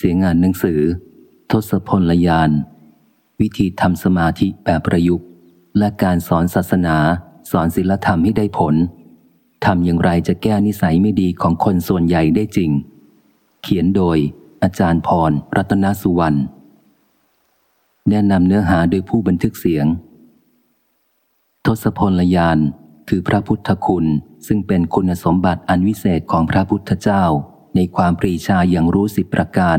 เสียงานหนังสือ ทศพลยาน วิธีทำสมาธิแบบประยุกต์ และการสอนศาสนา สอนศิลธรรมให้ได้ผลทำอย่างไรจะแก้นิสัยไม่ดีของคนส่วนใหญ่ได้จริง เขียนโดย อาจารย์พร รัตนสุวรรณแนะนำเนื้อหาโดยผู้บันทึกเสียง ทศพลยานคือพระพุทธคุณ ซึ่งเป็นคุณสมบัติอันวิเศษของพระพุทธเจ้า ในความปรีชาอย่างรู้สิบประการ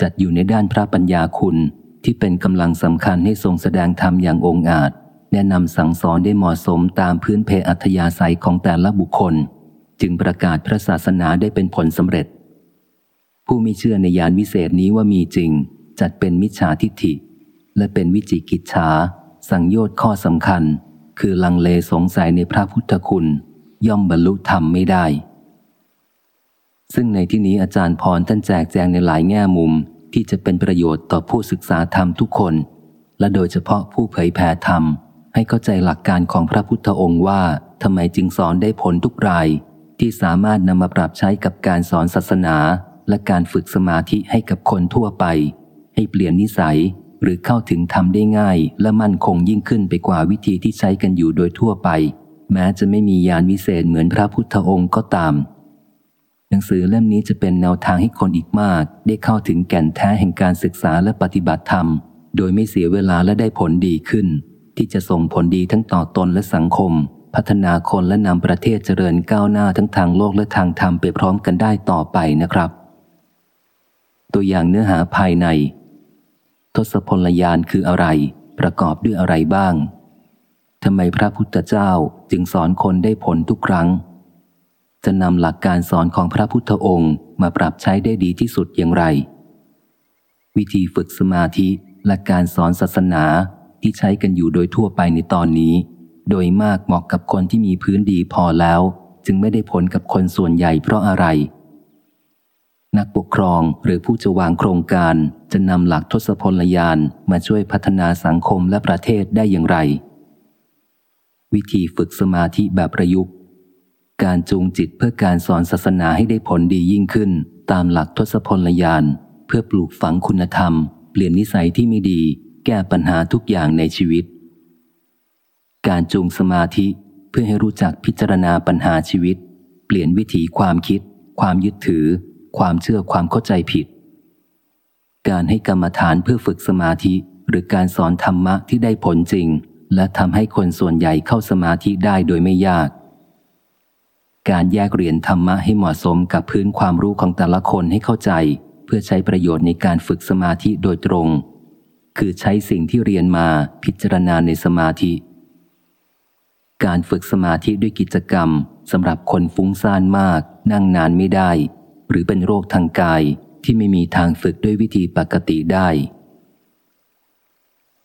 จัดอยู่ในด้านพระปัญญาคุณที่เป็นกำลังสำคัญให้ทรงแสดงธรรมอย่างองอาจ แนะนำสั่งสอนได้เหมาะสมตามพื้นเพอัธยาศัยของแต่ละบุคคล จึงประกาศพระศาสนาได้เป็นผลสำเร็จ ผู้มีเชื่อในยานวิเศษนี้ว่ามีจริง จัดเป็นมิจฉาทิฏฐิ และเป็นวิจิกิจฉาสังโยชน์ข้อสำคัญ คือลังเลสงสัยในพระพุทธคุณ ย่อมบรรลุธรรมไม่ได้ ซึ่งในที่นี้อาจารย์พรท่านแจกแจงในหลายแง่มุมที่จะเป็นประโยชน์ต่อผู้ศึกษาธรรมทุกคน และโดยเฉพาะผู้เผยแผ่ธรรม ให้เข้าใจหลักการของพระพุทธองค์ว่าทำไมจึงสอนได้ผลทุกราย ที่สามารถนำมาปรับใช้กับการสอนศาสนา และการฝึกสมาธิให้กับคนทั่วไป ให้เปลี่ยนนิสัยหรือเข้าถึงธรรมได้ง่าย และมั่นคงยิ่งขึ้นไปกว่าวิธีที่ใช้กันอยู่โดยทั่วไป แม้จะไม่มียานวิเศษเหมือนพระพุทธองค์ก็ตาม หนังสือเล่มนี้จะเป็นแนวทางให้คนอีกมาก ได้เข้าถึงแก่นแท้แห่งการศึกษาและปฏิบัติธรรม โดยไม่เสียเวลาและได้ผลดีขึ้น ที่จะส่งผลดีทั้งต่อตนและสังคม พัฒนาคนและนำประเทศเจริญก้าวหน้าทั้งทางโลกและทางธรรมไปพร้อมกันได้ต่อไปนะครับ ตัวอย่างเนื้อหาภายใน ทศพลยานคืออะไร ประกอบด้วยอะไรบ้างทำไมพระพุทธเจ้าจึงสอนคนได้ผลทุกครั้ง จะนำหลักการสอนของพระพุทธองค์มาปรับใช้ได้ดีที่สุดอย่างไร วิธีฝึกสมาธิและการสอนศาสนาที่ใช้กันอยู่โดยทั่วไปในตอนนี้ โดยมากเหมาะกับคนที่มีพื้นดีพอแล้ว จึงไม่ได้ผลกับคนส่วนใหญ่เพราะอะไร นักปกครองหรือผู้จะวางโครงการจะนำหลักทศพลยานมาช่วยพัฒนาสังคมและประเทศได้อย่างไร วิธีฝึกสมาธิแบบประยุกต์ การจูงจิตเพื่อการสอนศาสนาให้ได้ผลดียิ่งขึ้น ตามหลักทศพลยาน เพื่อปลูกฝังคุณธรรม เปลี่ยนนิสัยที่ไม่ดี แก้ปัญหาทุกอย่างในชีวิต การจูงสมาธิเพื่อให้รู้จักพิจารณาปัญหาชีวิต เปลี่ยนวิถีความคิด ความยึดถือ ความเชื่อความเข้าใจผิด การให้กรรมฐานเพื่อฝึกสมาธิ หรือการสอนธรรมะที่ได้ผลจริง และทำให้คนส่วนใหญ่เข้าสมาธิได้โดยไม่ยาก การแยกเรียนธรรมะให้เหมาะสมกับพื้นความรู้ของแต่ละคนให้เข้าใจ เพื่อใช้ประโยชน์ในการฝึกสมาธิโดยตรง คือใช้สิ่งที่เรียนมาพิจารณาในสมาธิ การฝึกสมาธิด้วยกิจกรรมสำหรับคนฟุ้งซ่านมาก นั่งนานไม่ได้ หรือเป็นโรคทางกายที่ไม่มีทางฝึกด้วยวิธีปกติได้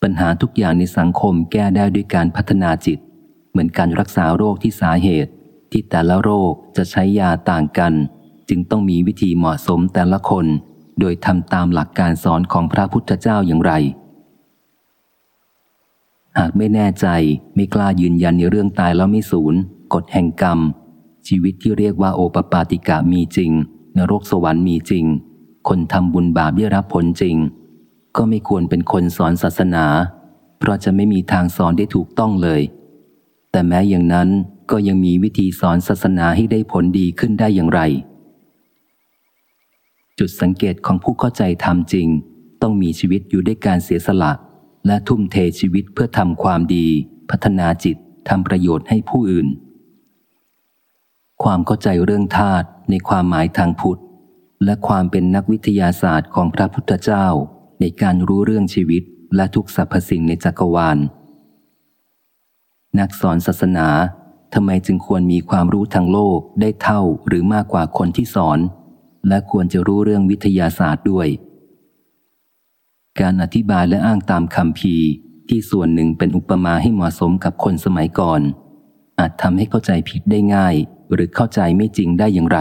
ปัญหาทุกอย่างในสังคมแก้ได้ด้วยการพัฒนาจิต เหมือนการรักษาโรคที่สาเหตุ ที่แต่ละโรคจะใช้ยาต่างกัน จึงต้องมีวิธีเหมาะสมแต่ละคน โดยทำตามหลักการสอนของพระพุทธเจ้าอย่างไร หากไม่แน่ใจไม่กล้ายืนยันในเรื่องตายแล้วไม่สูญกฎแห่งกรรม ชีวิตที่เรียกว่าโอปปาติกะมีจริง นรกสวรรค์มีจริง คนทำบุญบาปได้รับผลจริง ก็ไม่ควรเป็นคนสอนศาสนา เพราะจะไม่มีทางสอนได้ถูกต้องเลย แต่แม้อย่างนั้น ก็ยังมีวิธีสอนศาสนาให้ได้ผลดีขึ้นได้อย่างไร จุดสังเกตของผู้เข้าใจธรรมจริง ต้องมีชีวิตอยู่ด้วยการเสียสละ และทุ่มเทชีวิตเพื่อทำความดี พัฒนาจิตทำประโยชน์ให้ผู้อื่น ความเข้าใจเรื่องธาตุในความหมายทางพุทธ และความเป็นนักวิทยาศาสตร์ของพระพุทธเจ้า ในการรู้เรื่องชีวิตและทุกสรรพสิ่งในจักรวาล นักสอนศาสนา ทำไมจึงควรมีความรู้ทางโลกได้เท่าหรือมากกว่าคนที่สอน และควรจะรู้เรื่องวิทยาศาสตร์ด้วย การอธิบายและอ้างตามคำพีที่ส่วนหนึ่งเป็นอุปมาให้เหมาะสมกับคนสมัยก่อน อาจทำให้เข้าใจผิดได้ง่าย หรือเข้าใจไม่จริงได้อย่างไร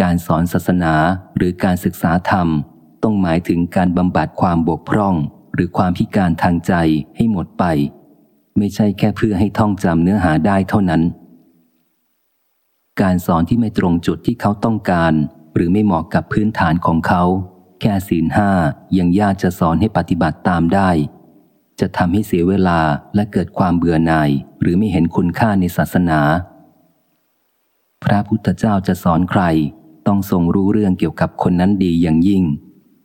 การสอนศาสนาหรือการศึกษาธรรม ต้องหมายถึงการบำบัดความบกพร่อง หรือความพิการทางใจให้หมดไป ไม่ใช่แค่เพื่อให้ท่องจำเนื้อหาได้เท่านั้น การสอนที่ไม่ตรงจุดที่เขาต้องการ หรือไม่เหมาะกับพื้นฐานของเขา แค่ศีลห้ายังยากจะสอนให้ปฏิบัติตามได้ จะทำให้เสียเวลาและเกิดความเบื่อหน่าย หรือไม่เห็นคุณค่าในศาสนา พระพุทธเจ้าจะสอนใคร ต้องทรงรู้เรื่องเกี่ยวกับคนนั้นดีอย่างยิ่ง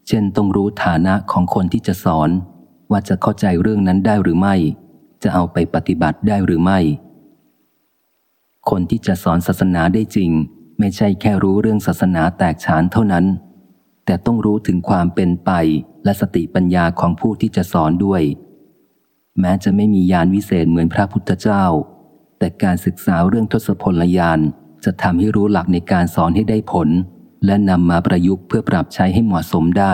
เช่นต้องรู้ฐานะของคนที่จะสอน ว่าจะเข้าใจเรื่องนั้นได้หรือไม่ จะเอาไปปฏิบัติได้หรือไม่ คนที่จะสอนศาสนาได้จริง ไม่ใช่แค่รู้เรื่องศาสนาแตกฉานเท่านั้น แต่ต้องรู้ถึงความเป็นไปและสติปัญญาของผู้ที่จะสอนด้วย แม้จะไม่มียานวิเศษเหมือนพระพุทธเจ้า แต่การศึกษาเรื่องทศพลยานจะทำให้รู้หลักในการสอนให้ได้ผล และนำมาประยุกต์เพื่อปรับใช้ให้เหมาะสมได้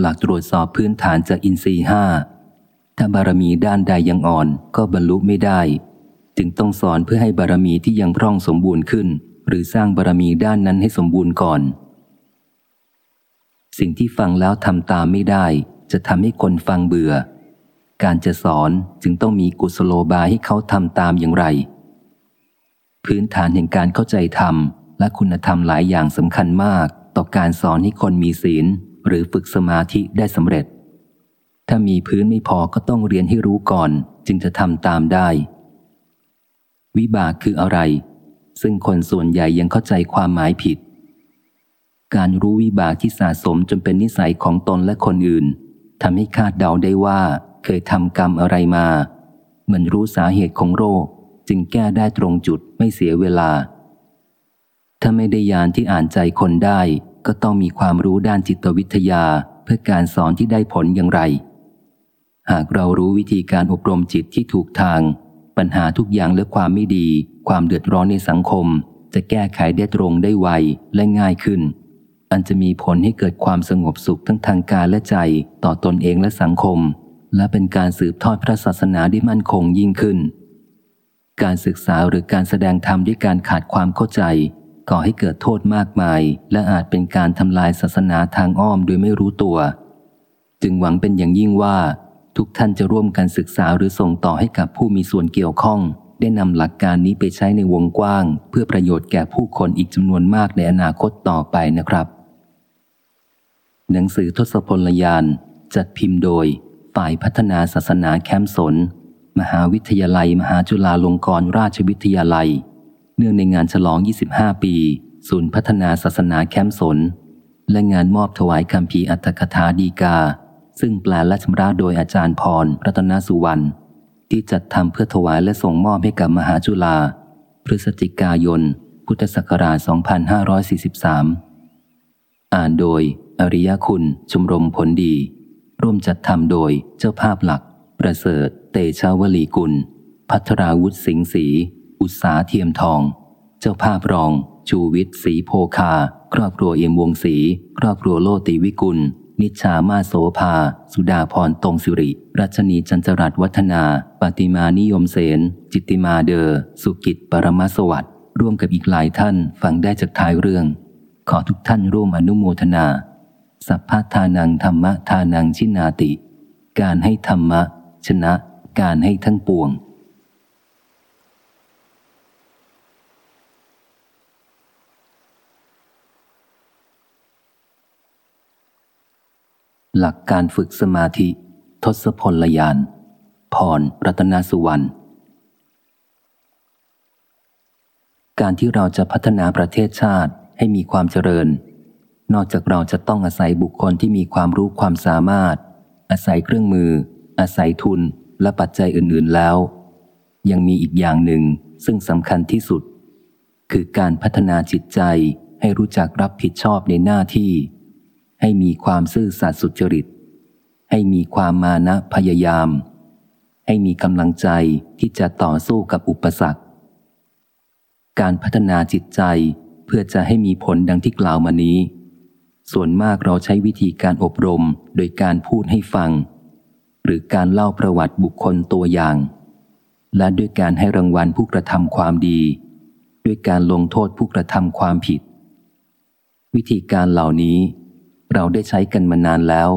หลักตรวจสอบพื้นฐานจากอินทรีห้า ถ้าบารมีด้านใดยังอ่อนก็บรรลุไม่ได้ จึงต้องสอนเพื่อให้บารมีที่ยังพร่องสมบูรณ์ขึ้น หรือสร้างบารมีด้านนั้นให้สมบูรณ์ก่อน สิ่งที่ฟังแล้วทำตามไม่ได้ จะทำให้คนฟังเบื่อ การจะสอนจึงต้องมีกุศโลบายให้เขาทำตามอย่างไร พื้นฐานแห่งการเข้าใจธรรมและคุณธรรมหลายอย่างสำคัญมาก ต่อการสอนให้คนมีศีล หรือฝึกสมาธิได้สำเร็จ ถ้ามีพื้นไม่พอก็ต้องเรียนให้รู้ก่อน จึงจะทำตามได้ วิบากคืออะไร ซึ่งคนส่วนใหญ่ยังเข้าใจความหมายผิด การรู้วิบากที่สะสมจนเป็นนิสัยของตนและคนอื่นทำให้คาดเดาได้ว่าเคยทำกรรมอะไรมา เหมือนรู้สาเหตุของโรค จึงแก้ได้ตรงจุดไม่เสียเวลา ถ้าไม่ได้ยานที่อ่านใจคนได้ ก็ต้องมีความรู้ด้านจิตวิทยาเพื่อการสอนที่ได้ผลอย่างไร หากเรารู้วิธีการอบรมจิตที่ถูกทาง ปัญหาทุกอย่างและความไม่ดี ความเดือดร้อนในสังคม จะแก้ไขได้ตรงได้ไวและง่ายขึ้น อันจะมีผลให้เกิดความสงบสุขทั้งทางกายและใจต่อตนเองและสังคม และเป็นการสืบทอดพระศาสนาได้มั่นคงยิ่งขึ้น การศึกษาหรือการแสดงธรรมด้วยการขาดความเข้าใจก่อให้เกิดโทษมากมาย และอาจเป็นการทำลายศาสนาทางอ้อมโดยไม่รู้ตัว จึงหวังเป็นอย่างยิ่งว่า ทุกท่านจะร่วมกันศึกษาหรือส่งต่อให้กับผู้มีส่วนเกี่ยวข้อง ได้นำหลักการนี้ไปใช้ในวงกว้าง เพื่อประโยชน์แก่ผู้คนอีกจำนวนมากในอนาคตต่อไปนะครับ หนังสือทศพลยาน จัดพิมพ์โดย ฝ่ายพัฒนาศาสนาแคมสน มหาวิทยาลัย มหาจุฬาลงกรณราชวิทยาลัย เนื่องในงานฉลอง 25 ปี ศูนย์พัฒนาศาสนาแคมสน และงานมอบถวายคำพีอัตถกถาดีกา ซึ่งแปลและชำระโดยอาจารย์พรรัตนสุวรรณที่จัดทำเพื่อถวายและส่งมอบให้กับมหาจุฬาพฤศจิกายน พุทธศักราช 2543 อ่านโดย อริยคุณชมรมผลดี ร่วมจัดทำโดยเจ้าภาพหลัก ประเสริฐ เตชาวลีกุล พัทราวุฒิสิงห์ศรีอุตสาเทียมทอง เจ้าภาพรอง ชูวิทย์ศรีโพคา ครอบครัวเอี่ยมวงศรีครอบครัวโลติวิกุล นิชามาโสภา สุดาพรตรงสิริ รัชนีจันจรัตวัฒนา ปฏิมานิยมเสน จิตติมาเดอ สุกิจปรมาสวัสดิ์ร่วมกับอีกหลายท่านฟังได้จากท้ายเรื่อง ขอทุกท่านร่วมอนุโมทนา สัพพทานังธรรมะทานังชินาติ การให้ธรรมะ ชนะ การให้ทั้งปวง หลักการฝึกสมาธิ ทศพลยาน พรรัตนสุวรรณ การที่เราจะพัฒนาประเทศชาติให้มีความเจริญ นอกจากเราจะต้องอาศัยบุคคลที่มีความรู้ความสามารถ อาศัยเครื่องมือ อาศัยทุนและปัจจัยอื่น ๆแล้ว ยังมีอีกอย่างหนึ่งซึ่งสำคัญที่สุด คือการพัฒนาจิตใจให้รู้จักรับผิดชอบในหน้าที่ ให้มีความซื่อสัตย์สุจริต ให้มีความมานะพยายาม ให้มีกำลังใจที่จะต่อสู้กับอุปสรรค การพัฒนาจิตใจเพื่อจะให้มีผลดังที่กล่าวมานี้ ส่วนมากเราใช้วิธีการอบรมโดยการพูดให้ฟัง หรือการเล่าประวัติบุคคลตัวอย่าง และด้วยการให้รางวัลผู้กระทำความดี ด้วยการลงโทษผู้กระทำความผิด วิธีการเหล่านี้ เราได้ใช้กันมานานแล้ว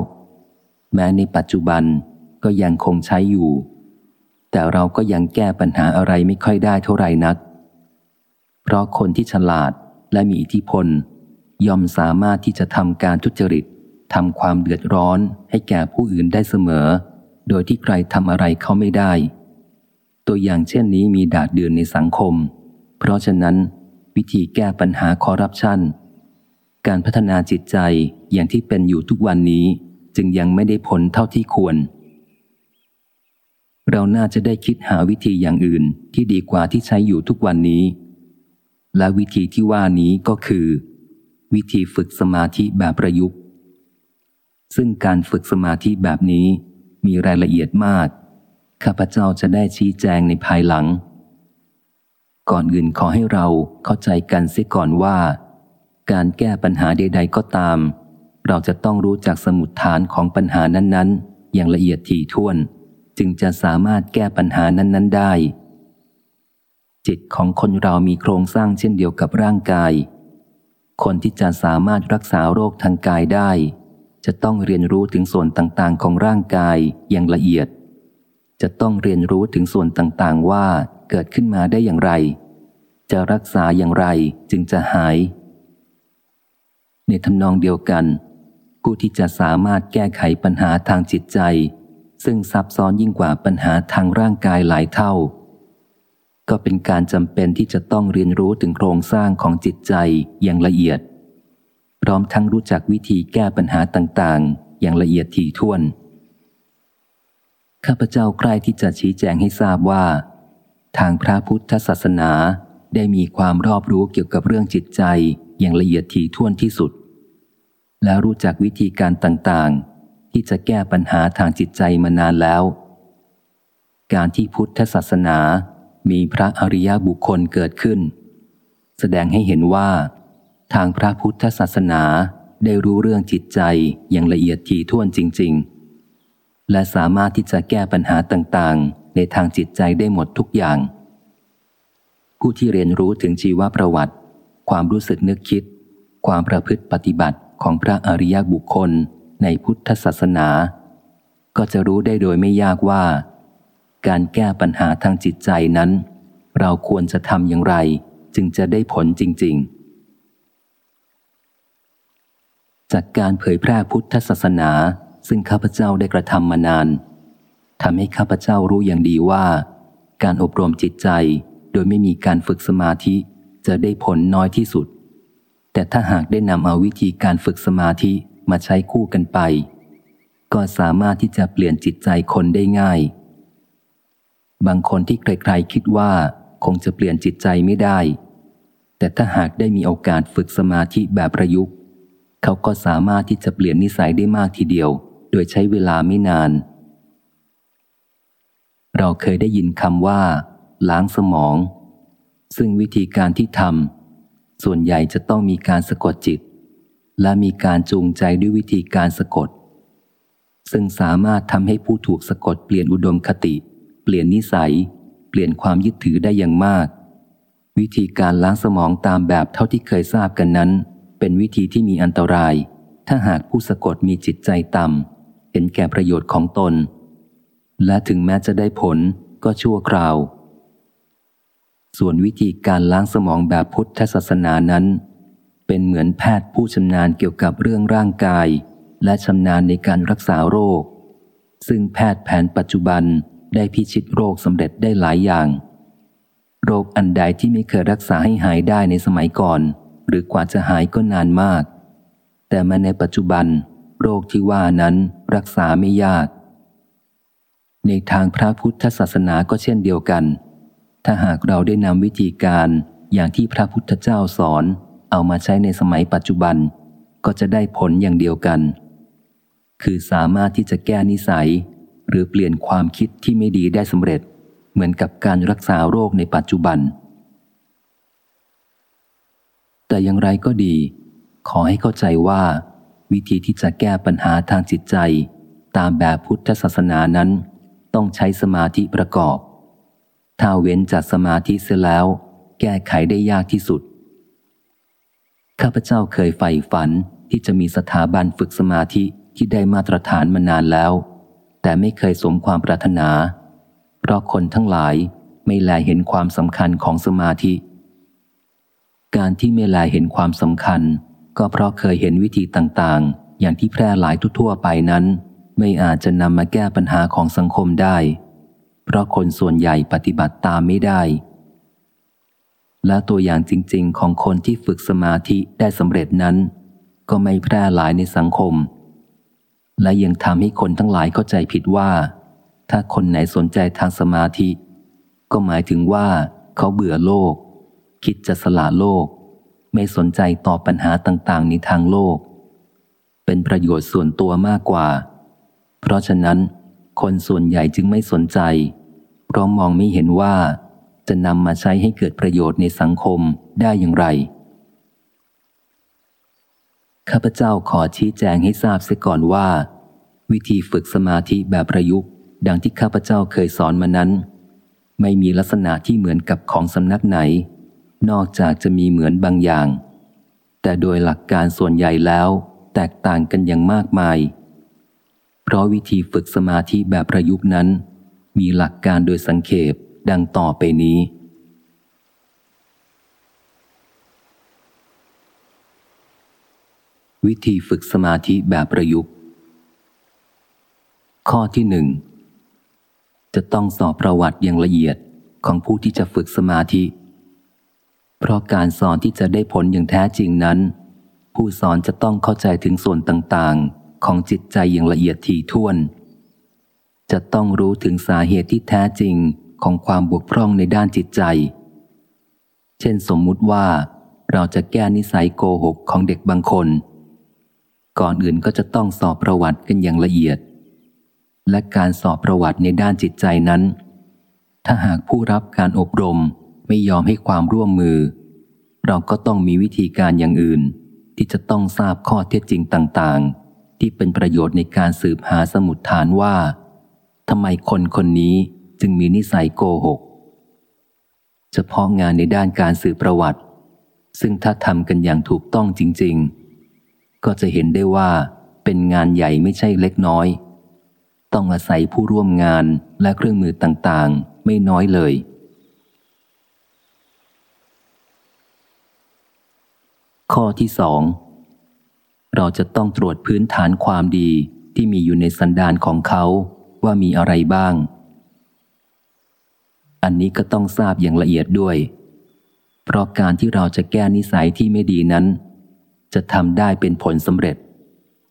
แม้ในปัจจุบันก็ยังคงใช้อยู่ แต่เราก็ยังแก้ปัญหาอะไรไม่ค่อยได้เท่าไหร่นัก เพราะคนที่ฉลาดและมีอิทธิพล ย่อมสามารถที่จะทำการทุจริตทำความเดือดร้อนให้แก่ผู้อื่นได้เสมอ โดยที่ใครทำอะไรเขาไม่ได้ ตัวอย่างเช่นนี้มีดาดเดือนในสังคม เพราะฉะนั้น วิธีแก้ปัญหาคอร์รัปชัน การพัฒนาจิตใจอย่างที่เป็นอยู่ทุกวันนี้จึงยังไม่ได้ผลเท่าที่ควร เราน่าจะได้คิดหาวิธีอย่างอื่นที่ดีกว่าที่ใช้อยู่ทุกวันนี้ และวิธีที่ว่านี้ก็คือ วิธีฝึกสมาธิแบบประยุกต์ ซึ่งการฝึกสมาธิแบบนี้มีรายละเอียดมาก ข้าพเจ้าจะได้ชี้แจงในภายหลัง ก่อนอื่นขอให้เราเข้าใจกันเสียก่อนว่า การแก้ปัญหาใด ๆ ก็ตาม เราจะต้องรู้จักสมุดฐานของปัญหานั้นๆ อย่างละเอียดถี่ถ้วน จึงจะสามารถแก้ปัญหานั้น ๆ ได้ จิตของคนเรามีโครงสร้างเช่นเดียวกับร่างกาย คนที่จะสามารถรักษาโรคทางกายได้ จะต้องเรียนรู้ถึงส่วนต่างๆ ของร่างกายอย่างละเอียด จะต้องเรียนรู้ถึงส่วนต่างๆ ว่าเกิดขึ้นมาได้อย่างไร จะรักษาอย่างไรจึงจะหาย ในทำนองเดียวกัน ผู้ที่จะสามารถแก้ไขปัญหาทางจิตใจ ซึ่งซับซ้อนยิ่งกว่าปัญหาทางร่างกายหลายเท่า ก็เป็นการจำเป็นที่จะต้องเรียนรู้ถึงโครงสร้างของจิตใจอย่างละเอียด พร้อมทั้งรู้จักวิธีแก้ปัญหาต่างๆ อย่างละเอียดถี่ถ้วน ข้าพเจ้าใคร่ที่จะชี้แจงให้ทราบว่า ทางพระพุทธศาสนาได้มีความรอบรู้เกี่ยวกับเรื่องจิตใจ อย่างละเอียดถี่ถ้วนที่สุด แล้วรู้จักวิธีการต่างๆ ที่จะแก้ปัญหาทางจิตใจมานานแล้ว การที่พุทธศาสนามีพระอริยบุคคลเกิดขึ้น แสดงให้เห็นว่า ทางพระพุทธศาสนาได้รู้เรื่องจิตใจอย่างละเอียดถี่ถ้วนจริง ๆ และสามารถที่จะแก้ปัญหาต่างๆ ในทางจิตใจได้หมดทุกอย่าง ผู้ที่เรียนรู้ถึงชีวประวัติ ความรู้สึกนึกคิด ความประพฤติปฏิบัติของพระอริยบุคคลในพุทธศาสนา ก็จะรู้ได้โดยไม่ยากว่า การแก้ปัญหาทางจิตใจนั้น เราควรจะทำอย่างไร จึงจะได้ผลจริง ๆ จากการเผยแพร่พุทธศาสนา ซึ่งข้าพเจ้าได้กระทำมานานทำให้ข้าพเจ้ารู้อย่างดีว่า การอบรมจิตใจโดยไม่มีการฝึกสมาธิ จะได้ผลน้อยที่สุด แต่ถ้าหากได้นำเอาวิธีการฝึกสมาธิมาใช้คู่กันไป ก็สามารถที่จะเปลี่ยนจิตใจคนได้ง่าย บางคนที่ใครๆคิดว่าคงจะเปลี่ยนจิตใจไม่ได้ แต่ถ้าหากได้มีโอกาสฝึกสมาธิแบบประยุกต์ เขาก็สามารถที่จะเปลี่ยนนิสัยได้มากทีเดียว โดยใช้เวลาไม่นาน เราเคยได้ยินคำว่า ล้างสมอง ซึ่งวิธีการที่ทำส่วนใหญ่จะต้องมีการสะกดจิต และมีการจูงใจด้วยวิธีการสะกด ซึ่งสามารถทำให้ผู้ถูกสะกดเปลี่ยนอุดมคติ เปลี่ยนนิสัย เปลี่ยนความยึดถือได้อย่างมาก วิธีการล้างสมองตามแบบเท่าที่เคยทราบกันนั้น เป็นวิธีที่มีอันตราย ถ้าหากผู้สะกดมีจิตใจต่ำเห็นแก่ประโยชน์ของตน และถึงแม้จะได้ผลก็ชั่วคราว ส่วนวิธีการล้างสมองแบบพุทธศาสนานั้น เป็นเหมือนแพทย์ผู้ชำนาญเกี่ยวกับเรื่องร่างกาย และชำนาญในการรักษาโรค ซึ่งแพทย์แผนปัจจุบันได้พิชิตโรคสำเร็จได้หลายอย่าง โรคอันใดที่ไม่เคยรักษาให้หายได้ในสมัยก่อน หรือกว่าจะหายก็นานมาก แต่มาในปัจจุบัน โรคที่ว่านั้นรักษาไม่ยาก ในทางพระพุทธศาสนาก็เช่นเดียวกัน ถ้าหากเราได้นำวิธีการอย่างที่พระพุทธเจ้าสอน เอามาใช้ในสมัยปัจจุบัน ก็จะได้ผลอย่างเดียวกัน คือสามารถที่จะแก้นิสัย หรือเปลี่ยนความคิดที่ไม่ดีได้สำเร็จ เหมือนกับการรักษาโรคในปัจจุบัน แต่อย่างไรก็ดี ขอให้เข้าใจว่า วิธีที่จะแก้ปัญหาทางจิตใจ ตามแบบพุทธศาสนานั้น ต้องใช้สมาธิประกอบ ถ้าเว้นจากสมาธิเสียแล้ว แก้ไขได้ยากที่สุด ข้าพเจ้าเคยใฝ่ฝันที่จะมีสถาบันฝึกสมาธิที่ได้มาตรฐานมานานแล้ว แต่ไม่เคยสมความปรารถนา เพราะคนทั้งหลายไม่แลเห็นความสำคัญของสมาธิ การที่เมลายเห็นความสำคัญ ก็เพราะเคยเห็นวิธีต่างๆ อย่างที่แพร่หลายทั่วไปนั้น ไม่อาจจะนำมาแก้ปัญหาของสังคมได้ เพราะคนส่วนใหญ่ปฏิบัติตามไม่ได้ และตัวอย่างจริง ๆ ของคนที่ฝึกสมาธิได้สำเร็จนั้น ก็ไม่แพร่หลายในสังคม และยังทำให้คนทั้งหลายเข้าใจผิดว่า ถ้าคนไหนสนใจทางสมาธิ ก็หมายถึงว่าเขาเบื่อโลก คิดจะสละโลก ไม่สนใจต่อปัญหาต่าง ๆ ในทางโลก เป็นประโยชน์ส่วนตัวมากกว่า เพราะฉะนั้นคนส่วนใหญ่จึงไม่สนใจ เพราะมองไม่เห็นว่า จะนำมาใช้ให้เกิดประโยชน์ในสังคมได้อย่างไร ข้าพเจ้าขอชี้แจงให้ทราบเสียก่อนว่า วิธีฝึกสมาธิแบบประยุกต์ ดังที่ข้าพเจ้าเคยสอนมานั้น ไม่มีลักษณะที่เหมือนกับของสำนักไหน นอกจากจะมีเหมือนบางอย่าง แต่โดยหลักการส่วนใหญ่แล้ว แตกต่างกันอย่างมากมาย เพราะวิธีฝึกสมาธิแบบประยุกต์นั้น มีหลักการโดยสังเขปดังต่อไปนี้ วิธีฝึกสมาธิแบบประยุกต์ ข้อที่หนึ่งจะต้องสอบประวัติอย่างละเอียดของผู้ที่จะฝึกสมาธิ เพราะการสอนที่จะได้ผลอย่างแท้จริงนั้น ผู้สอนจะต้องเข้าใจถึงส่วนต่างๆ ของจิตใจอย่างละเอียดถี่ถ้วน จะต้องรู้ถึงสาเหตุที่แท้จริงของความบกพร่องในด้านจิตใจ เช่นสมมุติว่าเราจะแก้นิสัยโกหกของเด็กบางคน ก่อนอื่นก็จะต้องสอบประวัติกันอย่างละเอียด และการสอบประวัติในด้านจิตใจนั้น ถ้าหากผู้รับการอบรมไม่ยอมให้ความร่วมมือ เราก็ต้องมีวิธีการอย่างอื่น ที่จะต้องทราบข้อเท็จจริงต่างๆ ที่เป็นประโยชน์ในการสืบหาสมุดฐานว่า ทำไมคนคนนี้จึงมีนิสัยโกหก เฉพาะงานในด้านการสืบประวัติ ซึ่งถ้าทำกันอย่างถูกต้องจริง ๆ ก็จะเห็นได้ว่าเป็นงานใหญ่ไม่ใช่เล็กน้อย ต้องอาศัยผู้ร่วมงานและเครื่องมือต่างๆ ไม่น้อยเลย ข้อที่สองเราจะต้องตรวจพื้นฐานความดีที่มีอยู่ในสันดานของเขา ว่ามีอะไรบ้าง อันนี้ก็ต้องทราบอย่างละเอียดด้วย เพราะการที่เราจะแก้นิสัยที่ไม่ดีนั้น จะทำได้เป็นผลสำเร็จ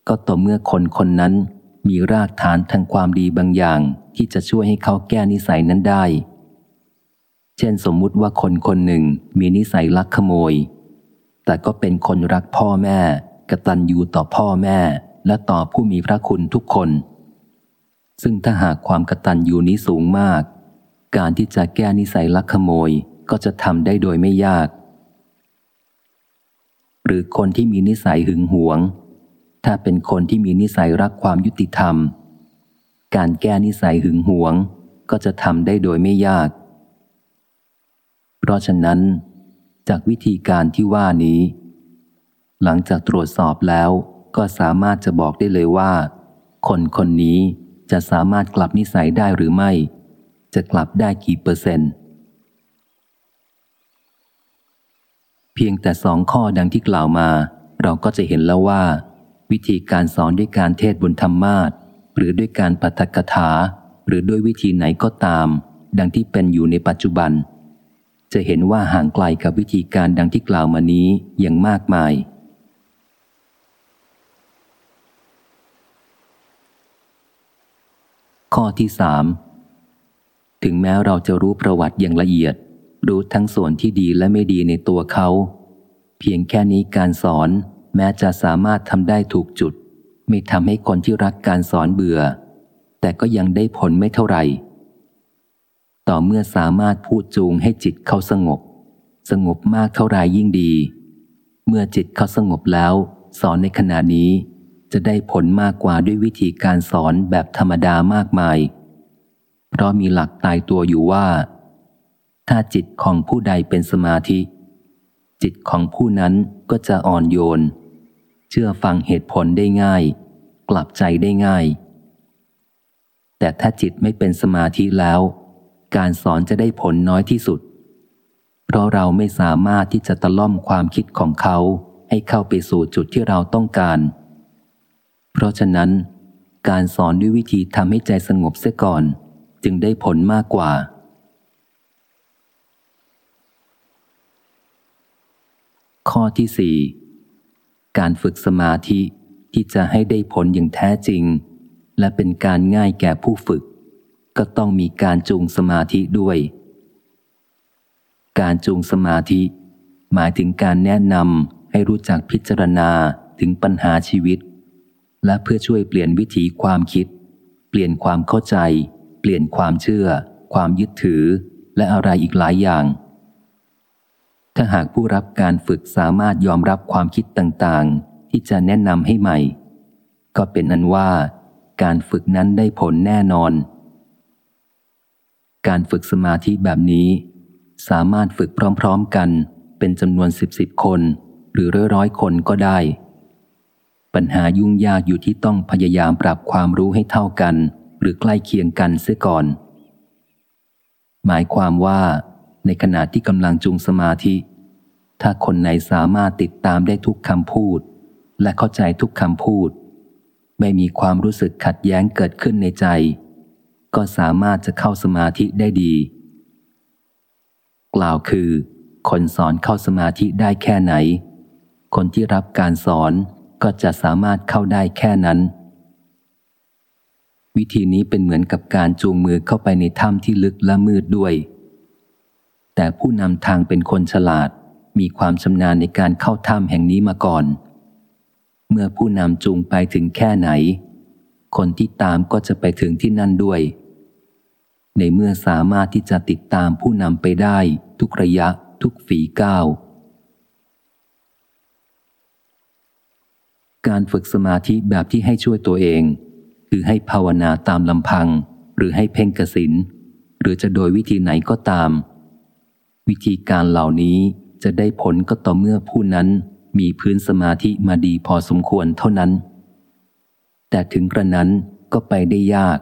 ก็ต่อเมื่อคนคนนั้นมีรากฐานทางความดีบางอย่างที่จะช่วยให้เขาแก้นิสัยนั้นได้ เช่นสมมุติว่าคนคนหนึ่งมีนิสัยลักขโมย แต่ก็เป็นคนรักพ่อแม่ กตัญญูต่อพ่อแม่ และต่อผู้มีพระคุณทุกคน ซึ่งถ้าหากความกตัญญูนี้สูงมาก การที่จะแก้นิสัยลักขโมยก็จะทำได้โดยไม่ยาก หรือคนที่มีนิสัยหึงหวง ถ้าเป็นคนที่มีนิสัยรักความยุติธรรม การแก้นิสัยหึงหวง ก็จะทำได้โดยไม่ยาก เพราะฉะนั้น จากวิธีการที่ว่านี้ หลังจากตรวจสอบแล้วก็สามารถจะบอกได้เลยว่า คนคนนี้ จะสามารถกลับนิสัยได้หรือไม่ จะกลับได้กี่เปอร์เซ็นต์ เพียงแต่สองข้อดังที่กล่าวมา เราก็จะเห็นแล้วว่า วิธีการสอนด้วยการเทศบนธรรมาทหรือด้วยการปัทกถา หรือด้วยวิธีไหนก็ตาม ดังที่เป็นอยู่ในปัจจุบัน จะเห็นว่าห่างไกลกับวิธีการดังที่กล่าวมานี้อย่างมากมาย ข้อที่สามถึงแม้เราจะรู้ประวัติอย่างละเอียด รู้ทั้งส่วนที่ดีและไม่ดีในตัวเขา เพียงแค่นี้การสอนแม้จะสามารถทำได้ถูกจุด ไม่ทำให้คนที่รักการสอนเบื่อ แต่ก็ยังได้ผลไม่เท่าไหร่ ต่อเมื่อสามารถพูดจูงให้จิตเขาสงบ สงบมากเท่าไรยิ่งดี เมื่อจิตเขาสงบแล้ว สอนในขณะนี้ จะได้ผลมากกว่าด้วยวิธีการสอนแบบธรรมดามากมาย เพราะมีหลักตายตัวอยู่ว่า ถ้าจิตของผู้ใดเป็นสมาธิ จิตของผู้นั้นก็จะอ่อนโยน เชื่อฟังเหตุผลได้ง่าย กลับใจได้ง่าย แต่ถ้าจิตไม่เป็นสมาธิแล้ว การสอนจะได้ผลน้อยที่สุด เพราะเราไม่สามารถที่จะตะล่อมความคิดของเขาให้เข้าไปสู่จุดที่เราต้องการ เพราะฉะนั้น การสอนด้วยวิธีทำให้ใจสงบเสียก่อน จึงได้ผลมากกว่า ข้อที่สี่การฝึกสมาธิที่จะให้ได้ผลอย่างแท้จริง และเป็นการง่ายแก่ผู้ฝึก ก็ต้องมีการจูงสมาธิด้วย การจูงสมาธิ หมายถึงการแนะนำให้รู้จักพิจารณาถึงปัญหาชีวิต และเพื่อช่วยเปลี่ยนวิถีความคิด เปลี่ยนความเข้าใจ เปลี่ยนความเชื่อ ความยึดถือ และอะไรอีกหลายอย่าง ถ้าหากผู้รับการฝึกสามารถยอมรับความคิดต่างๆ ที่จะแนะนำให้ใหม่ ก็เป็นอันว่าการฝึกนั้นได้ผลแน่นอน การฝึกสมาธิแบบนี้ สามารถฝึกพร้อมๆกัน เป็นจำนวนสิบสิบคน หรือร้อยร้อยคนก็ได้ ปัญหายุ่งยากอยู่ที่ต้องพยายามปรับความรู้ให้เท่ากัน หรือใกล้เคียงกันเสียก่อน หมายความว่าในขณะที่กำลังจุงสมาธิ ถ้าคนไหนสามารถติดตามได้ทุกคำพูด และเข้าใจทุกคำพูด ไม่มีความรู้สึกขัดแย้งเกิดขึ้นในใจ ก็สามารถจะเข้าสมาธิได้ดี กล่าวคือ คนสอนเข้าสมาธิได้แค่ไหน คนที่รับการสอน ก็จะสามารถเข้าได้แค่นั้น วิธีนี้เป็นเหมือนกับการจูงมือเข้าไปในถ้ำที่ลึกและมืดด้วย แต่ผู้นำทางเป็นคนฉลาด มีความชำนาญในการเข้าถ้ำแห่งนี้มาก่อน เมื่อผู้นำจูงไปถึงแค่ไหน คนที่ตามก็จะไปถึงที่นั่นด้วย ในเมื่อสามารถที่จะติดตามผู้นำไปได้ทุกระยะทุกฝีก้าว การฝึกสมาธิแบบที่ให้ช่วยตัวเอง คือให้ภาวนาตามลำพัง หรือให้เพ่งกสินหรือจะโดยวิธีไหนก็ตาม วิธีการเหล่านี้จะได้ผลก็ต่อเมื่อผู้นั้นมีพื้นสมาธิมาดีพอสมควรเท่านั้น แต่ถึงกระนั้นก็ไปได้ยาก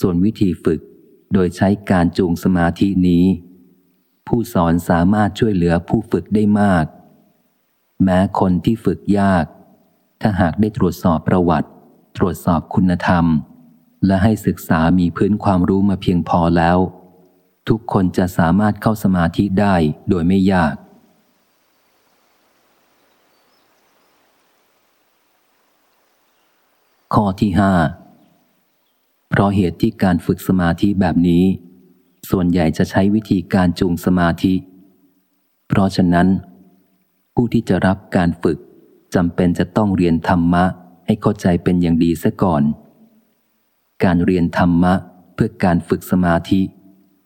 ส่วนวิธีฝึกโดยใช้การจูงสมาธินี้ ผู้สอนสามารถช่วยเหลือผู้ฝึกได้มาก แม้คนที่ฝึกยาก ถ้าหากได้ตรวจสอบประวัติ ตรวจสอบคุณธรรม และให้ศึกษามีพื้นความรู้มาเพียงพอแล้ว ทุกคนจะสามารถเข้าสมาธิได้โดยไม่ยาก ข้อที่ห้าเพราะเหตุที่การฝึกสมาธิแบบนี้ ส่วนใหญ่จะใช้วิธีการจูงสมาธิ เพราะฉะนั้น ผู้ที่จะรับการฝึกจำเป็นจะต้องเรียนธรรมะให้เข้าใจเป็นอย่างดีซะก่อน การเรียนธรรมะเพื่อการฝึกสมาธิ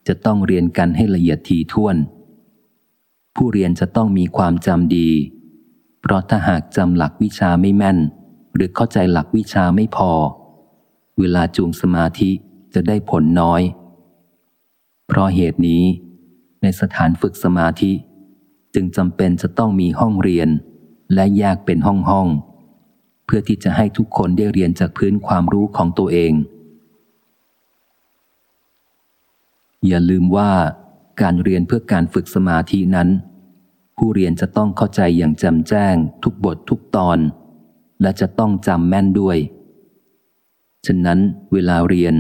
จะต้องเรียนกันให้ละเอียดทีท่วน ผู้เรียนจะต้องมีความจำดี เพราะถ้าหากจำหลักวิชาไม่แม่น หรือเข้าใจหลักวิชาไม่พอ เวลาจูงสมาธิจะได้ผลน้อย เพราะเหตุนี้ ในสถานฝึกสมาธิ จึงจำเป็นจะต้องมีห้องเรียน และแยกเป็นห้องห้อง เพื่อที่จะให้ทุกคนได้เรียนจากพื้นความรู้ของตัวเอง อย่าลืมว่าการเรียนเพื่อการฝึกสมาธินั้น ผู้เรียนจะต้องเข้าใจอย่างจ่มแจ้ง ทุกบททุกตอน และจะต้องจำแม่นด้วย ฉะนั้นเวลาเรียน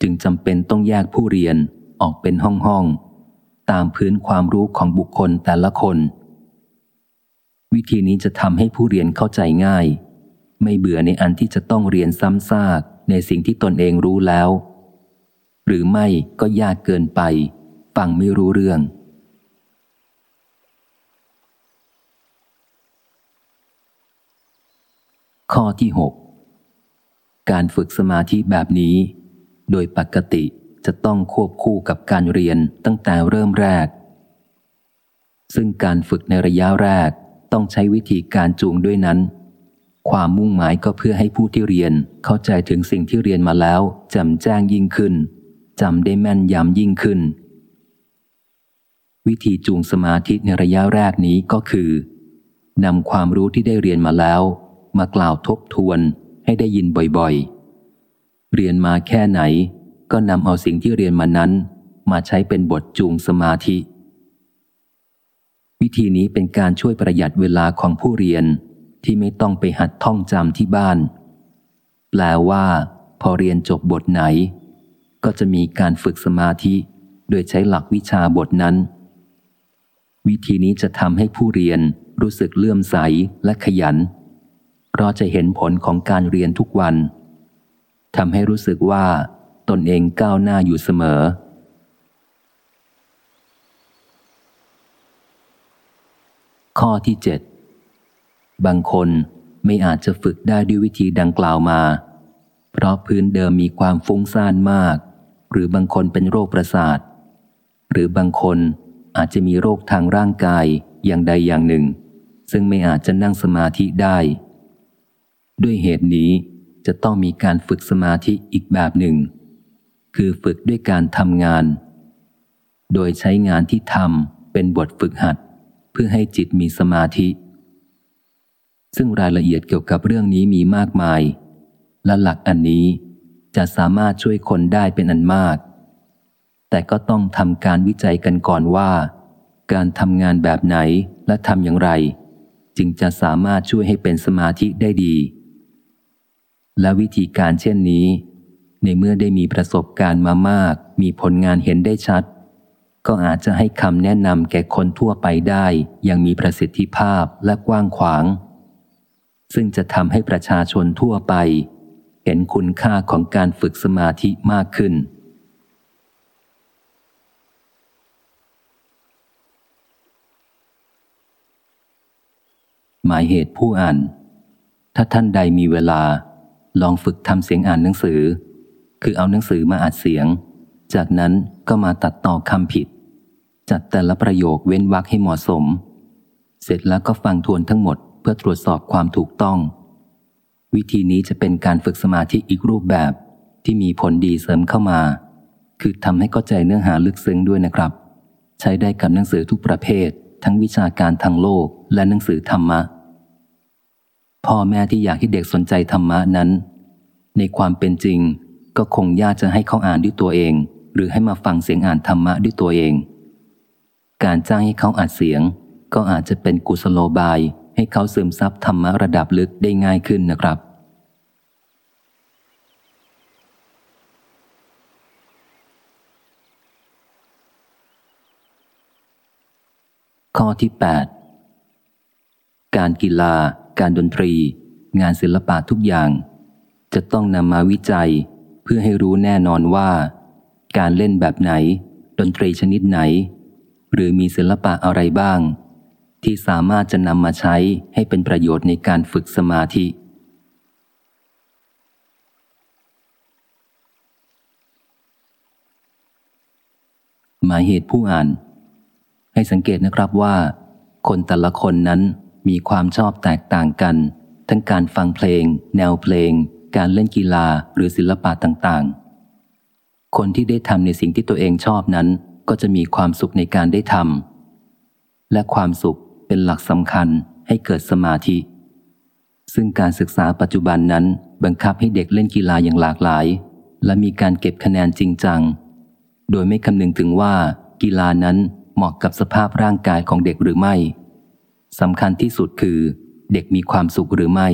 จึงจำเป็นต้องแยกผู้เรียนออกเป็นห้องห้อง ตามพื้นความรู้ของบุคคลแต่ละคน วิธีนี้จะทำให้ผู้เรียนเข้าใจง่าย ไม่เบื่อในอันที่จะต้องเรียนซ้ำซากในสิ่งที่ตนเองรู้แล้ว หรือไม่ก็ยากเกินไป ฟังไม่รู้เรื่อง ข้อที่ 6 การฝึกสมาธิแบบนี้ โดยปกติ จะต้องควบคู่กับการเรียนตั้งแต่เริ่มแรก ซึ่งการฝึกในระยะแรกต้องใช้วิธีการจูงด้วยนั้น ความมุ่งหมายก็เพื่อให้ผู้ที่เรียนเข้าใจถึงสิ่งที่เรียนมาแล้วจำแจ้งยิ่งขึ้นจำได้แม่นยำยิ่งขึ้น วิธีจูงสมาธิในระยะแรกนี้ก็คือนำความรู้ที่ได้เรียนมาแล้ว มากล่าวทบทวนให้ได้ยินบ่อยๆ เรียนมาแค่ไหน ก็นำเอาสิ่งที่เรียนมานั้น มาใช้เป็นบทจูงสมาธิ วิธีนี้เป็นการช่วยประหยัดเวลาของผู้เรียนที่ไม่ต้องไปหัดท่องจำที่บ้าน แปลว่า พอเรียนจบบทไหน ก็จะมีการฝึกสมาธิ โดยใช้หลักวิชาบทนั้น วิธีนี้จะทำให้ผู้เรียนรู้สึกเลื่อมใสและขยัน เพราะจะเห็นผลของการเรียนทุกวันทำให้รู้สึกว่า ตนเองก้าวหน้าอยู่เสมอ ข้อที่เจ็ดบางคนไม่อาจจะฝึกได้ด้วยวิธีดังกล่าวมา เพราะพื้นเดิมมีความฟุ้งซ่านมาก หรือบางคนเป็นโรคประสาท หรือบางคนอาจจะมีโรคทางร่างกายอย่างใดอย่างหนึ่ง ซึ่งไม่อาจจะนั่งสมาธิได้ ด้วยเหตุนี้จะต้องมีการฝึกสมาธิอีกแบบหนึ่ง คือฝึกด้วยการทำงาน โดยใช้งานที่ทำเป็นบทฝึกหัด เพื่อให้จิตมีสมาธิ ซึ่งรายละเอียดเกี่ยวกับเรื่องนี้มีมากมาย และหลักอันนี้จะสามารถช่วยคนได้เป็นอันมาก แต่ก็ต้องทำการวิจัยกันก่อนว่า การทำงานแบบไหนและทำอย่างไร จึงจะสามารถช่วยให้เป็นสมาธิได้ดี และวิธีการเช่นนี้ ในเมื่อได้มีประสบการณ์มามาก มีผลงานเห็นได้ชัด ก็อาจจะให้คำแนะนำแก่คนทั่วไปได้อย่างมีประสิทธิภาพและกว้างขวาง ซึ่งจะทำให้ประชาชนทั่วไป เห็นคุณค่าของการฝึกสมาธิมากขึ้น หมายเหตุผู้อ่าน ถ้าท่านใดมีเวลา ลองฝึกทำเสียงอ่านหนังสือ คือเอาหนังสือมาอัดเสียง จากนั้นก็มาตัดต่อคำผิด จัดแต่ละประโยคเว้นวรรคให้เหมาะสม เสร็จแล้วก็ฟังทวนทั้งหมดเพื่อตรวจสอบความถูกต้อง วิธีนี้จะเป็นการฝึกสมาธิอีกรูปแบบที่มีผลดีเสริมเข้ามา คือทำให้เข้าใจเนื้อหาลึกซึ้งด้วยนะครับ ใช้ได้กับหนังสือทุกประเภท ทั้งวิชาการทางโลกและหนังสือธรรมะพ่อแม่ที่อยากให้เด็กสนใจธรรมะนั้น ในความเป็นจริง ก็คงยากจะให้เขาอ่านด้วยตัวเอง หรือให้มาฟังเสียงอ่านธรรมะด้วยตัวเอง การจ้างให้เขาอัดเสียง ก็อาจจะเป็นกุศโลบาย ให้เขาซึมซับธรรมะระดับลึกได้ง่ายขึ้นนะครับข้อที่ 8 การกีฬา การดนตรี งานศิลปะทุกอย่าง จะต้องนำมาวิจัย พื่อให้รู้แน่นอนว่า การเล่นแบบไหน ดนตรีชนิดไหน หรือมีศิลปะอะไรบ้าง ที่สามารถจะนำมาใช้ให้เป็นประโยชน์ในการฝึกสมาธิ หมายเหตุผู้อ่าน ให้สังเกตนะครับว่า คนแต่ละคนนั้นมีความชอบแตกต่างกัน ทั้งการฟังเพลง แนวเพลง การเล่นกีฬาหรือศิลปะต่างๆ คนที่ได้ทำในสิ่งที่ตัวเองชอบนั้น ก็จะมีความสุขในการได้ทำและความสุขเป็นหลักสำคัญให้เกิดสมาธิ ซึ่งการศึกษาปัจจุบันนั้นบังคับให้เด็กเล่นกีฬาอย่างหลากหลาย และมีการเก็บคะแนนจริงจัง โดยไม่คำนึงถึงว่า กีฬานั้นเหมาะกับสภาพร่างกายของเด็กหรือไม่สำคัญที่สุดคือ เด็กมีความสุขหรือไม่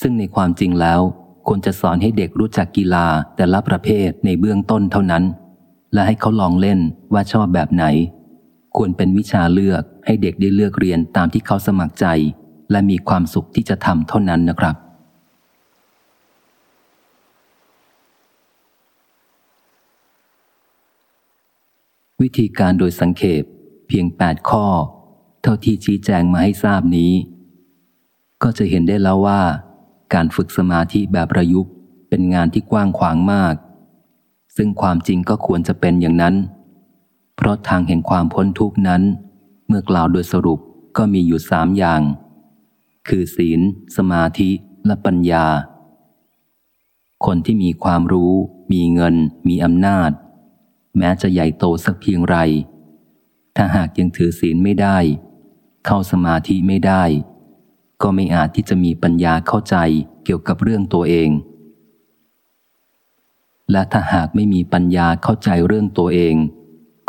ซึ่งในความจริงแล้วควรจะสอนให้เด็กรู้จักกีฬาแต่ละประเภทในเบื้องต้นเท่านั้น และให้เขาลองเล่นว่าชอบแบบไหน ควรเป็นวิชาเลือกให้เด็กได้เลือกเรียนตามที่เขาสมัครใจ และมีความสุขที่จะทำเท่านั้นนะครับวิธีการโดยสังเขปเพียง 8 ข้อ เท่าที่ชี้แจงมาให้ทราบนี้ ก็จะเห็นได้แล้วว่า การฝึกสมาธิแบบประยุกต์ เป็นงานที่กว้างขวางมาก ซึ่งความจริงก็ควรจะเป็นอย่างนั้น เพราะทางแห่งความพ้นทุกนั้น เมื่อกล่าวโดยสรุปก็มีอยู่สามอย่าง คือศีล สมาธิและปัญญา คนที่มีความรู้ มีเงิน มีอำนาจ แม้จะใหญ่โตสักเพียงไร ถ้าหากยังถือศีลไม่ได้ เข้าสมาธิไม่ได้ ก็ไม่อาจที่จะมีปัญญาเข้าใจเกี่ยวกับเรื่องตัวเอง และถ้าหากไม่มีปัญญาเข้าใจเรื่องตัวเอง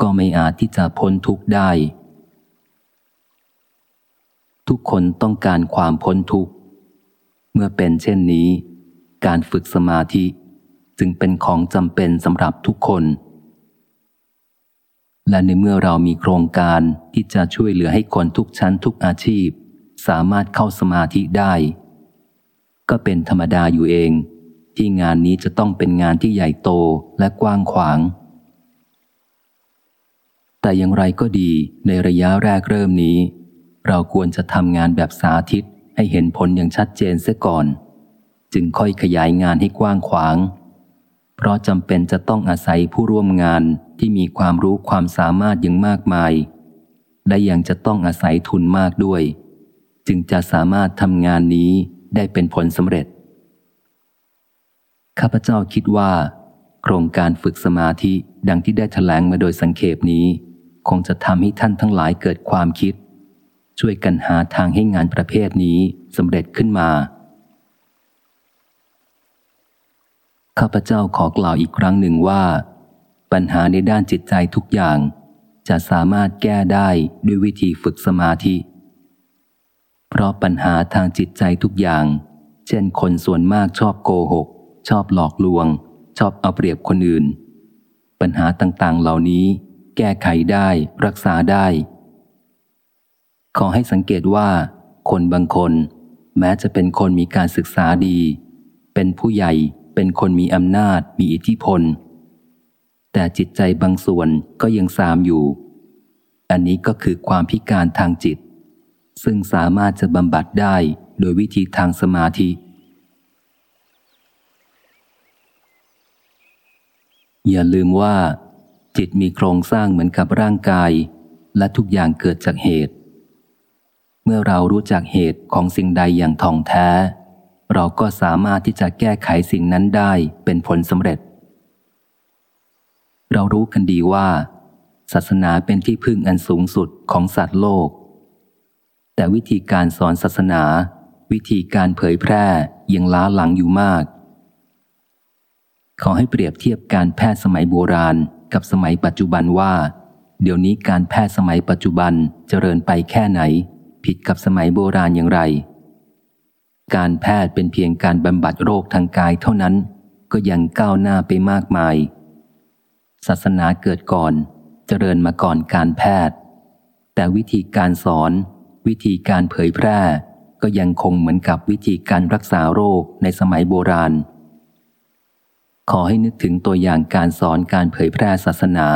ก็ไม่อาจที่จะพ้นทุกข์ได้ ทุกคนต้องการความพ้นทุกข์ เมื่อเป็นเช่นนี้ การฝึกสมาธิจึงเป็นของจำเป็นสำหรับทุกคน และในเมื่อเรามีโครงการที่จะช่วยเหลือให้คนทุกชั้นทุกอาชีพ สามารถเข้าสมาธิได้ ก็เป็นธรรมดาอยู่เอง ที่งานนี้จะต้องเป็นงานที่ใหญ่โตและกว้างขวาง แต่อย่างไรก็ดีในระยะแรกเริ่มนี้ เราควรจะทำงานแบบสาธิตให้เห็นผลอย่างชัดเจนเสียก่อน จึงค่อยขยายงานให้กว้างขวาง เพราะจำเป็นจะต้องอาศัยผู้ร่วมงานที่มีความรู้ความสามารถอย่างมากมาย และยังจะต้องอาศัยทุนมากด้วย จึงจะสามารถทำงานนี้ได้เป็นผลสำเร็จ ข้าพเจ้าคิดว่า โครงการฝึกสมาธิดังที่ได้ถแถลงมาโดยสังเขปนี้ คงจะทำให้ท่านทั้งหลายเกิดความคิด ช่วยกันหาทางให้งานประเภทนี้สำเร็จขึ้นมา ข้าพเจ้าขอกล่าวอีกครั้งหนึ่งว่า ปัญหาในด้านจิตใจทุกอย่าง จะสามารถแก้ได้ด้วยวิธีฝึกสมาธิ เพราะปัญหาทางจิตใจทุกอย่าง เช่นคนส่วนมากชอบโกหก ชอบหลอกลวง ชอบเอาเปรียบคนอื่น ปัญหาต่างๆ เหล่านี้ แก้ไขได้รักษาได้ ขอให้สังเกตว่า คนบางคน แม้จะเป็นคนมีการศึกษาดี เป็นผู้ใหญ่เป็นคนมีอำนาจ มีอิทธิพล แต่จิตใจบางส่วนก็ยังสามอยู่ อันนี้ก็คือความพิการทางจิต ซึ่งสามารถจะบำบัดได้โดยวิธีทางสมาธิ อย่าลืมว่า จิตมีโครงสร้างเหมือนกับร่างกาย และทุกอย่างเกิดจากเหตุ เมื่อเรารู้จักเหตุของสิ่งใดอย่างท่องแท้ เราก็สามารถที่จะแก้ไขสิ่งนั้นได้เป็นผลสำเร็จ เรารู้กันดีว่า ศาสนาเป็นที่พึ่งอันสูงสุดของสัตว์โลก แต่วิธีการสอนศาสนา วิธีการเผยแพร่ยังล้าหลังอยู่มาก ขอให้เปรียบเทียบการแพทย์สมัยโบราณกับสมัยปัจจุบันว่า เดี๋ยวนี้การแพทย์สมัยปัจจุบันเจริญไปแค่ไหน ผิดกับสมัยโบราณอย่างไร การแพทย์เป็นเพียงการบำบัดโรคทางกายเท่านั้น ก็ยังก้าวหน้าไปมากมาย ศาสนาเกิดก่อน เจริญมาก่อนการแพทย์ แต่วิธีการสอน วิธีการเผยแพร่ ก็ยังคงเหมือนกับวิธีการรักษาโรคในสมัยโบราณ ขอให้นึกถึงตัวอย่างการสอนการเผยแพร่ศาสนา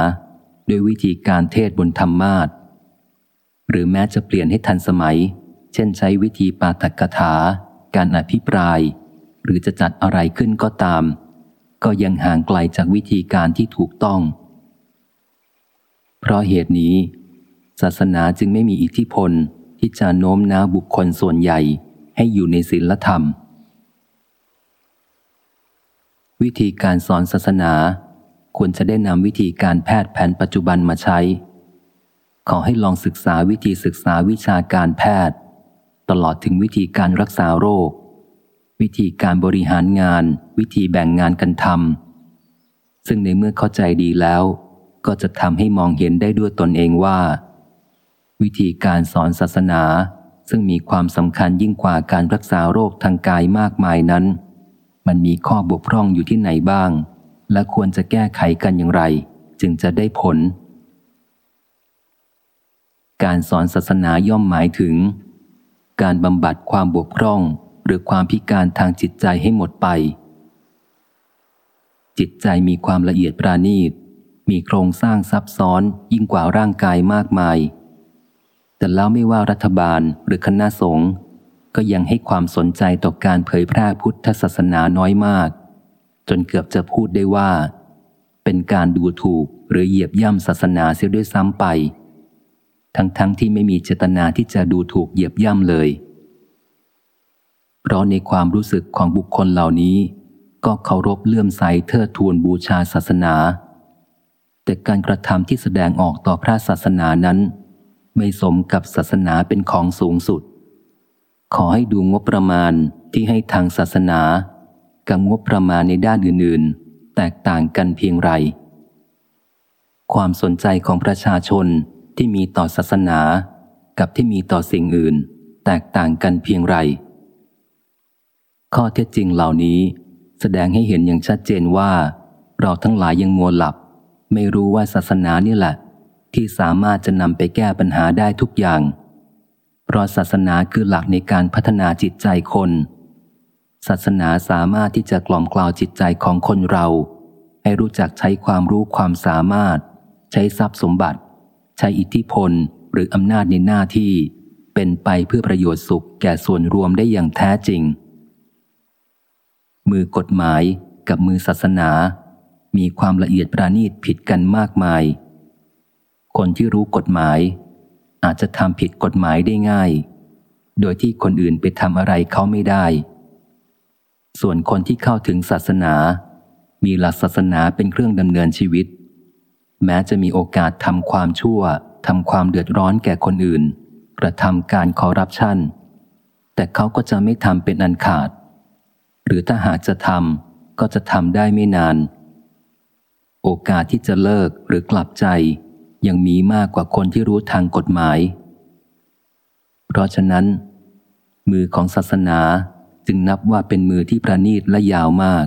ด้วยวิธีการเทศบนธรรมาทหรือแม้จะเปลี่ยนให้ทันสมัย เช่นใช้วิธีปาฐกถา การอภิปราย หรือจะจัดอะไรขึ้นก็ตาม ก็ยังห่างไกลจากวิธีการที่ถูกต้อง เพราะเหตุนี้ ศาสนาจึงไม่มีอิทธิพล ที่จะโน้มน้าวบุคคลส่วนใหญ่ให้อยู่ในศีลธรรม วิธีการสอนศาสนา ควรจะได้นำวิธีการแพทย์แผนปัจจุบันมาใช้ ขอให้ลองศึกษาวิธีศึกษาวิชาการแพทย์ ตลอดถึงวิธีการรักษาโรค วิธีการบริหารงาน วิธีแบ่งงานกันทำซึ่งในเมื่อเข้าใจดีแล้ว ก็จะทำให้มองเห็นได้ด้วยตนเองว่า วิธีการสอนศาสนา ซึ่งมีความสำคัญยิ่งกว่าการรักษาโรคทางกายมากมายนั้น มันมีข้อบกพร่องอยู่ที่ไหนบ้าง และควรจะแก้ไขกันอย่างไร จึงจะได้ผล การสอนศาสนาย่อมหมายถึง การบำบัดความบกพร่องหรือความพิการทางจิตใจให้หมดไป จิตใจมีความละเอียดปราณีต มีโครงสร้างซับซ้อนยิ่งกว่าร่างกายมากมาย แต่แล้วไม่ว่ารัฐบาลหรือคณะสงฆ์ก็ยังให้ความสนใจต่อการเผยแพร่พุทธศาสนาน้อยมาก จนเกือบจะพูดได้ว่า เป็นการดูถูกหรือเหยียบย่ำศาสนาเสียด้วยซ้ำไป ทั้งๆทที่ไม่มีเจตนาที่จะดูถูกเหยียบย่ำเลย เพราะในความรู้สึกของบุคคลเหล่านี้ ก็เคารพเลื่อมใสเทิดทูนบูชาศาสนา แต่การกระทำที่แสดงออกต่อพระศาสนานั้น ไม่สมกับศาสนาเป็นของสูงสุด ขอให้ดูงบประมาณที่ให้ทางศาสนา กับงบประมาณในด้านอื่น ๆ แตกต่างกันเพียงไร ความสนใจของประชาชนที่มีต่อศาสนา กับที่มีต่อสิ่งอื่น แตกต่างกันเพียงไร ข้อเท็จจริงเหล่านี้ แสดงให้เห็นอย่างชัดเจนว่า เราทั้งหลายยังมัวหลับ ไม่รู้ว่าศาสนานี่แหละ ที่สามารถจะนำไปแก้ปัญหาได้ทุกอย่าง เพราะศาสนาคือหลักในการพัฒนาจิตใจคน ศาสนาสามารถที่จะกล่อมกล่าวจิตใจของคนเรา ให้รู้จักใช้ความรู้ความสามารถ ใช้ทรัพย์สมบัติ ใช้อิทธิพลหรืออำนาจในหน้าที่ เป็นไปเพื่อประโยชน์สุขแก่ส่วนรวมได้อย่างแท้จริง มือกฎหมายกับมือศาสนา มีความละเอียดประณีตผิดกันมากมาย คนที่รู้กฎหมาย อาจจะทำผิดกฎหมายได้ง่าย โดยที่คนอื่นไปทำอะไรเขาไม่ได้ ส่วนคนที่เข้าถึงศาสนา มีหลักศาสนาเป็นเครื่องดำเนินชีวิต แม้จะมีโอกาสทำความชั่วทำความเดือดร้อนแก่คนอื่น กระทำการคอร์รัปชันแต่เขาก็จะไม่ทำเป็นอันขาด หรือถ้าหากจะทำก็จะทำได้ไม่นาน โอกาสที่จะเลิกหรือกลับใจ ยังมีมากกว่าคนที่รู้ทางกฎหมาย เพราะฉะนั้น มือของศาสนาจึงนับว่าเป็นมือที่ประณีตและยาวมาก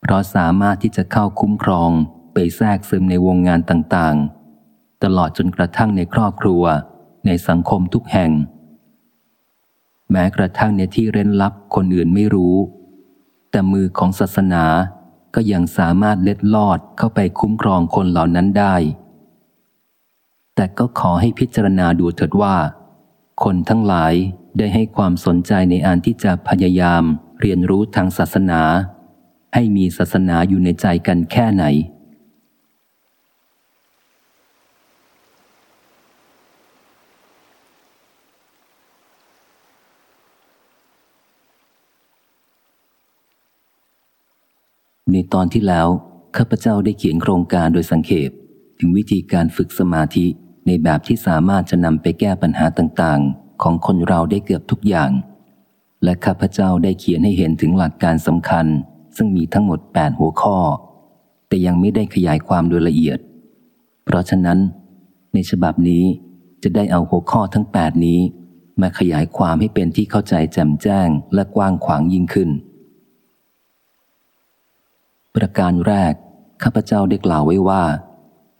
เพราะสามารถที่จะเข้าคุ้มครองไปแทรกซึมในวงงานต่างๆ ตลอดจนกระทั่งในครอบครัว ในสังคมทุกแห่ง แม้กระทั่งในที่เร้นลับคนอื่นไม่รู้ แต่มือของศาสนาก็ยังสามารถเล็ดลอดเข้าไปคุ้มครองคนเหล่านั้นได้ แต่ก็ขอให้พิจารณาดูเถิดว่า คนทั้งหลายได้ให้ความสนใจในอันที่จะพยายามเรียนรู้ทางศาสนา ให้มีศาสนาอยู่ในใจกันแค่ไหน ในตอนที่แล้ว ข้าพเจ้าได้เขียนโครงการโดยสังเขปถึงวิธีการฝึกสมาธิ ในแบบที่สามารถจะนำไปแก้ปัญหาต่างๆ ของคนเราได้เกือบทุกอย่าง และข้าพเจ้าได้เขียนให้เห็นถึงหลักการสำคัญ ซึ่งมีทั้งหมด 8 หัวข้อ แต่ยังไม่ได้ขยายความโดยละเอียด เพราะฉะนั้น ในฉบับนี้จะได้เอาหัวข้อทั้ง 8 นี้ มาขยายความให้เป็นที่เข้าใจแจ่มแจ้งและกว้างขวางยิ่งขึ้น ประการแรกข้าพเจ้าได้กล่าวไว้ว่า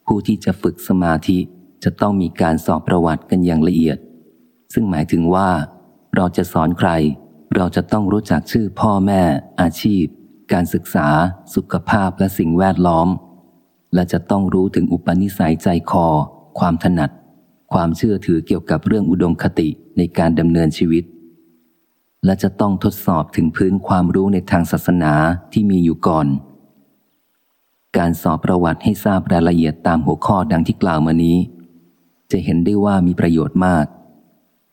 ผู้ที่จะฝึกสมาธิ จะต้องมีการสอบประวัติกันอย่างละเอียด ซึ่งหมายถึงว่า เราจะสอนใคร เราจะต้องรู้จักชื่อพ่อแม่ อาชีพ การศึกษา สุขภาพและสิ่งแวดล้อม และจะต้องรู้ถึงอุปนิสัยใจคอ ความถนัด ความเชื่อถือเกี่ยวกับเรื่องอุดมคติในการดำเนินชีวิต และจะต้องทดสอบถึงพื้นความรู้ในทางศาสนาที่มีอยู่ก่อนการสอบประวัติให้ทราบรายละเอียดตามหัวข้อดังที่กล่าวมานี้ จะเห็นได้ว่ามีประโยชน์มาก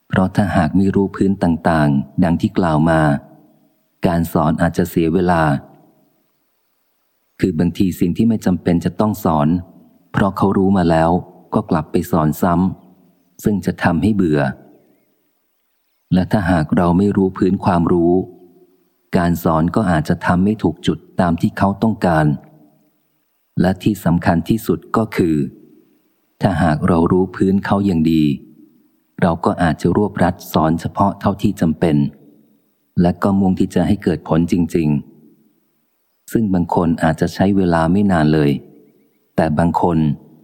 เพราะถ้าหากไม่รู้พื้นต่างๆ ดังที่กล่าวมา การสอนอาจจะเสียเวลา คือบางทีสิ่งที่ไม่จำเป็นจะต้องสอน เพราะเขารู้มาแล้วก็กลับไปสอนซ้ำซึ่งจะทำให้เบื่อ และถ้าหากเราไม่รู้พื้นความรู้ การสอนก็อาจจะทำไม่ถูกจุดตามที่เขาต้องการ และที่สำคัญที่สุดก็คือ ถ้าหากเรารู้พื้นเขาอย่างดี เราก็อาจจะรวบรัดสอนเฉพาะเท่าที่จำเป็น และก็มุ่งที่จะให้เกิดผลจริง ๆ ซึ่งบางคนอาจจะใช้เวลาไม่นานเลย แต่บางคน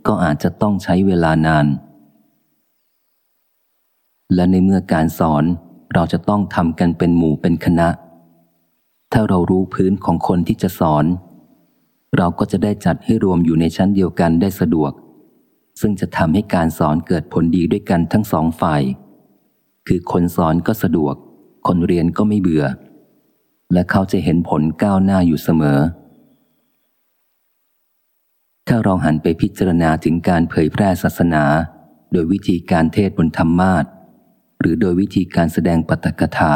ก็อาจจะต้องใช้เวลานาน และในเมื่อการสอนเราจะต้องทำกันเป็นหมู่เป็นคณะ ถ้าเรารู้พื้นของคนที่จะสอน เราก็จะได้จัดให้รวมอยู่ในชั้นเดียวกันได้สะดวก ซึ่งจะทำให้การสอนเกิดผลดีด้วยกันทั้งสองฝ่าย คือคนสอนก็สะดวก คนเรียนก็ไม่เบื่อ และเขาจะเห็นผลก้าวหน้าอยู่เสมอ ถ้าเราหันไปพิจารณาถึงการเผยแพร่ศาสนา โดยวิธีการเทศบนธรรมาทหรือโดยวิธีการแสดงปาฐกถา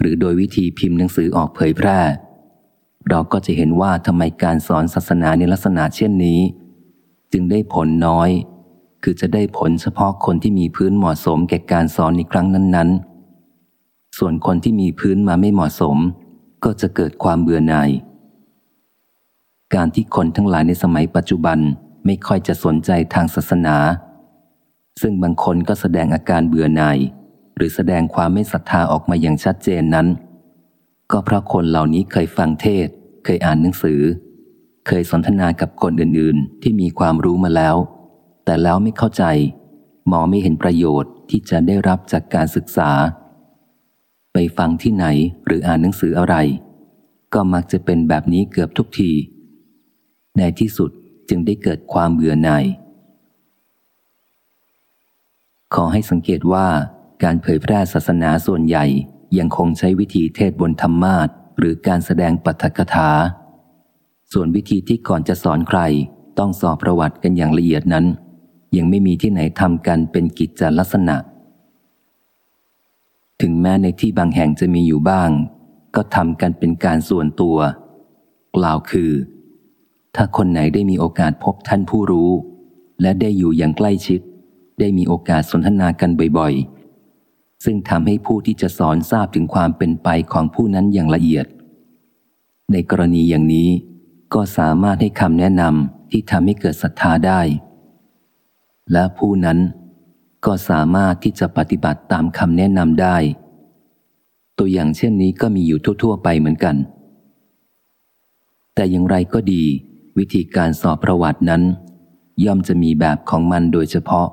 หรือโดยวิธีพิมพ์หนังสือออกเผยแพร่ เราก็จะเห็นว่าทำไมการสอนศาสนาในลักษณะเช่นนี้ จึงได้ผลน้อย คือจะได้ผลเฉพาะคนที่มีพื้นเหมาะสมแก่การสอนในครั้งนั้น ๆ ส่วนคนที่มีพื้นมาไม่เหมาะสม ก็จะเกิดความเบื่อหน่าย การที่คนทั้งหลายในสมัยปัจจุบันไม่ค่อยจะสนใจทางศาสนา ซึ่งบางคนก็แสดงอาการเบื่อหน่าย หรือแสดงความไม่ศรัทธาออกมาอย่างชัดเจนนั้น ก็เพราะคนเหล่านี้เคยฟังเทศ เคยอ่านหนังสือ เคยสนทนากับคนอื่นๆ ที่มีความรู้มาแล้ว แต่แล้วไม่เข้าใจ มองไม่เห็นประโยชน์ที่จะได้รับจากการศึกษา ไปฟังที่ไหนหรืออ่านหนังสืออะไร ก็มักจะเป็นแบบนี้เกือบทุกที ในที่สุดจึงได้เกิดความเบื่อหน่าย ขอให้สังเกตว่าการเผยแพร่ศาสนาส่วนใหญ่ยังคงใช้วิธีเทศบนธรรมาทหรือการแสดงปัฐกถา ส่วนวิธีที่ก่อนจะสอนใคร ต้องสอบประวัติกันอย่างละเอียดนั้น ยังไม่มีที่ไหนทำกันเป็นกิจจลักษณะ ถึงแม้ในที่บางแห่งจะมีอยู่บ้าง ก็ทำกันเป็นการส่วนตัว กล่าวคือ ถ้าคนไหนได้มีโอกาสพบท่านผู้รู้ และได้อยู่อย่างใกล้ชิด ได้มีโอกาสสนทนากันบ่อยๆ ซึ่งทำให้ผู้ที่จะสอนทราบถึงความเป็นไปของผู้นั้นอย่างละเอียด ในกรณีอย่างนี้ ก็สามารถให้คำแนะนำที่ทำให้เกิดศรัทธาได้ และผู้นั้นก็สามารถที่จะปฏิบัติตามคำแนะนำได้ ตัวอย่างเช่นนี้ก็มีอยู่ทั่ว ๆ ไปเหมือนกัน แต่อย่างไรก็ดี วิธีการสอบประวัตินั้น ย่อมจะมีแบบของมันโดยเฉพาะ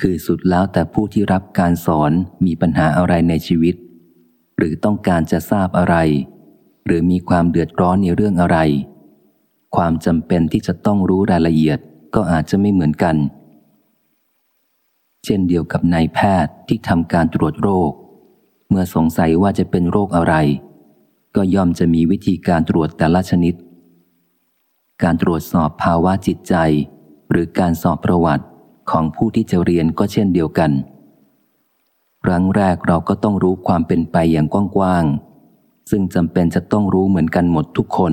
คือสุดแล้วแต่ผู้ที่รับการสอนมีปัญหาอะไรในชีวิต หรือต้องการจะทราบอะไร หรือมีความเดือดร้อนในเรื่องอะไร ความจำเป็นที่จะต้องรู้รายละเอียดก็อาจจะไม่เหมือนกัน เช่นเดียวกับนายแพทย์ที่ทำการตรวจโรค เมื่อสงสัยว่าจะเป็นโรคอะไร ก็ย่อมจะมีวิธีการตรวจแต่ละชนิด การตรวจสอบภาวะจิตใจ หรือการสอบประวัติของผู้ที่จะเรียนก็เช่นเดียวกัน ครั้งแรกเราก็ต้องรู้ความเป็นไปอย่างกว้างๆ ซึ่งจำเป็นจะต้องรู้เหมือนกันหมดทุกคน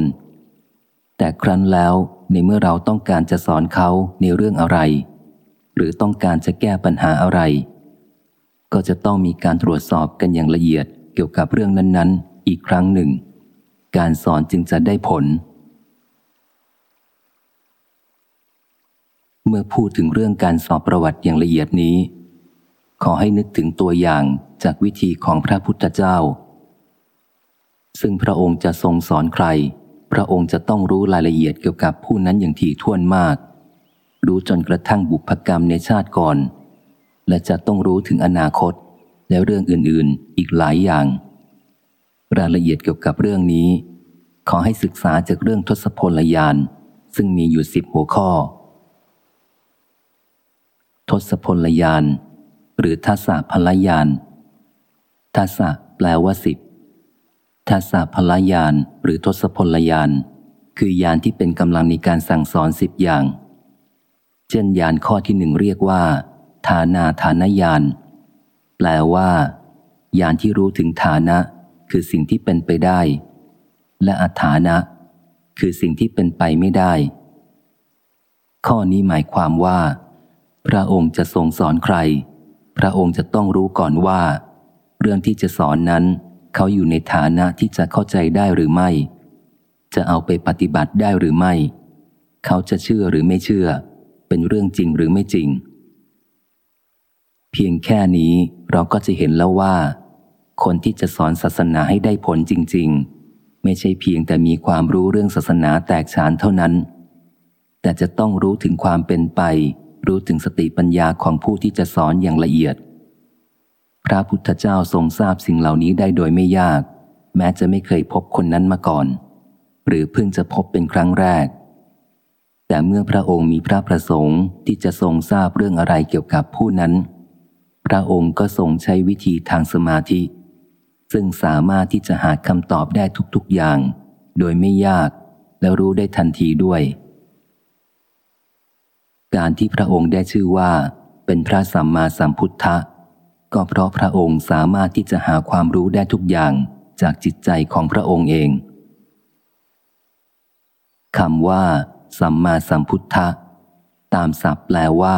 แต่ครั้นแล้วในเมื่อเราต้องการจะสอนเขาในเรื่องอะไร หรือต้องการจะแก้ปัญหาอะไร ก็จะต้องมีการตรวจสอบกันอย่างละเอียดเกี่ยวกับเรื่องนั้นๆ อีกครั้งหนึ่ง การสอนจึงจะได้ผล เมื่อพูดถึงเรื่องการสอบประวัติอย่างละเอียดนี้ ขอให้นึกถึงตัวอย่างจากวิธีของพระพุทธเจ้า ซึ่งพระองค์จะทรงสอนใคร พระองค์จะต้องรู้รายละเอียดเกี่ยวกับผู้นั้นอย่างถี่ถ้วนมาก รู้จนกระทั่งบุพกรรมในชาติก่อน และจะต้องรู้ถึงอนาคต และเรื่องอื่นๆ อีกหลายอย่าง รายละเอียดเกี่ยวกับเรื่องนี้ ขอให้ศึกษาจากเรื่องทศพลยาน ซึ่งมีอยู่สิบหัวข้อ ทศพลยาน หรือทัศพลยานทัศแปลว่าสิบ ทัศพลยานหรือทศพลยาน คือยานที่เป็นกำลังในการสั่งสอนสิบอย่าง เช่นยานข้อที่หนึ่งเรียกว่า ฐานาฐานยาน แปลว่า ยานที่รู้ถึงฐานะ คือสิ่งที่เป็นไปได้ และอัฐานะ คือสิ่งที่เป็นไปไม่ได้ ข้อนี้หมายความว่า พระองค์จะทรงสอนใคร พระองค์จะต้องรู้ก่อนว่า เรื่องที่จะสอนนั้น เขาอยู่ในฐานะที่จะเข้าใจได้หรือไม่ จะเอาไปปฏิบัติได้หรือไม่ เขาจะเชื่อหรือไม่เชื่อ เป็นเรื่องจริงหรือไม่จริง เพียงแค่นี้เราก็จะเห็นแล้วว่า คนที่จะสอนศาสนาให้ได้ผลจริง ๆ ไม่ใช่เพียงแต่มีความรู้เรื่องศาสนาแตกฉานเท่านั้น แต่จะต้องรู้ถึงความเป็นไป รู้ถึงสติปัญญาของผู้ที่จะสอนอย่างละเอียด ระพุทธเจ้าทรงทราบสิ่งเหล่านี้ได้โดยไม่ยาก แม้จะไม่เคยพบคนนั้นมาก่อน หรือเพิ่งจะพบเป็นครั้งแรก แต่เมื่อพระองค์มีพระประสงค์ที่จะทรงทราบเรื่องอะไรเกี่ยวกับผู้นั้น พระองค์ก็ทรงใช้วิธีทางสมาธิ ซึ่งสามารถที่จะหาคำตอบได้ทุกๆอย่าง โดยไม่ยากและรู้ได้ทันทีด้วย การที่พระองค์ได้ชื่อว่า เป็นพระสัมมาสัมพุทธะ ก็เพราะพระองค์สามารถที่จะหาความรู้ได้ทุกอย่างจากจิตใจของพระองค์เองคำว่า สัมมาสัมพุทธะ ตามศัพท์แปลว่า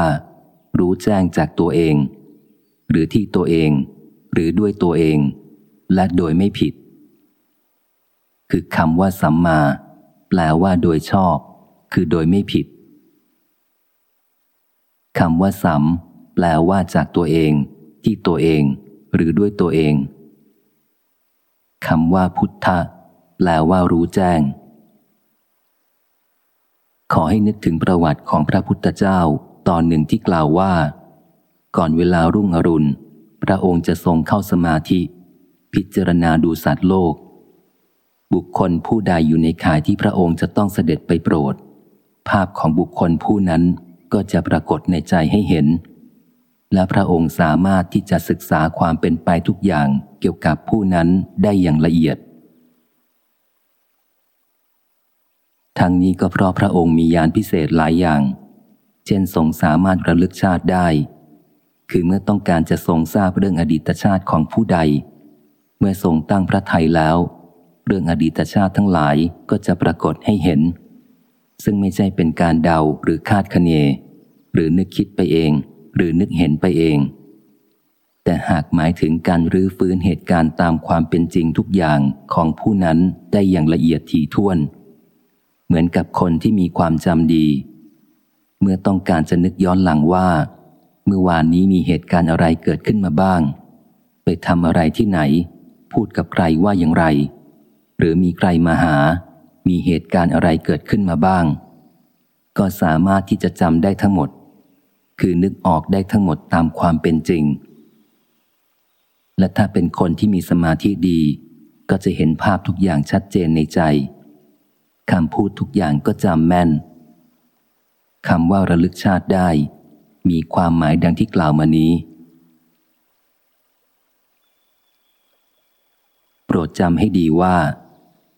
รู้แจ้งจากตัวเอง หรือที่ตัวเอง หรือด้วยตัวเอง และโดยไม่ผิด คือคำว่า สัมมา แปลว่าโดยชอบ คือโดยไม่ผิดคำว่าสัมแปลว่าจากตัวเอง ที่ตัวเอง หรือด้วยตัวเองคำว่าพุทธะแปลว่ารู้แจ้ง ขอให้นึกถึงประวัติของพระพุทธเจ้าตอนหนึ่งที่กล่าวว่า ก่อนเวลารุ่งอรุณ พระองค์จะทรงเข้าสมาธิ พิจารณาดูสัตว์โลก บุคคลผู้ใดอยู่ในข่ายที่พระองค์จะต้องเสด็จไปโปรด ภาพของบุคคลผู้นั้นก็จะปรากฏในใจให้เห็น และพระองค์สามารถที่จะศึกษาความเป็นไปทุกอย่างเกี่ยวกับผู้นั้นได้อย่างละเอียด ทั้งนี้ก็เพราะพระองค์มียานพิเศษหลายอย่าง เช่นทรงสามารถระลึกชาติได้ คือเมื่อต้องการจะทรงทราบเรื่องอดีตชาติของผู้ใด เมื่อทรงตั้งพระไทยแล้ว เรื่องอดีตชาติทั้งหลายก็จะปรากฏให้เห็น ซึ่งไม่ใช่เป็นการเดาหรือคาดคะเน หรือนึกคิดไปเอง หรือนึกเห็นไปเอง แต่หากหมายถึงการรื้อฟื้นเหตุการณ์ตามความเป็นจริงทุกอย่างของผู้นั้นได้อย่างละเอียดถี่ถ้วน เหมือนกับคนที่มีความจำดี เมื่อต้องการจะนึกย้อนหลังว่า เมื่อวานนี้มีเหตุการณ์อะไรเกิดขึ้นมาบ้าง ไปทำอะไรที่ไหน พูดกับใครว่าอย่างไร หรือมีใครมาหา มีเหตุการณ์อะไรเกิดขึ้นมาบ้างก็สามารถที่จะจำได้ทั้งหมด คือนึกออกได้ทั้งหมดตามความเป็นจริง และถ้าเป็นคนที่มีสมาธิดี ก็จะเห็นภาพทุกอย่างชัดเจนในใจ คำพูดทุกอย่างก็จำแม่น คำว่าระลึกชาติได้ มีความหมายดังที่กล่าวมานี้ โปรดจำให้ดีว่า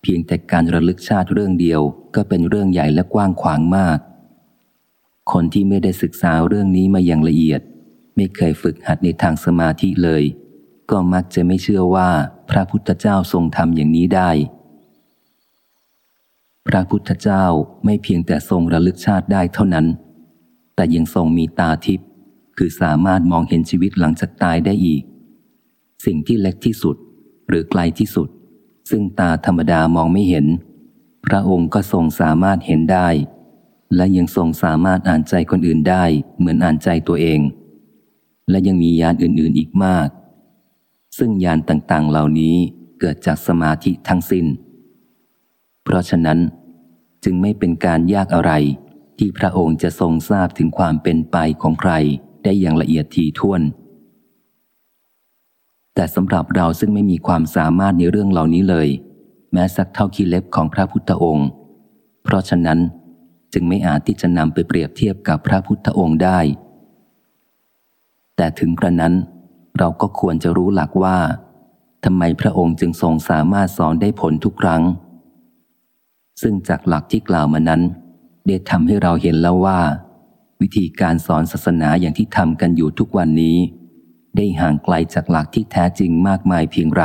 เพียงแต่การระลึกชาติเรื่องเดียวก็เป็นเรื่องใหญ่และกว้างขวางมาก คนที่ไม่ได้ศึกษาเรื่องนี้มาอย่างละเอียด ไม่เคยฝึกหัดในทางสมาธิเลย ก็มักจะไม่เชื่อว่าพระพุทธเจ้าทรงทำอย่างนี้ได้ พระพุทธเจ้าไม่เพียงแต่ทรงระลึกชาติได้เท่านั้น แต่ยังทรงมีตาทิพย์คือสามารถมองเห็นชีวิตหลังจากตายได้อีก สิ่งที่เล็กที่สุดหรือไกลที่สุด ซึ่งตาธรรมดามองไม่เห็น พระองค์ก็ทรงสามารถเห็นได้ และยังทรงสามารถอ่านใจคนอื่นได้เหมือนอ่านใจตัวเอง และยังมียานอื่นๆอีกมาก ซึ่งยานต่างๆ เหล่านี้เกิดจากสมาธิทั้งสิน้น เพราะฉะนั้นจึงไม่เป็นการยากอะไร ที่พระองค์จะทรงทราบถึงความเป็นไปของใครได้อย่างละเอียดถี่ถ้วน แต่สำหรับเราซึ่งไม่มีความสามารถในเรื่องเหล่านี้เลย แม้สักเท่าคีเล็บของพระพุทธองค์ เพราะฉะนั้น จึงไม่อาจที่จะนำไปเปรียบเทียบกับพระพุทธองค์ได้ แต่ถึงกระนั้น เราก็ควรจะรู้หลักว่าทำไมพระองค์จึงทรงสามารถสอนได้ผลทุกครั้ง ซึ่งจากหลักที่กล่าวมานั้น ได้ทำให้เราเห็นแล้วว่า วิธีการสอนศาสนาอย่างที่ทำกันอยู่ทุกวันนี้ ได้ห่างไกลจากหลักที่แท้จริงมากมายเพียงไร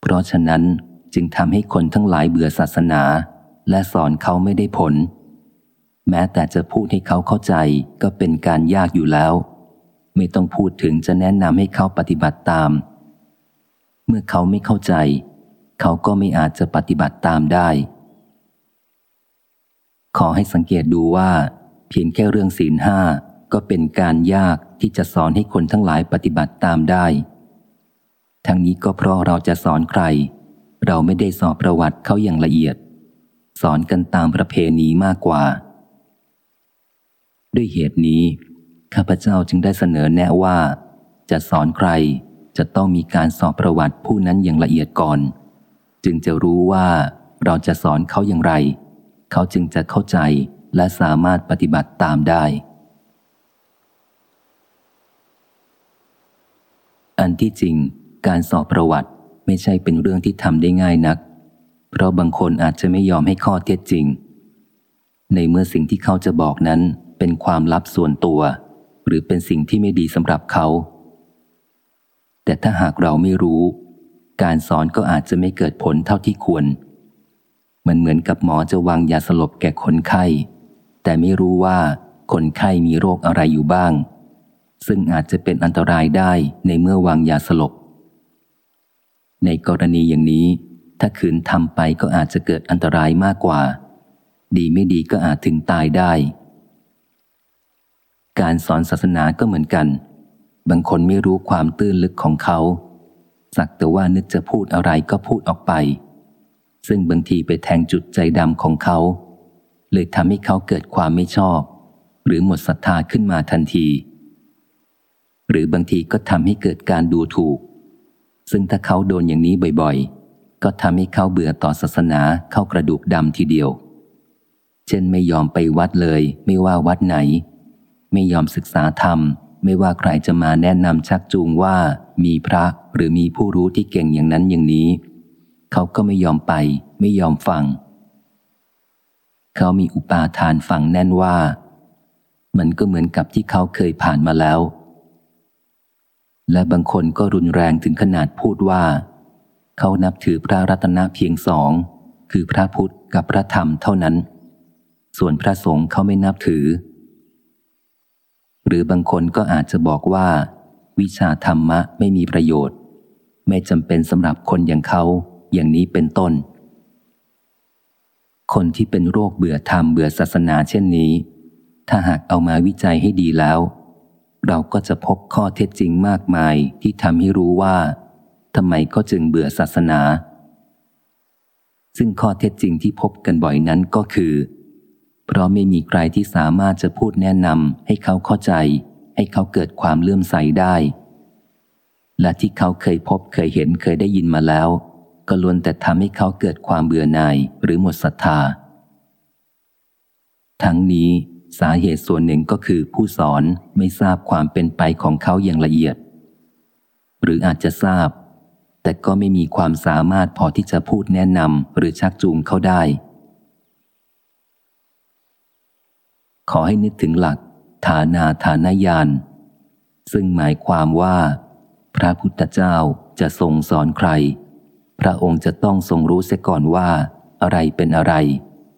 เพราะฉะนั้นจึงทำให้คนทั้งหลายเบื่อศาสนา และสอนเขาไม่ได้ผล แม้แต่จะพูดให้เขาเข้าใจก็เป็นการยากอยู่แล้ว ไม่ต้องพูดถึงจะแนะนำให้เขาปฏิบัติตาม เมื่อเขาไม่เข้าใจ เขาก็ไม่อาจจะปฏิบัติตามได้ ขอให้สังเกตดูว่า เพียงแค่เรื่องศีลห้าก็เป็นการยากที่จะสอนให้คนทั้งหลายปฏิบัติตามได้ ทั้งนี้ก็เพราะเราจะสอนใคร เราไม่ได้สอบประวัติเขาอย่างละเอียด สอนกันตามประเพณีมากกว่า ด้วยเหตุนี้ ข้าพเจ้าจึงได้เสนอแนะว่า จะสอนใครจะต้องมีการสอบประวัติผู้นั้นอย่างละเอียดก่อน จึงจะรู้ว่าเราจะสอนเขาอย่างไร เขาจึงจะเข้าใจและสามารถปฏิบัติตามได้ อันที่จริง การสอบประวัติไม่ใช่เป็นเรื่องที่ทำได้ง่ายนัก เพราะบางคนอาจจะไม่ยอมให้ข้อเท็จจริง ในเมื่อสิ่งที่เขาจะบอกนั้นเป็นความลับส่วนตัว หรือเป็นสิ่งที่ไม่ดีสำหรับเขา แต่ถ้าหากเราไม่รู้ การสอนก็อาจจะไม่เกิดผลเท่าที่ควร มันเหมือนกับหมอจะวางยาสลบแก่คนไข้ แต่ไม่รู้ว่าคนไข้มีโรคอะไรอยู่บ้าง ซึ่งอาจจะเป็นอันตรายได้ในเมื่อวางยาสลบในกรณีอย่างนี้ ถ้าขืนทำไปก็อาจจะเกิดอันตรายมากกว่า ดีไม่ดีก็อาจถึงตายได้ การสอนศาสนาก็เหมือนกัน บางคนไม่รู้ความตื้นลึกของเขา สักแต่ว่านึกจะพูดอะไรก็พูดออกไป ซึ่งบางทีไปแทงจุดใจดำของเขา เลยทำให้เขาเกิดความไม่ชอบ หรือหมดศรัทธาขึ้นมาทันที หรือบางทีก็ทำให้เกิดการดูถูก ซึ่งถ้าเขาโดนอย่างนี้บ่อยๆ ก็ทำให้เขาเบื่อต่อศาสนาเข้ากระดูกดำทีเดียว เช่นไม่ยอมไปวัดเลย ไม่ว่าวัดไหน ไม่ยอมศึกษาธรรม ไม่ว่าใครจะมาแนะนำชักจูงว่ามีพระหรือมีผู้รู้ที่เก่งอย่างนั้นอย่างนี้ เขาก็ไม่ยอมไป ไม่ยอมฟัง เขามีอุปาทานฝังแน่นว่า มันก็เหมือนกับที่เขาเคยผ่านมาแล้ว และบางคนก็รุนแรงถึงขนาดพูดว่า เขานับถือพระรัตนเพียงสอง คือพระพุทธกับพระธรรมเท่านั้น ส่วนพระสงฆ์เขาไม่นับถือ หรือบางคนก็อาจจะบอกว่า วิชาธรรมะไม่มีประโยชน์ ไม่จำเป็นสำหรับคนอย่างเขาอย่างนี้เป็นต้น คนที่เป็นโรคเบื่อธรรมเบื่อศาสนาเช่นนี้ ถ้าหากเอามาวิจัยให้ดีแล้ว เราก็จะพบข้อเท็จจริงมากมายที่ทำให้รู้ว่า ทำไมก็จึงเบื่อศาสนา ซึ่งข้อเท็จจริงที่พบกันบ่อยนั้นก็คือ เพราะไม่มีใครที่สามารถจะพูดแนะนำให้เขาเข้าใจ ให้เขาเกิดความเลื่อมใสได้ และที่เขาเคยพบเคยเห็นเคยได้ยินมาแล้ว ก็ล้วนแต่ทำให้เขาเกิดความเบื่อหน่ายหรือหมดศรัทธา ทั้งนี้สาเหตุส่วนหนึ่งก็คือผู้สอนไม่ทราบความเป็นไปของเขาอย่างละเอียด หรืออาจจะทราบ แต่ก็ไม่มีความสามารถพอที่จะพูดแนะนำหรือชักจูงเขาได้ ขอให้นึกถึงหลัก ฐานาฐานญาณซึ่งหมายความว่า พระพุทธเจ้าจะทรงสอนใคร พระองค์จะต้องทรงรู้เสียก่อนว่า อะไรเป็นอะไร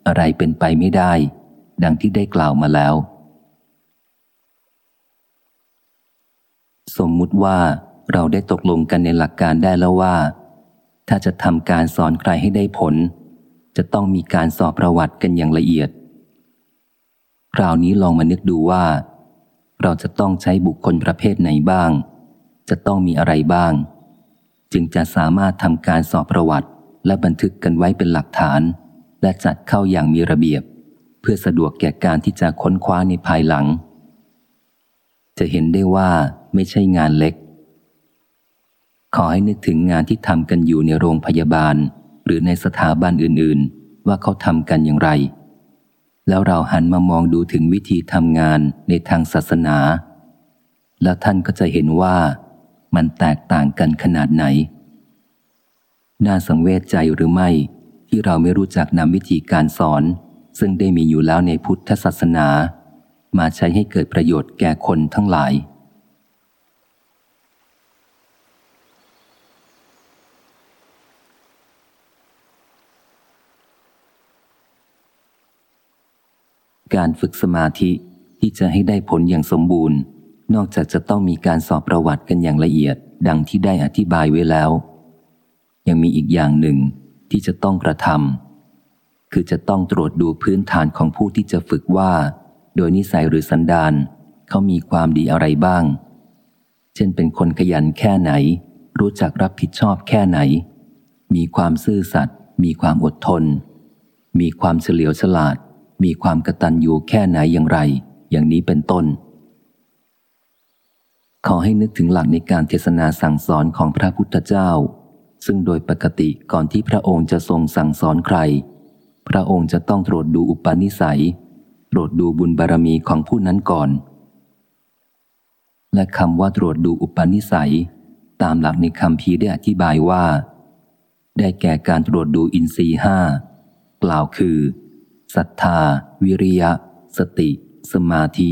อะไรเป็นไปไม่ได้ ดังที่ได้กล่าวมาแล้ว สมมุติว่า เราได้ตกลงกันในหลักการได้แล้วว่า ถ้าจะทำการสอนใครให้ได้ผล จะต้องมีการสอบประวัติกันอย่างละเอียด คราวนี้ลองมานึกดูว่า เราจะต้องใช้บุคคลประเภทไหนบ้าง จะต้องมีอะไรบ้าง จึงจะสามารถทำการสอบประวัติและบันทึกกันไว้เป็นหลักฐาน และจัดเข้าอย่างมีระเบียบ เพื่อสะดวกแก่การที่จะค้นคว้าในภายหลัง จะเห็นได้ว่าไม่ใช่งานเล็ก ขอให้นึกถึงงานที่ทำกันอยู่ในโรงพยาบาล หรือในสถาบันอื่นๆ ว่าเขาทำกันอย่างไร แล้วเราหันมามองดูถึงวิธีทำงานในทางศาสนา แล้วท่านก็จะเห็นว่ามันแตกต่างกันขนาดไหน น่าสังเวชใจหรือไม่ที่เราไม่รู้จักนำวิธีการสอน ซึ่งได้มีอยู่แล้วในพุทธศาสนา มาใช้ให้เกิดประโยชน์แก่คนทั้งหลาย การฝึกสมาธิที่จะให้ได้ผลอย่างสมบูรณ์ นอกจากจะต้องมีการสอบประวัติกันอย่างละเอียด ดังที่ได้อธิบายไว้แล้ว ยังมีอีกอย่างหนึ่งที่จะต้องกระทำคือจะต้องตรวจดูพื้นฐานของผู้ที่จะฝึกว่า โดยนิสัยหรือสันดานเขามีความดีอะไรบ้าง เช่นเป็นคนขยันแค่ไหน รู้จักรับผิดชอบแค่ไหน มีความซื่อสัตย์มีความอดทน มีความเฉลียวฉลาด มีความกระตัญญูแค่ไหนอย่างไร อย่างนี้เป็นต้น ขอให้นึกถึงหลักในการเทศนาสั่งสอนของพระพุทธเจ้า ซึ่งโดยปกติก่อนที่พระองค์จะทรงสั่งสอนใคร พระองค์จะต้องตรวจดูอุปนิสัย ตรวจดูบุญบารรมีของผู้นั้นก่อน และคำว่าตรวจดูอุปนิสัย ตามหลักในคำพีได้อธิบายว่า ได้แก่การตรวจดูอินทรีห้ากล่าวคือ ศรัทธา วิริยะ สติ สมาธิ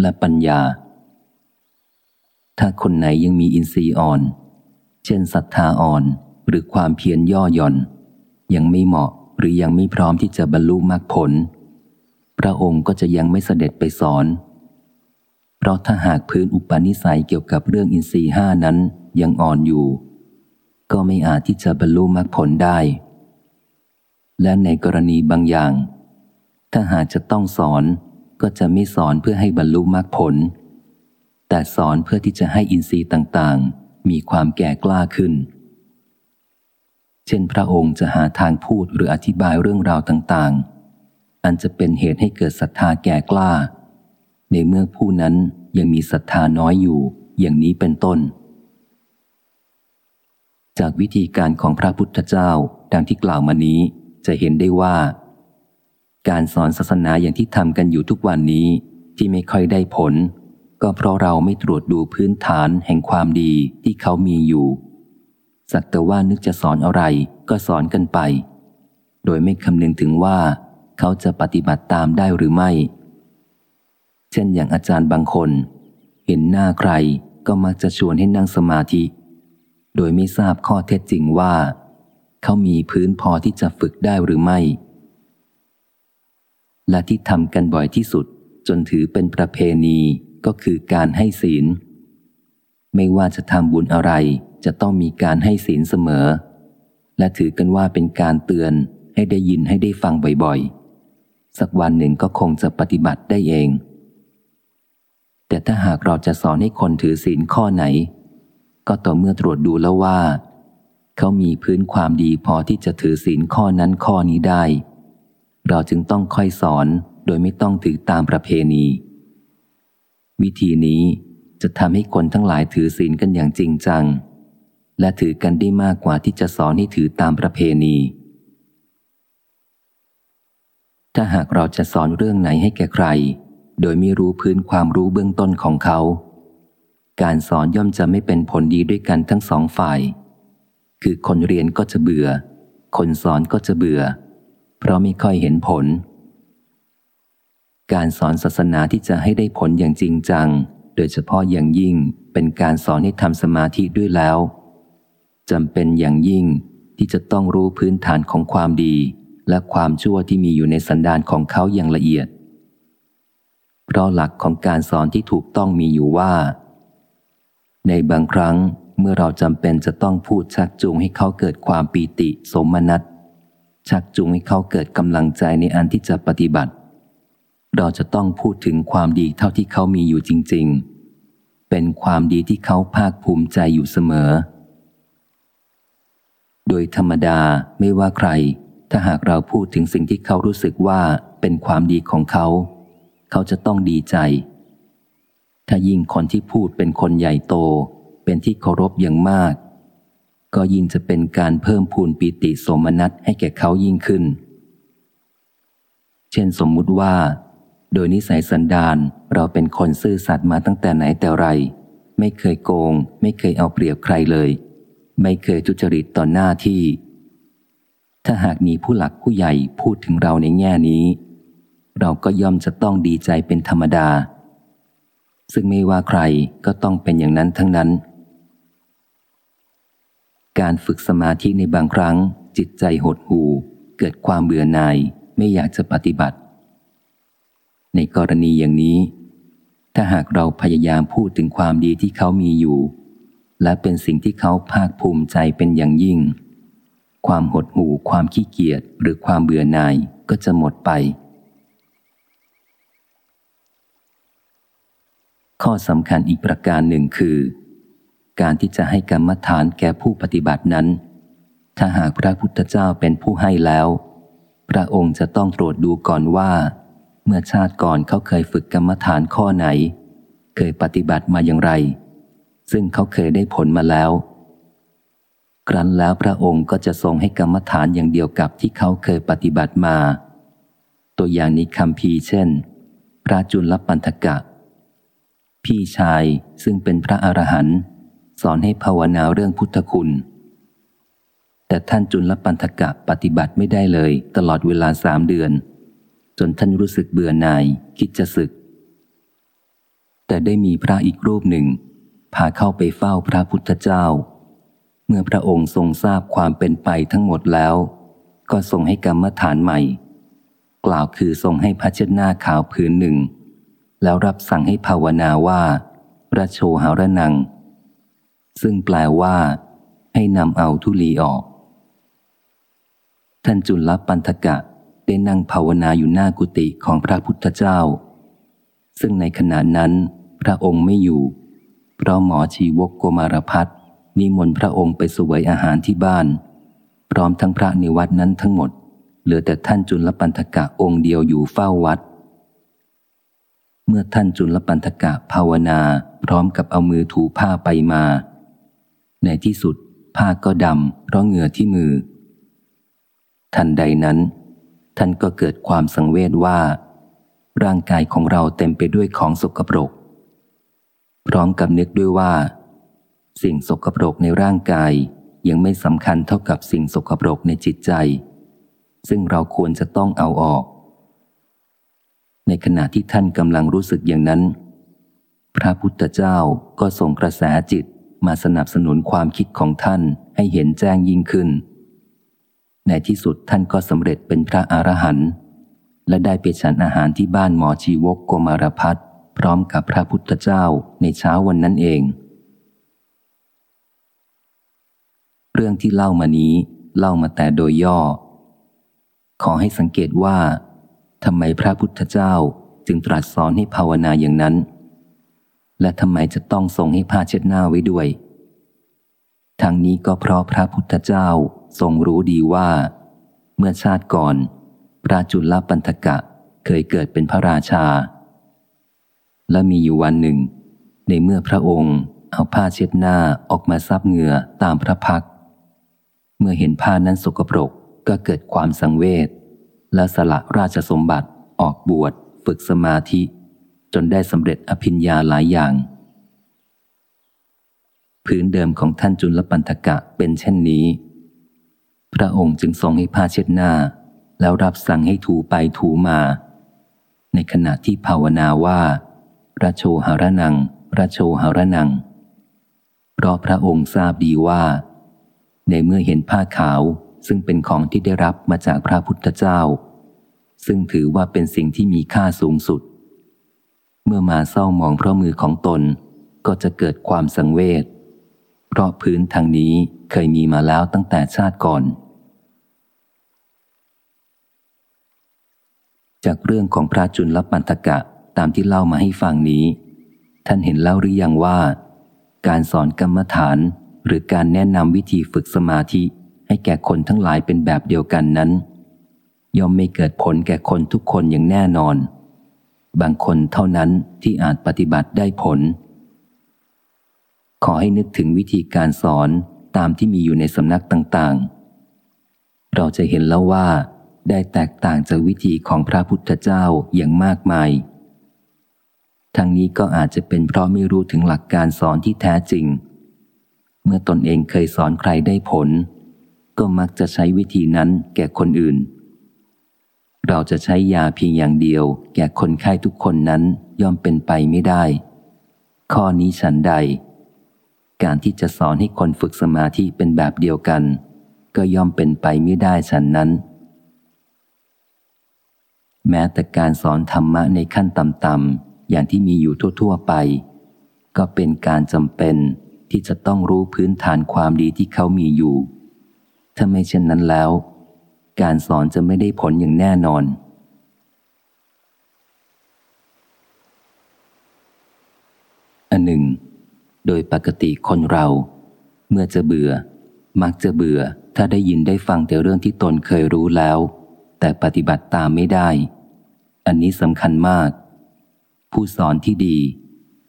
และปัญญา ถ้าคนไหนยังมีอินทรีย์อ่อน เช่นศรัทธาอ่อนหรือความเพียรย่อหย่อน ยังไม่เหมาะหรือยังไม่พร้อมที่จะบรรลุมรรคผล พระองค์ก็จะยังไม่เสด็จไปสอน เพราะถ้าหากพื้นอุปนิสัยเกี่ยวกับเรื่องอินทรีย์ห้านั้นยังอ่อนอยู่ ก็ไม่อาจที่จะบรรลุมรรคผลได้ และในกรณีบางอย่าง ถ้าหากจะต้องสอนก็จะไม่สอนเพื่อให้บรรลุมรรคผล แต่สอนเพื่อที่จะให้อินทรีย์ต่างๆ มีความแก่กล้าขึ้น เช่นพระองค์จะหาทางพูดหรืออธิบายเรื่องราวต่างๆ อันจะเป็นเหตุให้เกิดศรัทธาแก่กล้า ในเมื่อผู้นั้นยังมีศรัทธาน้อยอยู่ อย่างนี้เป็นต้น จากวิธีการของพระพุทธเจ้าดังที่กล่าวมานี้จะเห็นได้ว่า การสอนศาสนาอย่างที่ทำกันอยู่ทุกวันนี้ที่ไม่ค่อยได้ผล ก็เพราะเราไม่ตรวจดูพื้นฐานแห่งความดีที่เขามีอยู่ สักแต่ว่านึกจะสอนอะไรก็สอนกันไป โดยไม่คำนึงถึงว่า เขาจะปฏิบัติตามได้หรือไม่ เช่นอย่างอาจารย์บางคน เห็นหน้าใครก็มักจะชวนให้นั่งสมาธิ โดยไม่ทราบข้อเท็จจริงว่า เขามีพื้นพอที่จะฝึกได้หรือไม่ และที่ทำกันบ่อยที่สุด จนถือเป็นประเพณีก็คือการให้ศีล ไม่ว่าจะทำบุญอะไรจะต้องมีการให้ศีลเสมอ และถือกันว่าเป็นการเตือนให้ได้ยินให้ได้ฟังบ่อยๆ สักวันหนึ่งก็คงจะปฏิบัติได้เอง แต่ถ้าหากเราจะสอนให้คนถือศีลข้อไหน ก็ต่อเมื่อตรวจดูแล้วว่า เขามีพื้นความดีพอที่จะถือศีลข้อนั้นข้อนี้ได้ เราจึงต้องค่อยสอนโดยไม่ต้องถือตามประเพณี วิธีนี้จะทำให้คนทั้งหลายถือศีลกันอย่างจริงจัง และถือกันได้มากกว่าที่จะสอนให้ถือตามประเพณี ถ้าหากเราจะสอนเรื่องไหนให้แก่ใคร โดยไม่รู้พื้นความรู้เบื้องต้นของเขา การสอนย่อมจะไม่เป็นผลดีด้วยกันทั้งสองฝ่าย คือคนเรียนก็จะเบื่อ คนสอนก็จะเบื่อ เพราะไม่ค่อยเห็นผล การสอนศาสนาที่จะให้ได้ผลอย่างจริงจัง โดยเฉพาะอย่างยิ่งเป็นการสอนให้ทำสมาธิด้วยแล้วจำเป็นอย่างยิ่งที่จะต้องรู้พื้นฐานของความดี และความชั่วที่มีอยู่ในสันดานของเขาอย่างละเอียด เพราะหลักของการสอนที่ถูกต้องมีอยู่ว่า ในบางครั้งเมื่อเราจำเป็นจะต้องพูดชักจูงให้เขาเกิดความปีติ สมนัต ชักจูงให้เขาเกิดกำลังใจในอันที่จะปฏิบัติ เราจะต้องพูดถึงความดีเท่าที่เขามีอยู่จริง ๆ เป็นความดีที่เขาภาคภูมิใจอยู่เสมอ โดยธรรมดาไม่ว่าใคร ถ้าหากเราพูดถึงสิ่งที่เขารู้สึกว่าเป็นความดีของเขา เขาจะต้องดีใจ ถ้ายิ่งคนที่พูดเป็นคนใหญ่โต เป็นที่เคารพอย่างมาก ก็ยิ่งจะเป็นการเพิ่มพูนปีติสมนัตให้แก่เขายิ่งขึ้น เช่นสมมุติว่า โดยนิสัยสันดานเราเป็นคนซื่อสัตย์มาตั้งแต่ไหนแต่ไร ไม่เคยโกง ไม่เคยเอาเปรียบใครเลย ไม่เคยทุจริตต่อหน้าที่ ถ้าหากมีผู้หลักผู้ใหญ่พูดถึงเราในแง่นี้ เราก็ย่อมจะต้องดีใจเป็นธรรมดา ซึ่งไม่ว่าใครก็ต้องเป็นอย่างนั้นทั้งนั้น การฝึกสมาธิในบางครั้ง จิตใจหดหู่ เกิดความเบื่อหน่ายไม่อยากจะปฏิบัติ ในกรณีอย่างนี้ ถ้าหากเราพยายามพูดถึงความดีที่เขามีอยู่ และเป็นสิ่งที่เขาภาคภูมิใจเป็นอย่างยิ่ง ความหดหู่ ความขี้เกียจหรือความเบื่อหน่ายก็จะหมดไป ข้อสำคัญอีกประการหนึ่งคือ การที่จะให้กรรมฐานแก่ผู้ปฏิบัตินั้น ถ้าหากพระพุทธเจ้าเป็นผู้ให้แล้ว พระองค์จะต้องตรวจดูก่อนว่า เมื่อชาติก่อนเขาเคยฝึกกรรมฐานข้อไหน เคยปฏิบัติมาอย่างไร ซึ่งเขาเคยได้ผลมาแล้ว ครั้นแล้วพระองค์ก็จะทรงให้กรรมฐานอย่างเดียวกับที่เขาเคยปฏิบัติมา ตัวอย่างนี้คำพีเช่น พระจุลปันธกะ พี่ชายซึ่งเป็นพระอรหันต์ สอนให้ภาวนาเรื่องพุทธคุณ แต่ท่านจุลปันธกะปฏิบัติไม่ได้เลยตลอดเวลาสามเดือน จนท่านรู้สึกเบื่อหน่าย คิดจะศึก แต่ได้มีพระอีกรูปหนึ่ง พาเข้าไปเฝ้าพระพุทธเจ้า เมื่อพระองค์ทรงทราบความเป็นไปทั้งหมดแล้ว ก็ทรงให้กรรมฐานใหม่ กล่าวคือทรงให้พระเชดหน้าขาวผืนหนึ่ง แล้วรับสั่งให้ภาวนาว่าระโชหารนัง ซึ่งแปลว่า ให้นำเอาทุลีออก ท่านจุลปันธกะได้นั่งภาวนาอยู่หน้ากุฏิของพระพุทธเจ้า ซึ่งในขณะนั้นพระองค์ไม่อยู่ เพราะหมอชีวกโกมารพัฒนิมนต์พระองค์ไปสวยอาหารที่บ้าน พร้อมทั้งพระในวัดนั้นทั้งหมด เหลือแต่ท่านจุลปันธกะองค์เดียวอยู่เฝ้าวัด เมื่อท่านจุลปันธกะภาวนาพร้อมกับเอามือถูผ้าไปมา ในที่สุดผ้าก็ดำเพราะเหงื่อที่มือ ทันใดนั้น ท่านก็เกิดความสังเวชว่า ร่างกายของเราเต็มไปด้วยของสกปรก พร้อมกับนึกด้วยว่า สิ่งสกปรกในร่างกายยังไม่สำคัญเท่ากับสิ่งสกปรกในจิตใจ ซึ่งเราควรจะต้องเอาออก ในขณะที่ท่านกำลังรู้สึกอย่างนั้น พระพุทธเจ้าก็ส่งกระแสจิต มาสนับสนุนความคิดของท่านให้เห็นแจ้งยิ่งขึ้น ในที่สุดท่านก็สำเร็จเป็นพระอรหันต์และได้ไปฉันอาหารที่บ้านหมอชีวกโกมารพัฒพร้อมกับพระพุทธเจ้าในเช้าวันนั้นเอง เรื่องที่เล่ามานี้เล่ามาแต่โดยย่อ ขอให้สังเกตว่าทำไมพระพุทธเจ้าจึงตรัสสอนให้ภาวนาอย่างนั้น และทำไมจะต้องทรงให้ผ้าเช็ดหน้าไว้ด้วยทางนี้ก็เพราะพระพุทธเจ้าทรงรู้ดีว่า เมื่อชาติก่อน พระจุลปันธกะเคยเกิดเป็นพระราชา และมีอยู่วันหนึ่ง ในเมื่อพระองค์เอาผ้าเช็ดหน้าออกมาซับเหงื่อตามพระพัก เมื่อเห็นผ้านั้นสกปรกก็เกิดความสังเวชและสละราชสมบัติออกบวชฝึกสมาธิ จนได้สำเร็จอภิญญาหลายอย่าง พื้นเดิมของท่านจุลปันธกะเป็นเช่นนี้ พระองค์จึงทรงให้ผ้าเช็ดหน้า แล้วรับสั่งให้ถูไปถูมา ในขณะที่ภาวนาว่าระโชหารนังระโชหารนัง เพราะพระองค์ทราบดีว่า ในเมื่อเห็นผ้าขาวซึ่งเป็นของที่ได้รับมาจากพระพุทธเจ้า ซึ่งถือว่าเป็นสิ่งที่มีค่าสูงสุด เมื่อมาเศร้ามองเพราะมือของตน ก็จะเกิดความสังเวช เพราะพื้นทางนี้เคยมีมาแล้วตั้งแต่ชาติก่อน จากเรื่องของพระจุลปันตกะตามที่เล่ามาให้ฟังนี้ ท่านเห็นเล่าหรือยังว่า การสอนกรรมฐานหรือการแนะนำวิธีฝึกสมาธิให้แก่คนทั้งหลายเป็นแบบเดียวกันนั้น ย่อมไม่เกิดผลแก่คนทุกคนอย่างแน่นอน บางคนเท่านั้นที่อาจปฏิบัติได้ผล ขอให้นึกถึงวิธีการสอนตามที่มีอยู่ในสำนักต่างๆ เราจะเห็นแล้วว่า ได้แตกต่างจากวิธีของพระพุทธเจ้าอย่างมากมาย ทั้งนี้ก็อาจจะเป็นเพราะไม่รู้ถึงหลักการสอนที่แท้จริง เมื่อตนเองเคยสอนใครได้ผล ก็มักจะใช้วิธีนั้นแก่คนอื่น เราจะใช้ยาเพียงอย่างเดียว แก่คนไข้ทุกคนนั้นย่อมเป็นไปไม่ได้ ข้อนี้ฉันใด การที่จะสอนให้คนฝึกสมาธิเป็นแบบเดียวกัน ก็ย่อมเป็นไปไม่ได้ฉันนั้น แม้แต่การสอนธรรมะในขั้นต่ำๆอย่างที่มีอยู่ทั่ว ๆ ไป ก็เป็นการจำเป็นที่จะต้องรู้พื้นฐานความดีที่เขามีอยู่ ถ้าไม่เช่นนั้นแล้ว การสอนจะไม่ได้ผลอย่างแน่นอน อันหนึ่ง โดยปกติคนเรา เมื่อจะเบื่อ มักจะเบื่อถ้าได้ยินได้ฟังแต่เรื่องที่ตนเคยรู้แล้ว แต่ปฏิบัติตามไม่ได้ อันนี้สำคัญมาก ผู้สอนที่ดี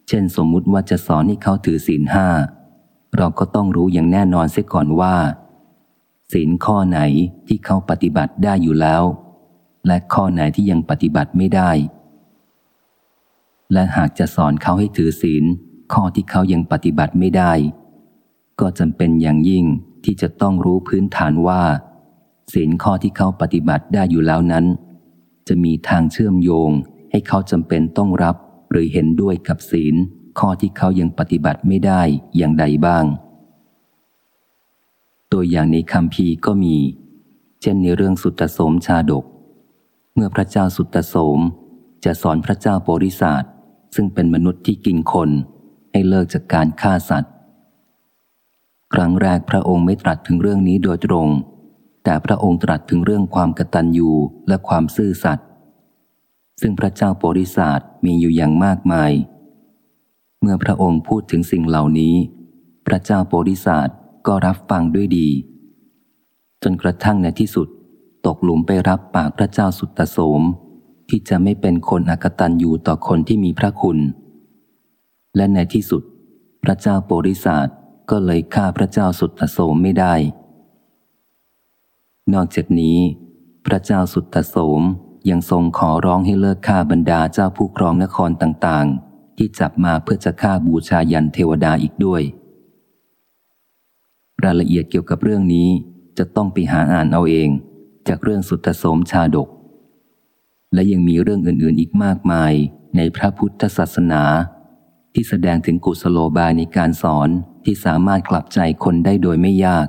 เช่นสมมุติว่าจะสอนให้เขาถือศีลห้าเราก็ต้องรู้อย่างแน่นอนเสียก่อนว่า ศีลข้อไหนที่เขาปฏิบัติได้อยู่แล้ว และข้อไหนที่ยังปฏิบัติไม่ได้ และหากจะสอนเขาให้ถือศีล ข้อที่เขายังปฏิบัติไม่ได้ ก็จำเป็นอย่างยิ่งที่จะต้องรู้พื้นฐานว่าศีลข้อที่เขาปฏิบัติได้อยู่แล้วนั้น จะมีทางเชื่อมโยงให้เขาจำเป็นต้องรับหรือเห็นด้วยกับศีล ข้อที่เขายังปฏิบัติไม่ได้อย่างใดบ้าง ตัวอย่างในคำพีก็มี เช่นในเรื่องสุตโสมชาดก เมื่อพระเจ้าสุตโสมจะสอนพระเจ้าโปริศาสซึ่งเป็นมนุษย์ที่กินคน ให้เลิกจากการฆ่าสัตว์ ครั้งแรกพระองค์ไม่ตรัสถึงเรื่องนี้โดยตรง แต่พระองค์ตรัสถึงเรื่องความกตัญญูและความซื่อสัตย์ซึ่งพระเจ้าโปริศาสมีอยู่อย่างมากมาย เมื่อพระองค์พูดถึงสิ่งเหล่านี้ พระเจ้าโพธิสัตว์ ก็รับฟังด้วยดี จนกระทั่งในที่สุด ตกหลุมไปรับปากพระเจ้าสุตโสม ที่จะไม่เป็นคนอกตันอยู่ต่อคนที่มีพระคุณ และในที่สุด พระเจ้าโพธิสัตว์ก็เลยฆ่าพระเจ้าสุตโสมไม่ได้ นอกจากนี้ พระเจ้าสุตโสมยังทรงขอร้องให้เลิกฆ่าบรรดาเจ้าผู้ครองนครต่างๆ ที่จับมาเพื่อจะฆ่าบูชายันเทวดาอีกด้วย รายละเอียดเกี่ยวกับเรื่องนี้จะต้องไปหาอ่านเอาเอง จากเรื่องสุตสมชาดก และยังมีเรื่องอื่นๆอีกมากมายในพระพุทธศาสนา ที่แสดงถึงกุศโลบายในการสอนที่สามารถกลับใจคนได้โดยไม่ยาก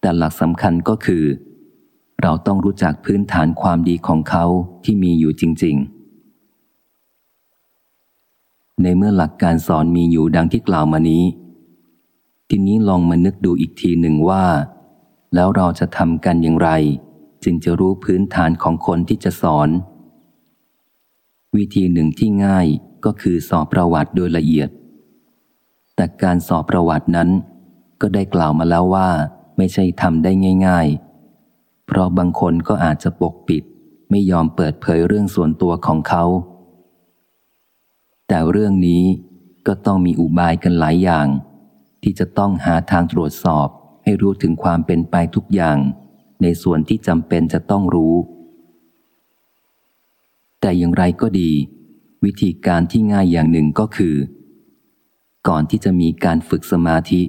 แต่หลักสำคัญก็คือ เราต้องรู้จักพื้นฐานความดีของเขาที่มีอยู่จริง ๆ ในเมื่อหลักการสอนมีอยู่ดังที่กล่าวมานี้ ทีนี้ลองมานึกดูอีกทีหนึ่งว่า แล้วเราจะทำกันอย่างไร จึงจะรู้พื้นฐานของคนที่จะสอน วิธีหนึ่งที่ง่ายก็คือสอบประวัติโดยละเอียด แต่การสอบประวัตินั้น ก็ได้กล่าวมาแล้วว่า ไม่ใช่ทำได้ง่าย ๆ เพราะบางคนก็อาจจะปกปิด ไม่ยอมเปิดเผยเรื่องส่วนตัวของเขา แต่เรื่องนี้ก็ต้องมีอุบายกันหลายอย่าง ที่จะต้องหาทางตรวจสอบ ให้รู้ถึงความเป็นไปทุกอย่าง ในส่วนที่จำเป็นจะต้องรู้ แต่อย่างไรก็ดี วิธีการที่ง่ายอย่างหนึ่งก็คือ ก่อนที่จะมีการฝึกสมาธิ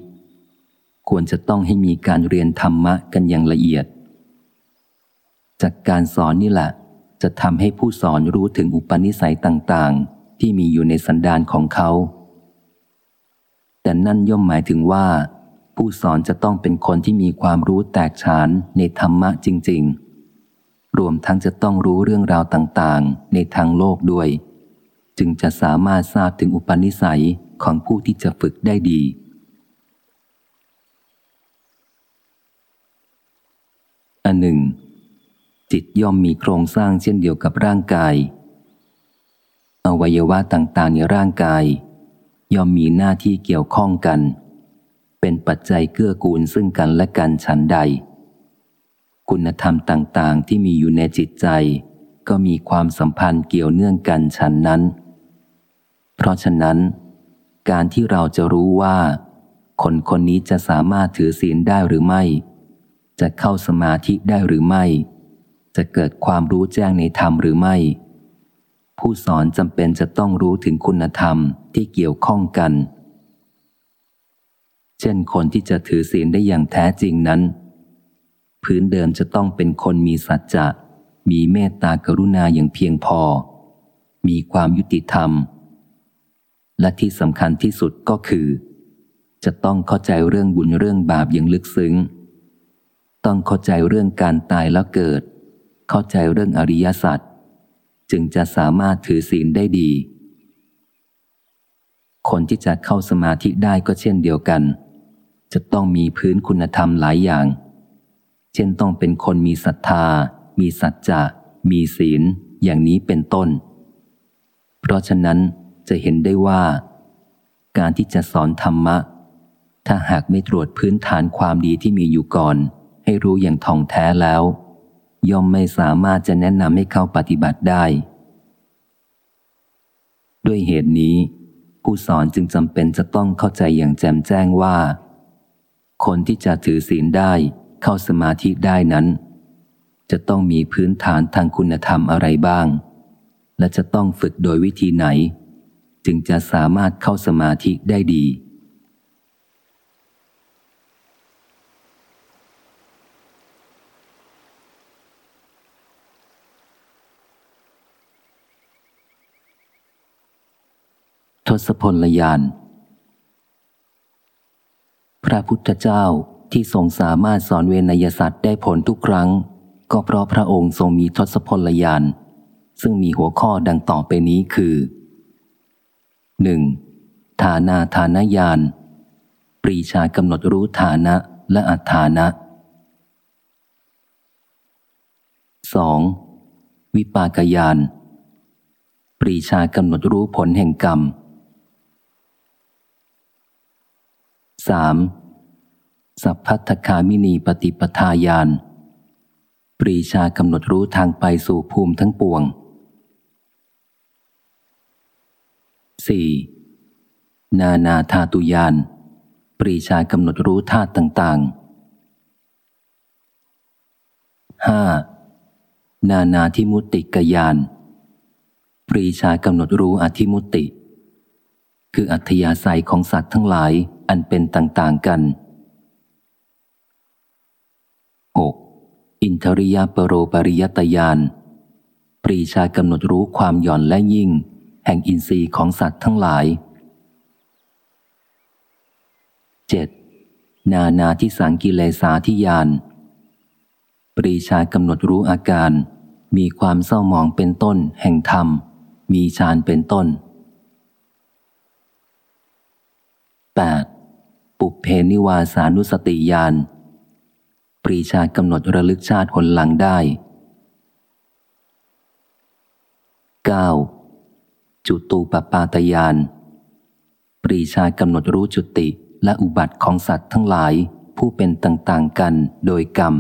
ควรจะต้องให้มีการเรียนธรรมะกันอย่างละเอียด จากการสอนนี่แหละจะทำให้ผู้สอนรู้ถึงอุปนิสัยต่าง ๆ ที่มีอยู่ในสันดานของเขา แต่นั่นย่อมหมายถึงว่า ผู้สอนจะต้องเป็นคนที่มีความรู้แตกฉานในธรรมะจริง ๆ รวมทั้งจะต้องรู้เรื่องราวต่างๆ ในทางโลกด้วย จึงจะสามารถทราบถึงอุปนิสัยของผู้ที่จะฝึกได้ดีอันหนึ่ง จิตย่อมมีโครงสร้างเช่นเดียวกับร่างกาย อวัยวะต่างๆในร่างกาย ย่อมมีหน้าที่เกี่ยวข้องกัน เป็นปัจจัยเกื้อกูลซึ่งกันและกันฉันใด คุณธรรมต่างๆ ที่มีอยู่ในจิตใจ ก็มีความสัมพันธ์เกี่ยวเนื่องกันฉันนั้น เพราะฉะนั้น การที่เราจะรู้ว่า คนคนนี้จะสามารถถือศีลได้หรือไม่ จะเข้าสมาธิได้หรือไม่ จะเกิดความรู้แจ้งในธรรมหรือไม่ ผู้สอนจำเป็นจะต้องรู้ถึงคุณธรรมที่เกี่ยวข้องกัน เช่นคนที่จะถือศีลได้อย่างแท้จริงนั้น พื้นเดิมจะต้องเป็นคนมีสัจจะ มีเมตตากรุณาอย่างเพียงพอ มีความยุติธรรม และที่สำคัญที่สุดก็คือ จะต้องเข้าใจเรื่องบุญเรื่องบาปอย่างลึกซึ้ง ต้องเข้าใจเรื่องการตายแล้วเกิด เข้าใจเรื่องอริยสัจ จึงจะสามารถถือศีลได้ดี คนที่จะเข้าสมาธิได้ก็เช่นเดียวกัน จะต้องมีพื้นคุณธรรมหลายอย่าง เช่นต้องเป็นคนมีศรัทธา มีสัจจะ มีศีล อย่างนี้เป็นต้น เพราะฉะนั้นจะเห็นได้ว่า การที่จะสอนธรรมะ ถ้าหากไม่ตรวจพื้นฐานความดีที่มีอยู่ก่อน ให้รู้อย่างท่องแท้แล้ว ย่อมไม่สามารถจะแนะนำให้เขาปฏิบัติได้ ด้วยเหตุนี้ ผู้สอนจึงจำเป็นจะต้องเข้าใจอย่างแจ่มแจ้งว่า คนที่จะถือศีลได้เข้าสมาธิได้นั้น จะต้องมีพื้นฐานทางคุณธรรมอะไรบ้าง และจะต้องฝึกโดยวิธีไหน จึงจะสามารถเข้าสมาธิได้ดี ทศพลยาน พระพุทธเจ้าที่ทรงสามารถสอนเวนยสัตว์ได้ผลทุกครั้ง ก็เพราะพระองค์ทรงมีทศพลยาน ซึ่งมีหัวข้อดังต่อไปนี้คือหนึ่งฐานาฐานญาณปรีชากำหนดรู้ฐานะและอัฐานะ 2. วิปากยานปรีชากำหนดรู้ผลแห่งกรรม 3. สัพพัทธคามินีปฏิปทาญาณปรีชากำหนดรู้ทางไปสู่ภูมิทั้งปวง 4. นานาธาตุยานปรีชากำหนดรู้ธาตุต่างๆ 5. นานาทิมุติกยานปรีชากำหนดรู้อธิมุติ คืออัธยาศัยของสัตว์ทั้งหลาย อันเป็นต่างๆกัน 6. อินทริยปโรปริยตยาน ปรีชากำหนดรู้ความหย่อนและยิ่ง แห่งอินทรีย์ของสัตว์ทั้งหลาย 7. นานาที่สังกิเลสาธิยาน ปรีชากำหนดรู้อาการ มีความเศร้ามองเป็นต้น แห่งธรรม มีฌานเป็นต้น 8. ปุเพนิวาสานุสติยานปรีชากำหนดระลึกชาติหนหลังได้ 9. จุตูปปาตยานปรีชากำหนดรู้จุติและอุบัติของสัตว์ทั้งหลายผู้เป็นต่างๆกันโดยกรรม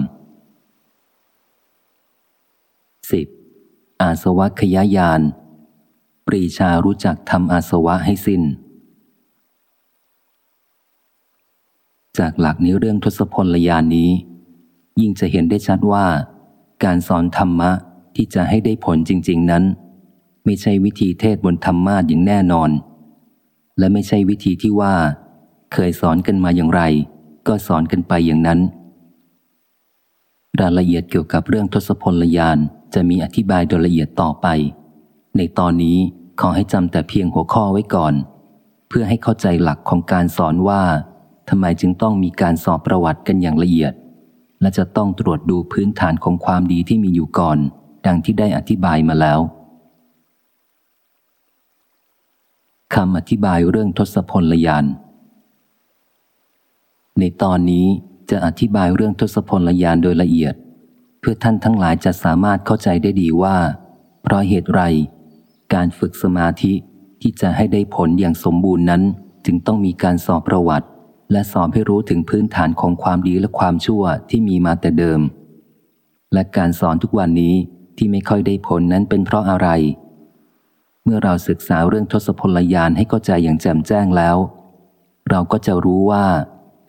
10. อาสวะขยายาน ปรีชารู้จักทำอาสวะให้สิน้น จากหลักในเรื่องทศพลยานนี้ ยิ่งจะเห็นได้ชัดว่า การสอนธรรมะที่จะให้ได้ผลจริง ๆนั้น ไม่ใช่วิธีเทศบนธรรมาอย่างแน่นอน และไม่ใช่วิธีที่ว่า เคยสอนกันมาอย่างไร ก็สอนกันไปอย่างนั้น รายละเอียดเกี่ยวกับเรื่องทศพลยานจะมีอธิบายโดยละเอียดต่อไป ในตอนนี้ขอให้จำแต่เพียงหัวข้อไว้ก่อน เพื่อให้เข้าใจหลักของการสอนว่า ทำไมจึงต้องมีการสอบประวัติกันอย่างละเอียด และจะต้องตรวจดูพื้นฐานของความดีที่มีอยู่ก่อน ดังที่ได้อธิบายมาแล้วคำอธิบายเรื่องทศพลยาน ในตอนนี้จะอธิบายเรื่องทศพลยานโดยละเอียด เพื่อท่านทั้งหลายจะสามารถเข้าใจได้ดีว่า เพราะเหตุไร การฝึกสมาธิที่จะให้ได้ผลอย่างสมบูรณ์นั้น จึงต้องมีการสอบประวัติ และสอบให้รู้ถึงพื้นฐานของความดีและความชั่วที่มีมาแต่เดิม และการสอนทุกวันนี้ที่ไม่ค่อยได้ผลนั้นเป็นเพราะอะไร เมื่อเราศึกษาเรื่องทศพลยานให้เข้าใจอย่างแจ่มแจ้งแล้ว เราก็จะรู้ว่า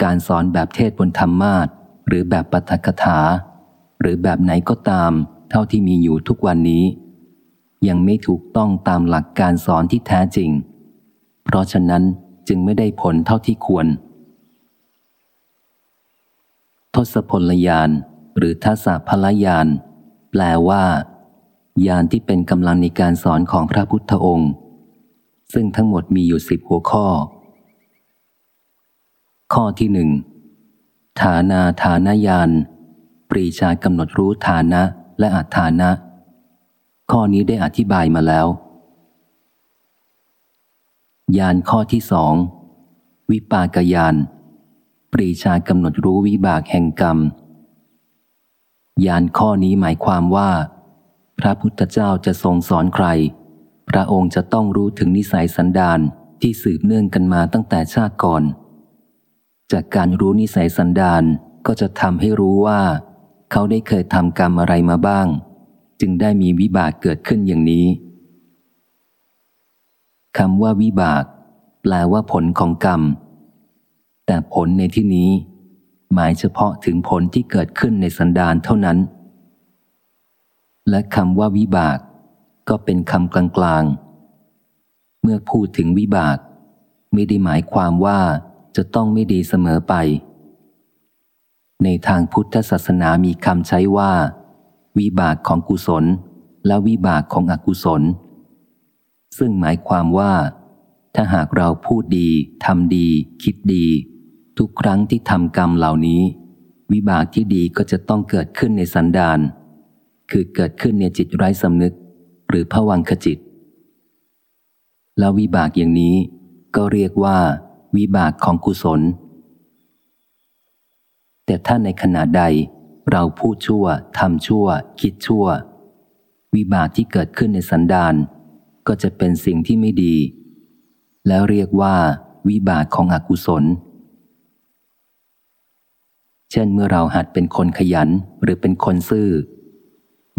การสอนแบบเทศบนธรรมาทหรือแบบปัทกถา หรือแบบไหนก็ตาม เท่าที่มีอยู่ทุกวันนี้ ยังไม่ถูกต้องตามหลักการสอนที่แท้จริง เพราะฉะนั้นจึงไม่ได้ผลเท่าที่ควร ศพลยานหรือทัศพลยาน แปลว่า ยานที่เป็นกำลังในการสอนของพระพุทธองค์ ซึ่งทั้งหมดมีอยู่สิบหัวข้อ ข้อที่หนึ่งฐานาฐานยาน ปรีชากำหนดรู้ฐานะและอัฐานะ ข้อนี้ได้อธิบายมาแล้ว ยานข้อที่สองวิปากยาน ปรีชากำหนดรู้วิบากแห่งกรรม ยานข้อนี้หมายความว่า พระพุทธเจ้าจะทรงสอนใคร พระองค์จะต้องรู้ถึงนิสัยสันดานที่สืบเนื่องกันมาตั้งแต่ชาติก่อน จากการรู้นิสัยสันดานก็จะทำให้รู้ว่า เขาได้เคยทำกรรมอะไรมาบ้าง จึงได้มีวิบากเกิดขึ้นอย่างนี้คำว่าวิบาก แปลว่าผลของกรรม แต่ผลในที่นี้ หมายเฉพาะถึงผลที่เกิดขึ้นในสันดานเท่านั้น และคำว่าวิบาก ก็เป็นคำกลางๆ เมื่อพูดถึงวิบาก ไม่ได้หมายความว่าจะต้องไม่ดีเสมอไป ในทางพุทธศาสนามีคำใช้ว่า วิบากของกุศล และวิบากของอกุศล ซึ่งหมายความว่าถ้าหากเราพูดดี ทำดี คิดดี ทุกครั้งที่ทำกรรมเหล่านี้ วิบากที่ดีก็จะต้องเกิดขึ้นในสันดานคือเกิดขึ้นในจิตไร้สำนึก หรือผวังขจิต แล้ววิบากอย่างนี้ก็เรียกว่า วิบากของกุศล แต่ถ้าในขณะใดเราพูดชั่วทำชั่ว คิดชั่ว วิบากที่เกิดขึ้นในสันดานก็จะเป็นสิ่งที่ไม่ดี แล้วเรียกว่า วิบากของอกุศล เช่นเมื่อเราหัดเป็นคนขยันหรือเป็นคนซื่อ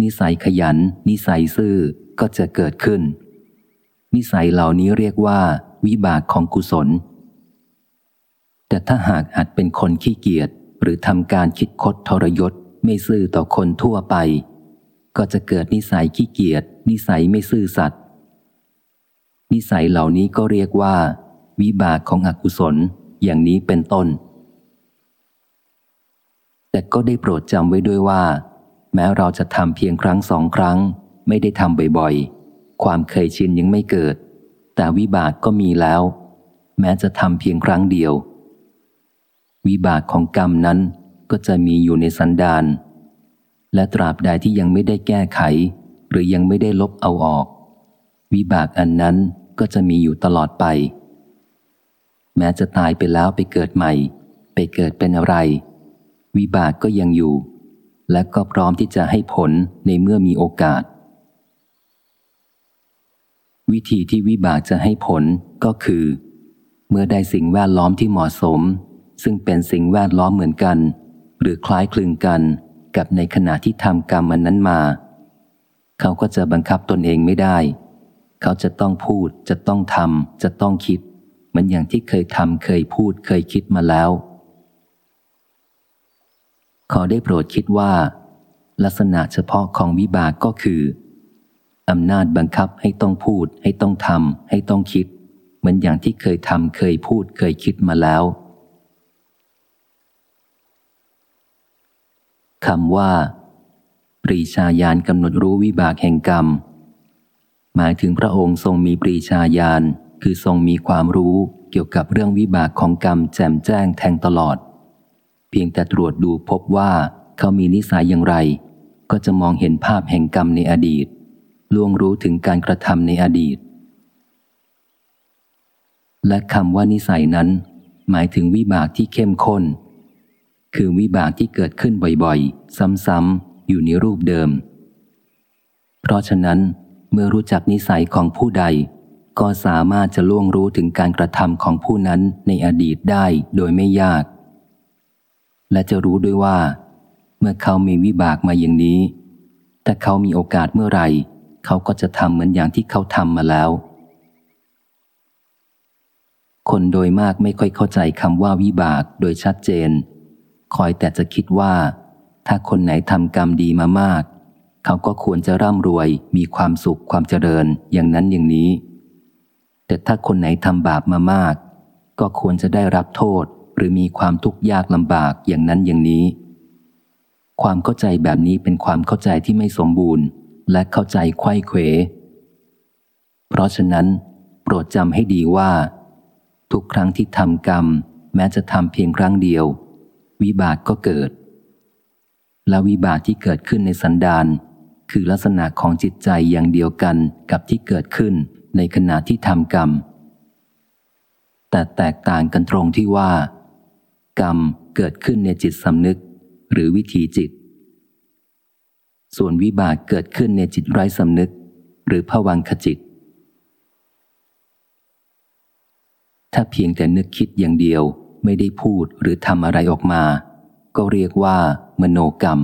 นิสัยขยัน นิสัยซื่อก็จะเกิดขึ้น นิสัยเหล่านี้เรียกว่า วิบากของกุศล แต่ถ้าหากหัดเป็นคนขี้เกียจหรือทำการคิดคดทรยศไม่ซื่อต่อคนทั่วไป ก็จะเกิดนิสัยขี้เกียจนิสัยไม่ซื่อสัตย์นิสัยเหล่านี้ก็เรียกว่า วิบากของอกุศลอย่างนี้เป็นต้น แต่ก็ได้โปรดจำไว้ด้วยว่า แม้เราจะทำเพียงครั้งสองครั้ง ไม่ได้ทำบ่อยๆ ความเคยชินยังไม่เกิด แต่วิบากก็มีแล้ว แม้จะทำเพียงครั้งเดียว วิบากของกรรมนั้นก็จะมีอยู่ในสันดานและตราบใดที่ยังไม่ได้แก้ไข หรือยังไม่ได้ลบเอาออก วิบากอันนั้นก็จะมีอยู่ตลอดไป แม้จะตายไปแล้วไปเกิดใหม่ ไปเกิดเป็นอะไร วิบากก็ยังอยู่ และก็พร้อมที่จะให้ผลในเมื่อมีโอกาส วิธีที่วิบากจะให้ผลก็คือ เมื่อได้สิ่งแวดล้อมที่เหมาะสม ซึ่งเป็นสิ่งแวดล้อมเหมือนกัน หรือคล้ายคลึงกันกับในขณะที่ทำกรรมอันนั้นมา เขาก็จะบังคับตนเองไม่ได้ เขาจะต้องพูดจะต้องทำจะต้องคิด เหมือนอย่างที่เคยทำเคยพูดเคยคิดมาแล้ว ขอได้โปรดคิดว่า ลักษณะเฉพาะของวิบากก็คืออำนาจบังคับให้ต้องพูด ให้ต้องทำให้ต้องคิด เหมือนอย่างที่เคยทำเคยพูดเคยคิดมาแล้วคำว่า ปรีชาญาณกำหนดรู้วิบากแห่งกรรม หมายถึงพระองค์ทรงมีปรีชาญาณคือทรงมีความรู้เกี่ยวกับเรื่องวิบากของกรรมแจ่มแจ้งแทงตลอด เพียงแต่ตรวจดูพบว่าเขามีนิสัยอย่างไร ก็จะมองเห็นภาพแห่งกรรมในอดีตล่วงรู้ถึงการกระทำในอดีต และคำว่านิสัยนั้น หมายถึงวิบากที่เข้มข้น คือวิบากที่เกิดขึ้นบ่อยๆ ซ้ำๆ อยู่ในรูปเดิม เพราะฉะนั้นเมื่อรู้จักนิสัยของผู้ใด ก็สามารถจะล่วงรู้ถึงการกระทำของผู้นั้นในอดีตได้โดยไม่ยาก และจะรู้ด้วยว่า เมื่อเขามีวิบากมาอย่างนี้ ถ้าเขามีโอกาสเมื่อไหร่ เขาก็จะทำเหมือนอย่างที่เขาทำมาแล้ว คนโดยมากไม่ค่อยเข้าใจคำว่าวิบากโดยชัดเจน คอยแต่จะคิดว่า ถ้าคนไหนทำกรรมดีมามาก เขาก็ควรจะร่ำรวย มีความสุขความเจริญอย่างนั้นอย่างนี้ แต่ถ้าคนไหนทำบาปมามาก ก็ควรจะได้รับโทษ หรือมีความทุกข์ยากลำบากอย่างนั้นอย่างนี้ ความเข้าใจแบบนี้เป็นความเข้าใจที่ไม่สมบูรณ์ และเข้าใจไข้เขว เพราะฉะนั้น โปรดจำให้ดีว่า ทุกครั้งที่ทำกรรม แม้จะทำเพียงครั้งเดียว วิบากก็เกิด และวิบากที่เกิดขึ้นในสันดานคือลักษณะของจิตใจอย่างเดียวกันกับที่เกิดขึ้นในขณะที่ทำกรรม แต่แตกต่างกันตรงที่ว่า กรรมเกิดขึ้นในจิตสำนึก หรือวิถีจิต ส่วนวิบากเกิดขึ้นในจิตไร้สำนึก หรือผวังขจิต ถ้าเพียงแต่นึกคิดอย่างเดียวไม่ได้พูดหรือทำอะไรออกมา ก็เรียกว่า มโนกรรม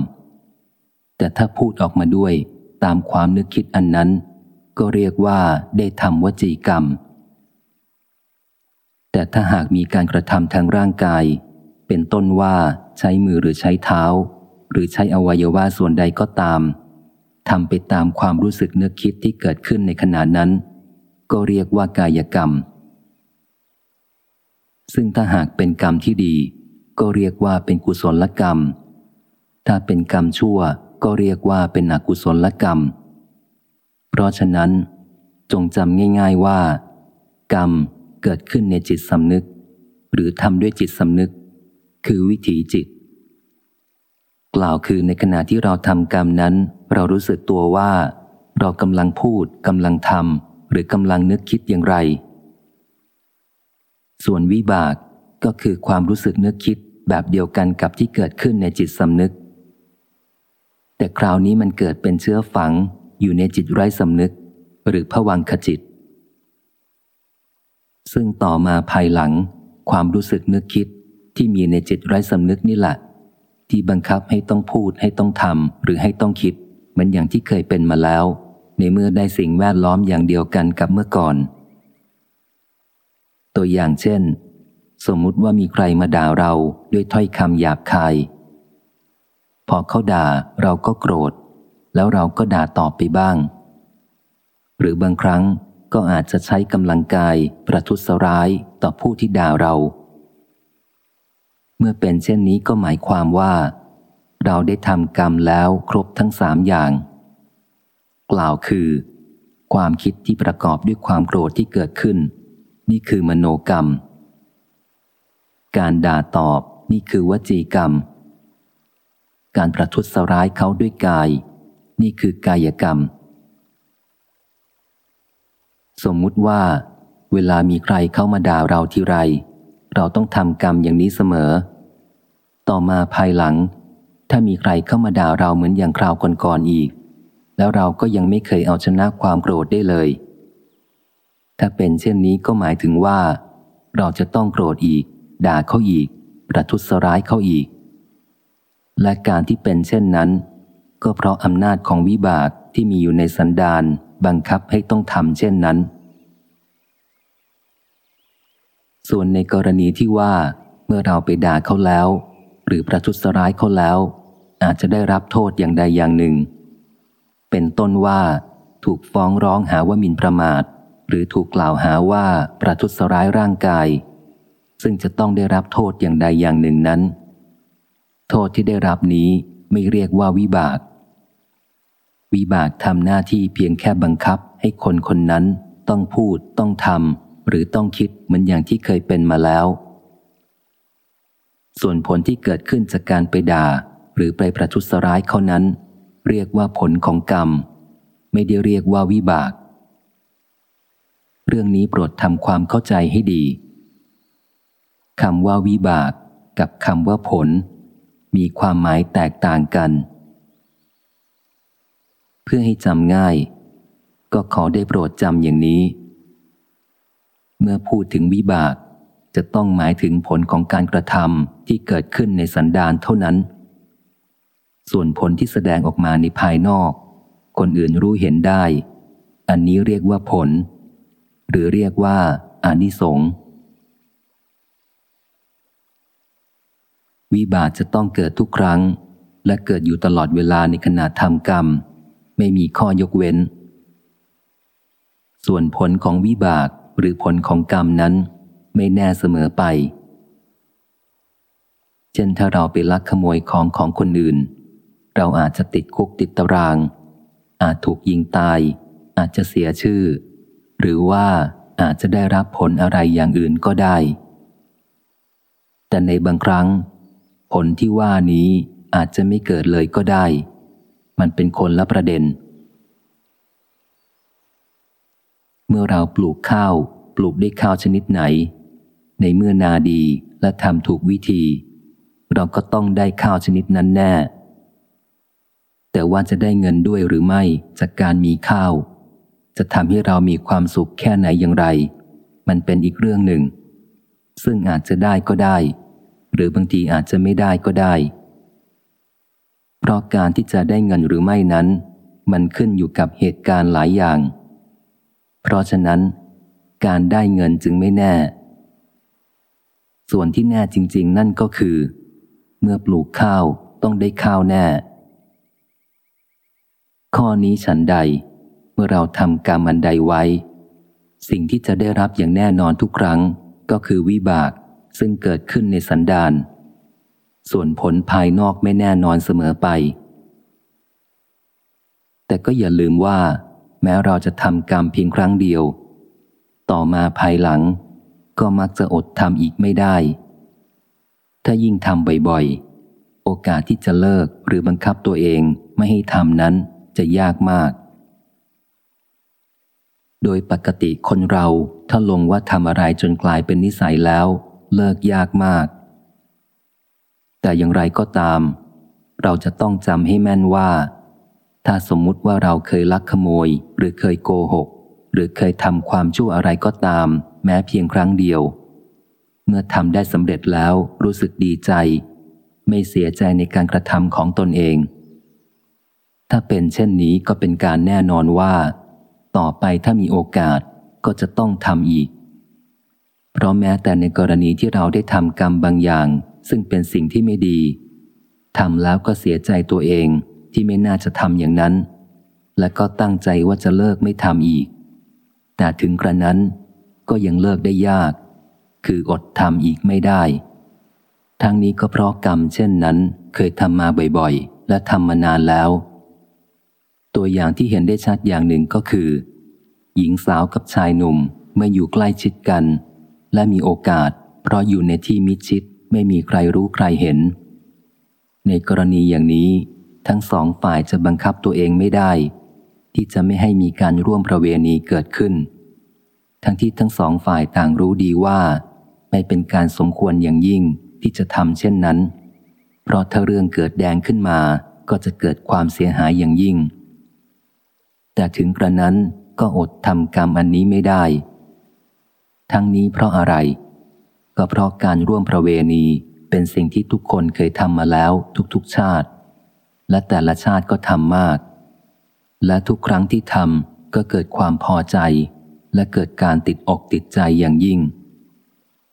แต่ถ้าพูดออกมาด้วยตามความนึกคิดอันนั้น ก็เรียกว่าได้ทำวจีกรรม แต่ถ้าหากมีการกระทำทางร่างกาย เป็นต้นว่าใช้มือหรือใช้เท้า หรือใช้อวัยวะส่วนใดก็ตามทำไปตามความรู้สึกนึกคิดที่เกิดขึ้นในขณะนั้น ก็เรียกว่ากายกรรม ซึ่งถ้าหากเป็นกรรมที่ดี ก็เรียกว่าเป็นกุศลกรรม ถ้าเป็นกรรมชั่วก็เรียกว่าเป็นอกุศลกรรม เพราะฉะนั้น จงจำง่าย ๆว่า กรรมเกิดขึ้นในจิตสำนึก หรือทำด้วยจิตสำนึก คือวิถีจิต กล่าวคือในขณะที่เราทำกรรมนั้น เรารู้สึกตัวว่า เรากำลังพูดกำลังทำหรือกำลังนึกคิดอย่างไร ส่วนวิบากก็คือความรู้สึกนึกคิดแบบเดียวกันกับที่เกิดขึ้นในจิตสำนึก แต่คราวนี้มันเกิดเป็นเชื้อฝังอยู่ในจิตไร้สำนึก หรือผวังขจิต ซึ่งต่อมาภายหลัง ความรู้สึกนึกคิด ที่มีในจิตไร้สำนึกนี่แหละที่บังคับให้ต้องพูดให้ต้องทำหรือให้ต้องคิด เหมือนอย่างที่เคยเป็นมาแล้ว ในเมื่อได้สิ่งแวดล้อมอย่างเดียวกันกับเมื่อก่อน ตัวอย่างเช่น สมมุติว่ามีใครมาด่าเราด้วยถ้อยคำหยาบคาย พอเขาด่าเราก็โกรธ แล้วเราก็ด่าตอบไปบ้าง หรือบางครั้งก็อาจจะใช้กำลังกายประทุษร้ายต่อผู้ที่ด่าเรา เมื่อเป็นเช่นนี้ก็หมายความว่า เราได้ทำกรรมแล้วครบทั้งสามอย่าง กล่าวคือ ความคิดที่ประกอบด้วยความโกรธที่เกิดขึ้น นี่คือมโนกรรม การด่าตอบนี่คือวจีกรรม การประทุษร้ายเขาด้วยกาย นี่คือกายกรรม สมมุติว่า เวลามีใครเข้ามาด่าเราทีไร เราต้องทำกรรมอย่างนี้เสมอ ต่อมาภายหลัง ถ้ามีใครเข้ามาด่าเราเหมือนอย่างคราวก่อนๆอีก แล้วเราก็ยังไม่เคยเอาชนะความโกรธได้เลย ถ้าเป็นเช่นนี้ก็หมายถึงว่า เราจะต้องโกรธอีก ด่าเขาอีก ประทุษร้ายเขาอีก และการที่เป็นเช่นนั้น ก็เพราะอำนาจของวิบากที่มีอยู่ในสันดานบังคับให้ต้องทำเช่นนั้น ส่วนในกรณีที่ว่า เมื่อเราไปด่าเขาแล้ว หรือประทุษร้ายเขาแล้ว อาจจะได้รับโทษอย่างใดอย่างหนึ่ง เป็นต้นว่า ถูกฟ้องร้องหาว่ามินประมาท หรือถูกกล่าวหาว่าประทุษร้ายร่างกาย ซึ่งจะต้องได้รับโทษอย่างใดอย่างหนึ่งนั้น โทษที่ได้รับนี้ไม่เรียกว่าวิบาก วิบากทำหน้าที่เพียงแค่บังคับให้คนคนนั้นต้องพูดต้องทำ หรือต้องคิดเหมือนอย่างที่เคยเป็นมาแล้ว ส่วนผลที่เกิดขึ้นจากการไปด่า หรือไปประทุษร้ายเขานั้น เรียกว่าผลของกรรม ไม่ได้เรียกว่าวิบาก เรื่องนี้โปรดทำความเข้าใจให้ดีคำว่าวิบากกับคำว่าผล มีความหมายแตกต่างกัน เพื่อให้จำง่าย ก็ขอได้โปรดจำอย่างนี้ เมื่อพูดถึงวิบาก จะต้องหมายถึงผลของการกระทำที่เกิดขึ้นในสันดานเท่านั้น ส่วนผลที่แสดงออกมาในภายนอก คนอื่นรู้เห็นได้ อันนี้เรียกว่าผล หรือเรียกว่าอานิสงส์วิบากจะต้องเกิดทุกครั้ง และเกิดอยู่ตลอดเวลาในขณะทำกรรม ไม่มีข้อยกเว้น ส่วนผลของวิบาก หรือผลของกรรมนั้นไม่แน่เสมอไป เช่นถ้าเราไปลักขโมยของของคนอื่น เราอาจจะติดคุกติดตาราง อาจถูกยิงตาย อาจจะเสียชื่อ หรือว่าอาจจะได้รับผลอะไรอย่างอื่นก็ได้ แต่ในบางครั้ง ผลที่ว่านี้อาจจะไม่เกิดเลยก็ได้ มันเป็นคนละประเด็น เมื่อเราปลูกข้าว ปลูกได้ข้าวชนิดไหน ในเมื่อนาดีและทำถูกวิธี เราก็ต้องได้ข้าวชนิดนั้นแน่ แต่ว่าจะได้เงินด้วยหรือไม่จากการมีข้าว จะทำให้เรามีความสุขแค่ไหนอย่างไร มันเป็นอีกเรื่องหนึ่ง ซึ่งอาจจะได้ก็ได้ หรือบางทีอาจจะไม่ได้ก็ได้ เพราะการที่จะได้เงินหรือไม่นั้น มันขึ้นอยู่กับเหตุการณ์หลายอย่าง เพราะฉะนั้น การได้เงินจึงไม่แน่ ส่วนที่แน่จริง ๆ นั่นก็คือ เมื่อปลูกข้าวต้องได้ข้าวแน่ ข้อนี้ฉันใด เมื่อเราทำกรรมอันใดไว้ สิ่งที่จะได้รับอย่างแน่นอนทุกครั้งก็คือวิบากซึ่งเกิดขึ้นในสันดาน ส่วนผลภายนอกไม่แน่นอนเสมอไป แต่ก็อย่าลืมว่า แม้เราจะทำกรรมเพียงครั้งเดียว ต่อมาภายหลัง ก็มักจะอดทำอีกไม่ได้ ถ้ายิ่งทำบ่อยๆ โอกาสที่จะเลิกหรือบังคับตัวเองไม่ให้ทำนั้นจะยากมาก โดยปกติคนเราถ้าลงว่าทำอะไรจนกลายเป็นนิสัยแล้ว เลิกยากมาก แต่อย่างไรก็ตาม เราจะต้องจำให้แม่นว่า ถ้าสมมุติว่าเราเคยลักขโมย หรือเคยโกหก หรือเคยทำความชั่วอะไรก็ตาม แม้เพียงครั้งเดียว เมื่อทำได้สำเร็จแล้วรู้สึกดีใจ ไม่เสียใจในการกระทำของตนเอง ถ้าเป็นเช่นนี้ก็เป็นการแน่นอนว่า ต่อไปถ้ามีโอกาสก็จะต้องทำอีก เพราะแม้แต่ในกรณีที่เราได้ทำกรรมบางอย่าง ซึ่งเป็นสิ่งที่ไม่ดีทำแล้วก็เสียใจตัวเอง ที่ไม่น่าจะทำอย่างนั้น และก็ตั้งใจว่าจะเลิกไม่ทำอีก แต่ถึงกระนั้นก็ยังเลิกได้ยาก คืออดทำอีกไม่ได้ ทั้งนี้ก็เพราะกรรมเช่นนั้นเคยทำมาบ่อยๆ และทำมานานแล้ว ตัวอย่างที่เห็นได้ชัดอย่างหนึ่งก็คือ หญิงสาวกับชายหนุ่มเมื่ออยู่ใกล้ชิดกัน และมีโอกาส เพราะอยู่ในที่มิดชิดไม่มีใครรู้ใครเห็น ในกรณีอย่างนี้ ทั้งสองฝ่ายจะบังคับตัวเองไม่ได้ ที่จะไม่ให้มีการร่วมประเวณีเกิดขึ้น ทั้งที่ทั้งสองฝ่ายต่างรู้ดีว่า ไม่เป็นการสมควรอย่างยิ่งที่จะทำเช่นนั้น เพราะถ้าเรื่องเกิดแดงขึ้นมาก็จะเกิดความเสียหายอย่างยิ่ง แต่ถึงกระนั้นก็อดทำกรรมอันนี้ไม่ได้ ทั้งนี้เพราะอะไร ก็เพราะการร่วมประเวณีเป็นสิ่งที่ทุกคนเคยทำมาแล้วทุกๆชาติ และแต่ละชาติก็ทำมาก และทุกครั้งที่ทำก็เกิดความพอใจ และเกิดการติดอกติดใจอย่างยิ่ง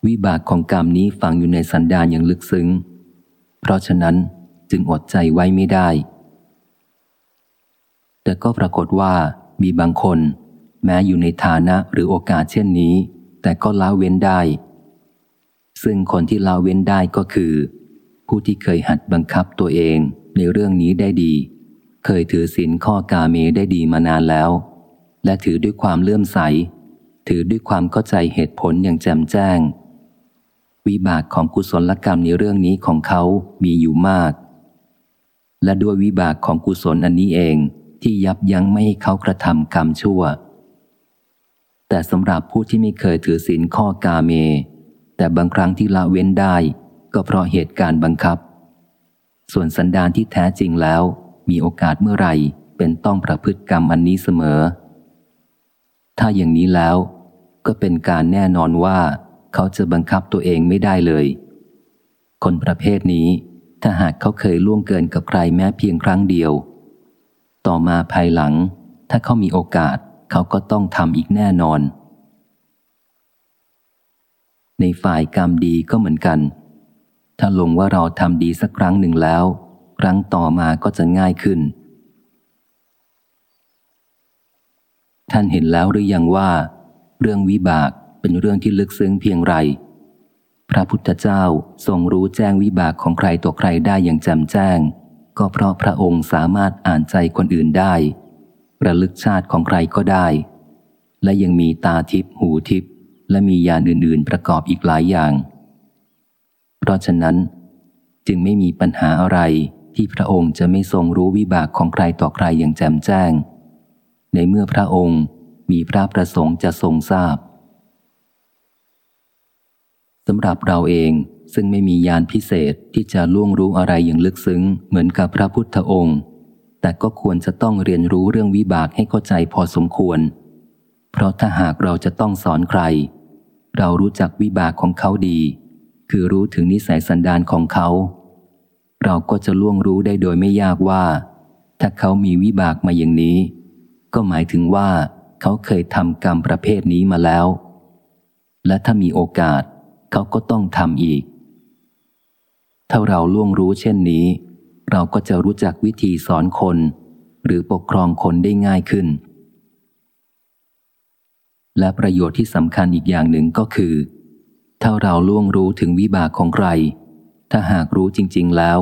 วิบากของกรรมนี้ฝังอยู่ในสันดานอย่างลึกซึ้ง เพราะฉะนั้นจึงอดใจไว้ไม่ได้ แต่ก็ปรากฏว่ามีบางคน แม้อยู่ในฐานะหรือโอกาสเช่นนี้ แต่ก็ละเว้นได้ ซึ่งคนที่ละเว้นได้ก็คือ ผู้ที่เคยหัดบังคับตัวเอง ในเรื่องนี้ได้ดี เคยถือศีลข้อกาเมได้ดีมานานแล้ว และถือด้วยความเลื่อมใส ถือด้วยความเข้าใจเหตุผลอย่างแจ่มแจ้ง วิบากของกุศลกรรมในเรื่องนี้ของเขามีอยู่มาก และด้วยวิบากของกุศลอันนี้เองที่ยับยั้งไม่ให้เขากระทำกรรมชั่ว แต่สำหรับผู้ที่ไม่เคยถือศีลข้อกาเม แต่บางครั้งที่ละเว้นได้ ก็เพราะเหตุการณ์บังคับ ส่วนสันดานที่แท้จริงแล้ว มีโอกาสเมื่อไหร่ เป็นต้องประพฤติกรรมอันนี้เสมอ ถ้าอย่างนี้แล้ว ก็เป็นการแน่นอนว่า เขาจะบังคับตัวเองไม่ได้เลย คนประเภทนี้ ถ้าหากเขาเคยล่วงเกินกับใครแม้เพียงครั้งเดียว ต่อมาภายหลัง ถ้าเขามีโอกาส เขาก็ต้องทำอีกแน่นอน ในฝ่ายกรรมดีก็เหมือนกัน ถ้าลงว่าเราทำดีสักครั้งหนึ่งแล้ว ครั้งต่อมาก็จะง่ายขึ้น ท่านเห็นแล้วหรือยังว่า เรื่องวิบากเป็นเรื่องที่ลึกซึ้งเพียงไร พระพุทธเจ้าทรงรู้แจ้งวิบากของใครต่อใครได้อย่างแจ่มแจ้ง ก็เพราะพระองค์สามารถอ่านใจคนอื่นได้ระลึกชาติของใครก็ได้ และยังมีตาทิพหูทิพและมียานอื่น ๆ ประกอบอีกหลายอย่าง เพราะฉะนั้น จึงไม่มีปัญหาอะไรที่พระองค์จะไม่ทรงรู้วิบากของใครต่อใครอย่างแจ่มแจ้ง ในเมื่อพระองค์มีพระประสงค์จะทรงทราบสำหรับเราเองซึ่งไม่มียานพิเศษที่จะล่วงรู้อะไรอย่างลึกซึ้ง เหมือนกับพระพุทธองค์ แต่ก็ควรจะต้องเรียนรู้เรื่องวิบากให้เข้าใจพอสมควร เพราะถ้าหากเราจะต้องสอนใคร เรารู้จักวิบากของเขาดี คือรู้ถึงนิสัยสันดานของเขา เราก็จะล่วงรู้ได้โดยไม่ยากว่า ถ้าเขามีวิบากมาอย่างนี้ ก็หมายถึงว่า เขาเคยทำกรรมประเภทนี้มาแล้ว และถ้ามีโอกาส เขาก็ต้องทำอีก ถ้าเราล่วงรู้เช่นนี้ เราก็จะรู้จักวิธีสอนคน หรือปกครองคนได้ง่ายขึ้นและประโยชน์ที่สำคัญอีกอย่างหนึ่งก็คือ ถ้าเราล่วงรู้ถึงวิบากของใคร ถ้าหากรู้จริง ๆแล้ว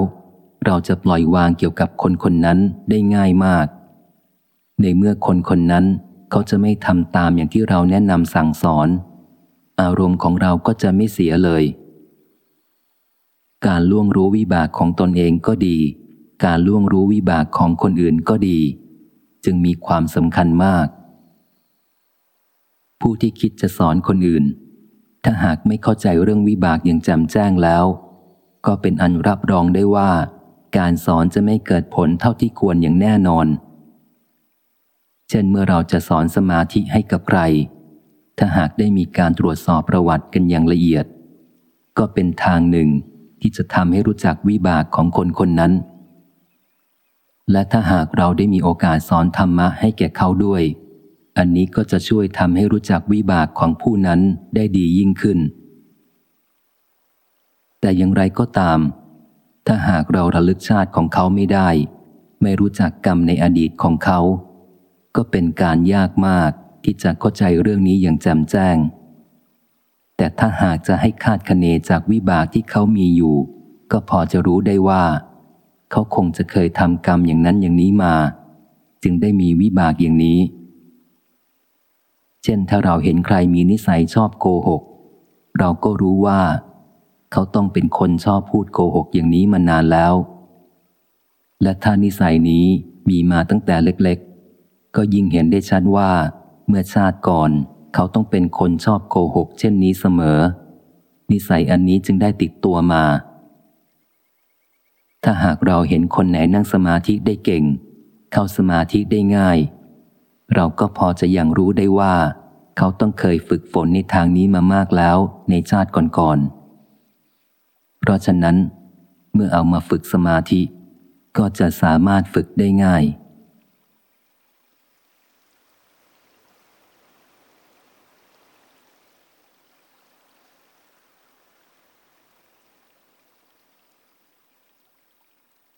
เราจะปล่อยวางเกี่ยวกับคนคนนั้นได้ง่ายมาก ในเมื่อคนคนนั้นเขาจะไม่ทำตามอย่างที่เราแนะนำสั่งสอน อารมณ์ของเราก็จะไม่เสียเลย การล่วงรู้วิบากของตนเองก็ดี การล่วงรู้วิบากของคนอื่นก็ดี จึงมีความสำคัญมาก ผู้ที่คิดจะสอนคนอื่น ถ้าหากไม่เข้าใจเรื่องวิบากอย่างแจ่มแจ้งแล้ว ก็เป็นอันรับรองได้ว่า การสอนจะไม่เกิดผลเท่าที่ควรอย่างแน่นอน เช่นเมื่อเราจะสอนสมาธิให้กับใคร ถ้าหากได้มีการตรวจสอบประวัติกันอย่างละเอียด ก็เป็นทางหนึ่งที่จะทำให้รู้จักวิบากของคนคนนั้น และถ้าหากเราได้มีโอกาสสอนธรรมะให้แก่เขาด้วย อันนี้ก็จะช่วยทำให้รู้จักวิบากของผู้นั้นได้ดียิ่งขึ้น แต่อย่างไรก็ตาม ถ้าหากเราระลึกชาติของเขาไม่ได้ ไม่รู้จักกรรมในอดีตของเขา ก็เป็นการยากมากที่จะเข้าใจเรื่องนี้อย่างแจ่มแจ้ง แต่ถ้าหากจะให้คาดคะเนจากวิบากที่เขามีอยู่ ก็พอจะรู้ได้ว่า เขาคงจะเคยทำกรรมอย่างนั้นอย่างนี้มา จึงได้มีวิบากอย่างนี้ เช่นถ้าเราเห็นใครมีนิสัยชอบโกหก เราก็รู้ว่า เขาต้องเป็นคนชอบพูดโกหกอย่างนี้มานานแล้ว และถ้านิสัยนี้มีมาตั้งแต่เล็กๆ ก็ยิ่งเห็นได้ชัดว่า เมื่อชาติก่อน เขาต้องเป็นคนชอบโกหก เช่นนี้เสมอ นิสัยอันนี้จึงได้ติดตัวมา ถ้าหากเราเห็นคนไหนนั่งสมาธิได้เก่ง เข้าสมาธิได้ง่าย เราก็พอจะยังรู้ได้ว่า เขาต้องเคยฝึกฝนในทางนี้มามากแล้วในชาติก่อนๆ เพราะฉะนั้น เมื่อเอามาฝึกสมาธิ ก็จะสามารถฝึกได้ง่าย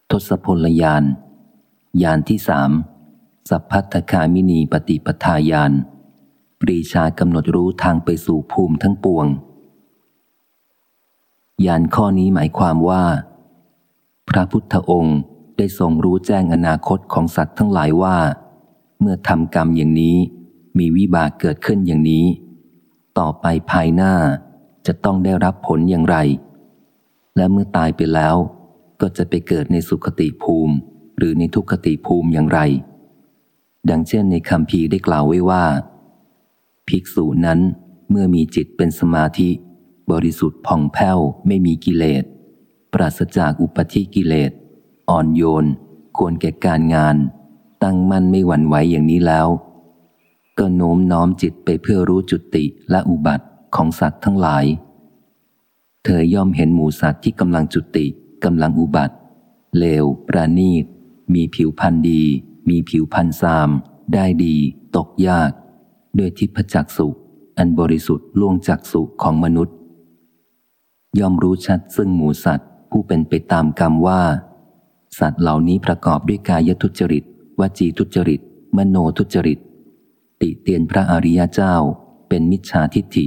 ทศพลยานยานที่สาม สัพพัทธคามินีปฏิปทายาน ปรีชากำหนดรู้ทางไปสู่ภูมิทั้งปวง ยานข้อนี้หมายความว่า พระพุทธองค์ได้ทรงรู้แจ้งอนาคตของสัตว์ทั้งหลายว่า เมื่อทำกรรมอย่างนี้ มีวิบากเกิดขึ้นอย่างนี้ ต่อไปภายหน้าจะต้องได้รับผลอย่างไร และเมื่อตายไปแล้ว ก็จะไปเกิดในสุขติภูมิ หรือในทุกขติภูมิอย่างไร ดังเช่นในคำพีได้กล่าวไว้ว่า ภิกษุนั้นเมื่อมีจิตเป็นสมาธิ บริสุทธิ์ผ่องแผ้วไม่มีกิเลส ปราศจากอุปธิกิเลส อ่อนโยน ควรแก่การงาน ตั้งมั่นไม่หวั่นไหวอย่างนี้แล้ว ก็โน้มน้อมจิตไปเพื่อรู้จุติและอุบัติของสัตว์ทั้งหลาย เธอย่อมเห็นหมูสัตว์ที่กำลังจุติกำลังอุบัติ เลว ประณีต มีผิวพันธ์ดี มีผิวพันธ์ซาม ได้ดี ตกยาก ด้วยทิพจักสุอันบริสุทธิ์ล่วงจักสุของมนุษย์ ย่อมรู้ชัดซึ่งหมูสัตว์ ผู้เป็นไปตามกรรมว่า สัตว์เหล่านี้ประกอบด้วยกายทุจริตวจีทุจริต มโนทุจริต ติเตียนพระอริยเจ้า เป็นมิจฉาทิฏฐิ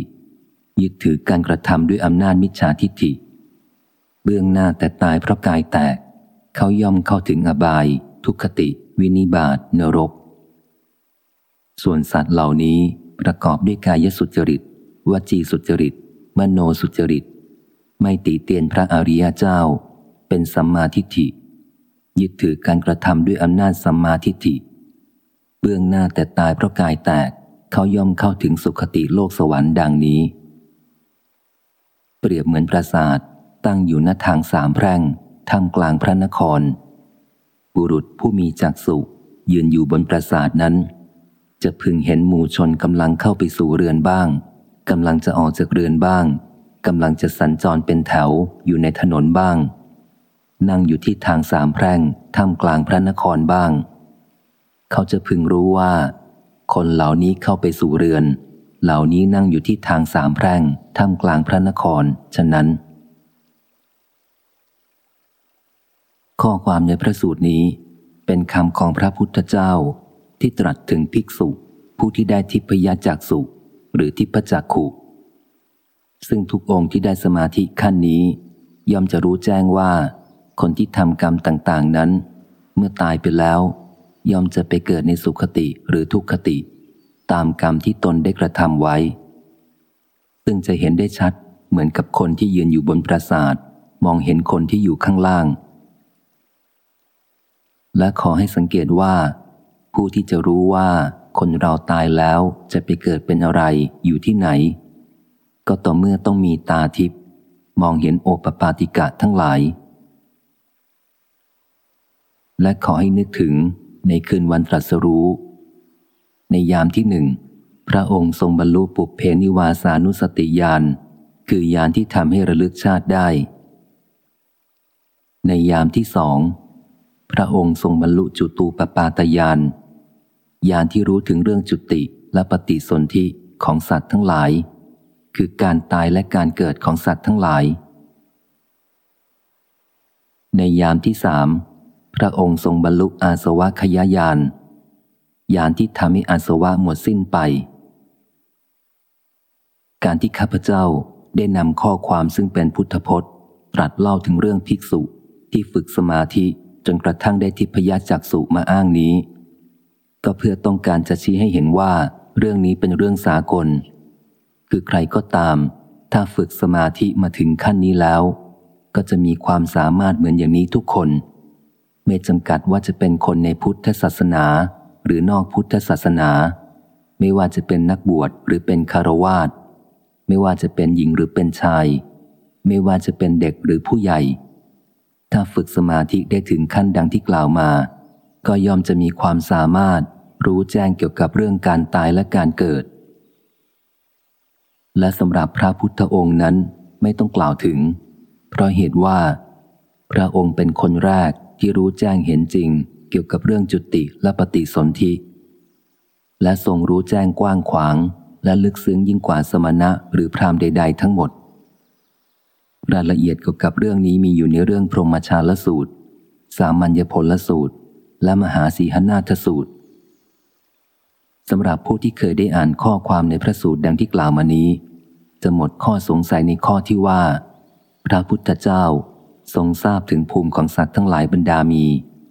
ยึดถือการกระทำด้วยอำนาจมิจฉาทิฏฐิ เบื้องหน้าแต่ตายเพราะกายแตก เขาย่อมเข้าถึงอบาย ทุกขติ วินิบาตนรก ส่วนสัตว์เหล่านี้ประกอบด้วยกายสุจริต วจีสุจริต มโนสุจริต ไม่ตีเตียนพระอริยเจ้า เป็นสัมมาทิฏฐิ ยึดถือการกระทำด้วยอำนาจสัมมาทิฏฐิ เบื้องหน้าแต่ตายเพราะกายแตกเขาย่อมเข้าถึงสุขติโลกสวรรค์ดังนี้ เปรียบเหมือนปราสาทตั้งอยู่ณทางสามแพร่งท่ามกลางพระนคร บุรุษผู้มีจักษุยืนอยู่บนปราสาทนั้น จะพึงเห็นหมู่ชนกำลังเข้าไปสู่เรือนบ้างกำลังจะออกจากเรือนบ้างกำลังจะสัญจรเป็นแถวอยู่ในถนนบ้าง นั่งอยู่ที่ทางสามแพร่งท่ามกลางพระนครบ้าง เขาจะพึงรู้ว่า คนเหล่านี้เข้าไปสู่เรือน เหล่านี้นั่งอยู่ที่ทางสามแพร่งท่ามกลางพระนคร ฉะนั้น ข้อความในพระสูตรนี้ เป็นคำของพระพุทธเจ้าที่ตรัสถึงภิกษุ ผู้ที่ได้ทิพยจักสุหรือทิพจักขุซึ่งทุกองค์ที่ได้สมาธิขั้นนี้ ย่อมจะรู้แจ้งว่า คนที่ทำกรรมต่างๆนั้น เมื่อตายไปแล้ว ย่อมจะไปเกิดในสุขติหรือทุกขติ ตามกรรมที่ตนได้กระทำไว้ ซึ่งจะเห็นได้ชัดเหมือนกับคนที่ยืนอยู่บนปราสาท มองเห็นคนที่อยู่ข้างล่าง และขอให้สังเกตว่า ผู้ที่จะรู้ว่าคนเราตายแล้วจะไปเกิดเป็นอะไรอยู่ที่ไหน ก็ต่อเมื่อต้องมีตาทิพย์มองเห็นโอปปาติกะทั้งหลาย และขอให้นึกถึงในคืนวันตรัสรู้ ในยามที่หนึ่ง พระองค์ทรงบรรลุปุเพนิวาสานุสติญาณคือยานที่ทำให้ระลึกชาติได้ ในยามที่สอง พระองค์ทรงบรรลุจุตูปปาตยานยานที่รู้ถึงเรื่องจุติและปฏิสนธิของสัตว์ทั้งหลาย คือการตายและการเกิดของสัตว์ทั้งหลาย ในยามที่สามพระองค์ทรงบรรลุอาสวะขยายานยานที่ทำให้อาสวะหมดสิ้นไป การที่ข้าพเจ้าได้นำข้อความซึ่งเป็นพุทธพจน์ ตรัสเล่าถึงเรื่องภิกษุที่ฝึกสมาธิ จนกระทั่งได้ทิพยจักษุมาอ้างนี้ ก็เพื่อต้องการจะชี้ให้เห็นว่า เรื่องนี้เป็นเรื่องสากล คือใครก็ตาม ถ้าฝึกสมาธิมาถึงขั้นนี้แล้ว ก็จะมีความสามารถเหมือนอย่างนี้ทุกคน ไม่จำกัดว่าจะเป็นคนในพุทธศาสนา หรือนอกพุทธศาสนา ไม่ว่าจะเป็นนักบวชหรือเป็นคารวาสไม่ว่าจะเป็นหญิงหรือเป็นชาย ไม่ว่าจะเป็นเด็กหรือผู้ใหญ่ ถ้าฝึกสมาธิได้ถึงขั้นดังที่กล่าวมา ก็ย่อมจะมีความสามารถรู้แจ้งเกี่ยวกับเรื่องการตายและการเกิด และสำหรับพระพุทธองค์นั้นไม่ต้องกล่าวถึง เพราะเหตุว่า พระองค์เป็นคนแรกที่รู้แจ้งเห็นจริง เกี่ยวกับเรื่องจุติและปฏิสนธิ และทรงรู้แจ้งกว้างขวาง และลึกซึ้งยิ่งกว่าสมณะหรือพรามใด ๆ ทั้งหมด รายละเอียดเกี่ยวกับเรื่องนี้มีอยู่ในเรื่องพรหมชาลสูตร สามัญญผลสูตร และมหาสีหนาทสูตรสำหรับผู้ที่เคยได้อ่านข้อความในพระสูตรดังที่กล่าวมานี้ จะหมดข้อสงสัยในข้อที่ว่า พระพุทธเจ้าทรงทราบถึงภูมิของสัตว์ทั้งหลายบรรดามี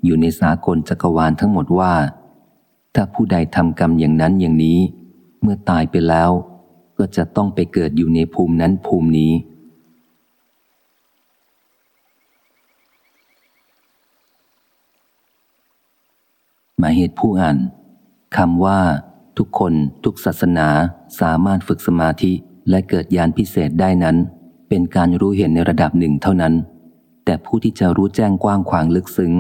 อยู่ในสากลจักรวาลทั้งหมดว่า ถ้าผู้ใดทำกรรมอย่างนั้นอย่างนี้ เมื่อตายไปแล้ว ก็จะต้องไปเกิดอยู่ในภูมินั้นภูมินี้ หมายเหตุผู้อ่านคำว่า ทุกคนทุกศาสนาสามารถฝึกสมาธิและเกิดญาณพิเศษได้นั้น เป็นการรู้เห็นในระดับหนึ่งเท่านั้น แต่ผู้ที่จะรู้แจ้งกว้างขวางลึกซึ้ง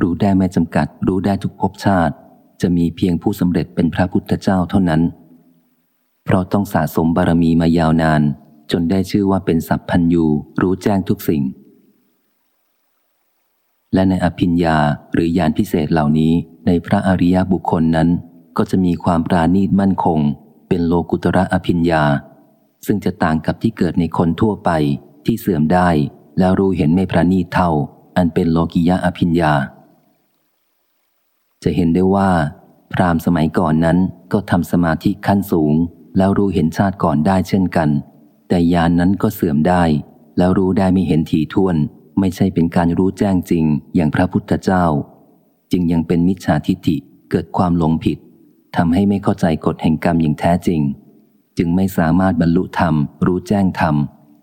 รู้ได้ไม่จำกัด รู้ได้ทุกภพชาติ จะมีเพียงผู้สำเร็จเป็นพระพุทธเจ้าเท่านั้น เพราะต้องสะสมบารมีมายาวนาน จนได้ชื่อว่าเป็นสัพพัญยูรู้แจ้งทุกสิ่ง และในอภิญญาหรือยานพิเศษเหล่านี้ ในพระอริยบุคคลนั้น ก็จะมีความปราณีตมั่นคง เป็นโลกุตระอภิญญา ซึ่งจะต่างกับที่เกิดในคนทั่วไปที่เสื่อมได้แล้วรู้เห็นไม่ประณีตเท่า อันเป็นโลกิยะอภิญญา จะเห็นได้ว่า พรามสมัยก่อนนั้นก็ทำสมาธิขั้นสูง แล้วรู้เห็นชาติก่อนได้เช่นกัน แต่ยานนั้นก็เสื่อมได้ แล้วรู้ได้ไม่เห็นทีท่วน ไม่ใช่เป็นการรู้แจ้งจริง อย่างพระพุทธเจ้า จึงยังเป็นมิจฉาทิฏฐิเกิดความหลงผิดทำให้ไม่เข้าใจกฎแห่งกรรมอย่างแท้จริง จึงไม่สามารถบรรลุธรรม รู้แจ้งธรรม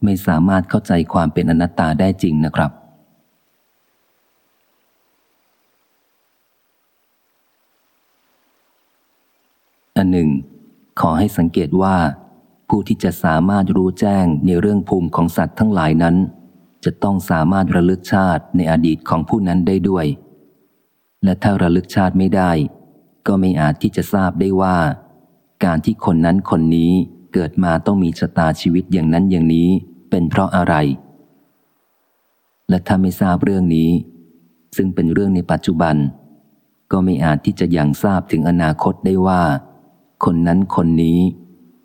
ไม่สามารถเข้าใจความเป็นอนัตตาได้จริงนะครับ อันหนึ่ง ขอให้สังเกตว่า ผู้ที่จะสามารถรู้แจ้งในเรื่องภูมิของสัตว์ทั้งหลายนั้น จะต้องสามารถระลึกชาติในอดีตของผู้นั้นได้ด้วย และถ้าระลึกชาติไม่ได้ ก็ไม่อาจที่จะทราบได้ว่า การที่คนนั้นคนนี้เกิดมาต้องมีชะตาชีวิตอย่างนั้นอย่างนี้เป็นเพราะอะไร และถ้าไม่ทราบเรื่องนี้ ซึ่งเป็นเรื่องในปัจจุบัน ก็ไม่อาจที่จะยังทราบถึงอนาคตได้ว่า คนนั้นคนนี้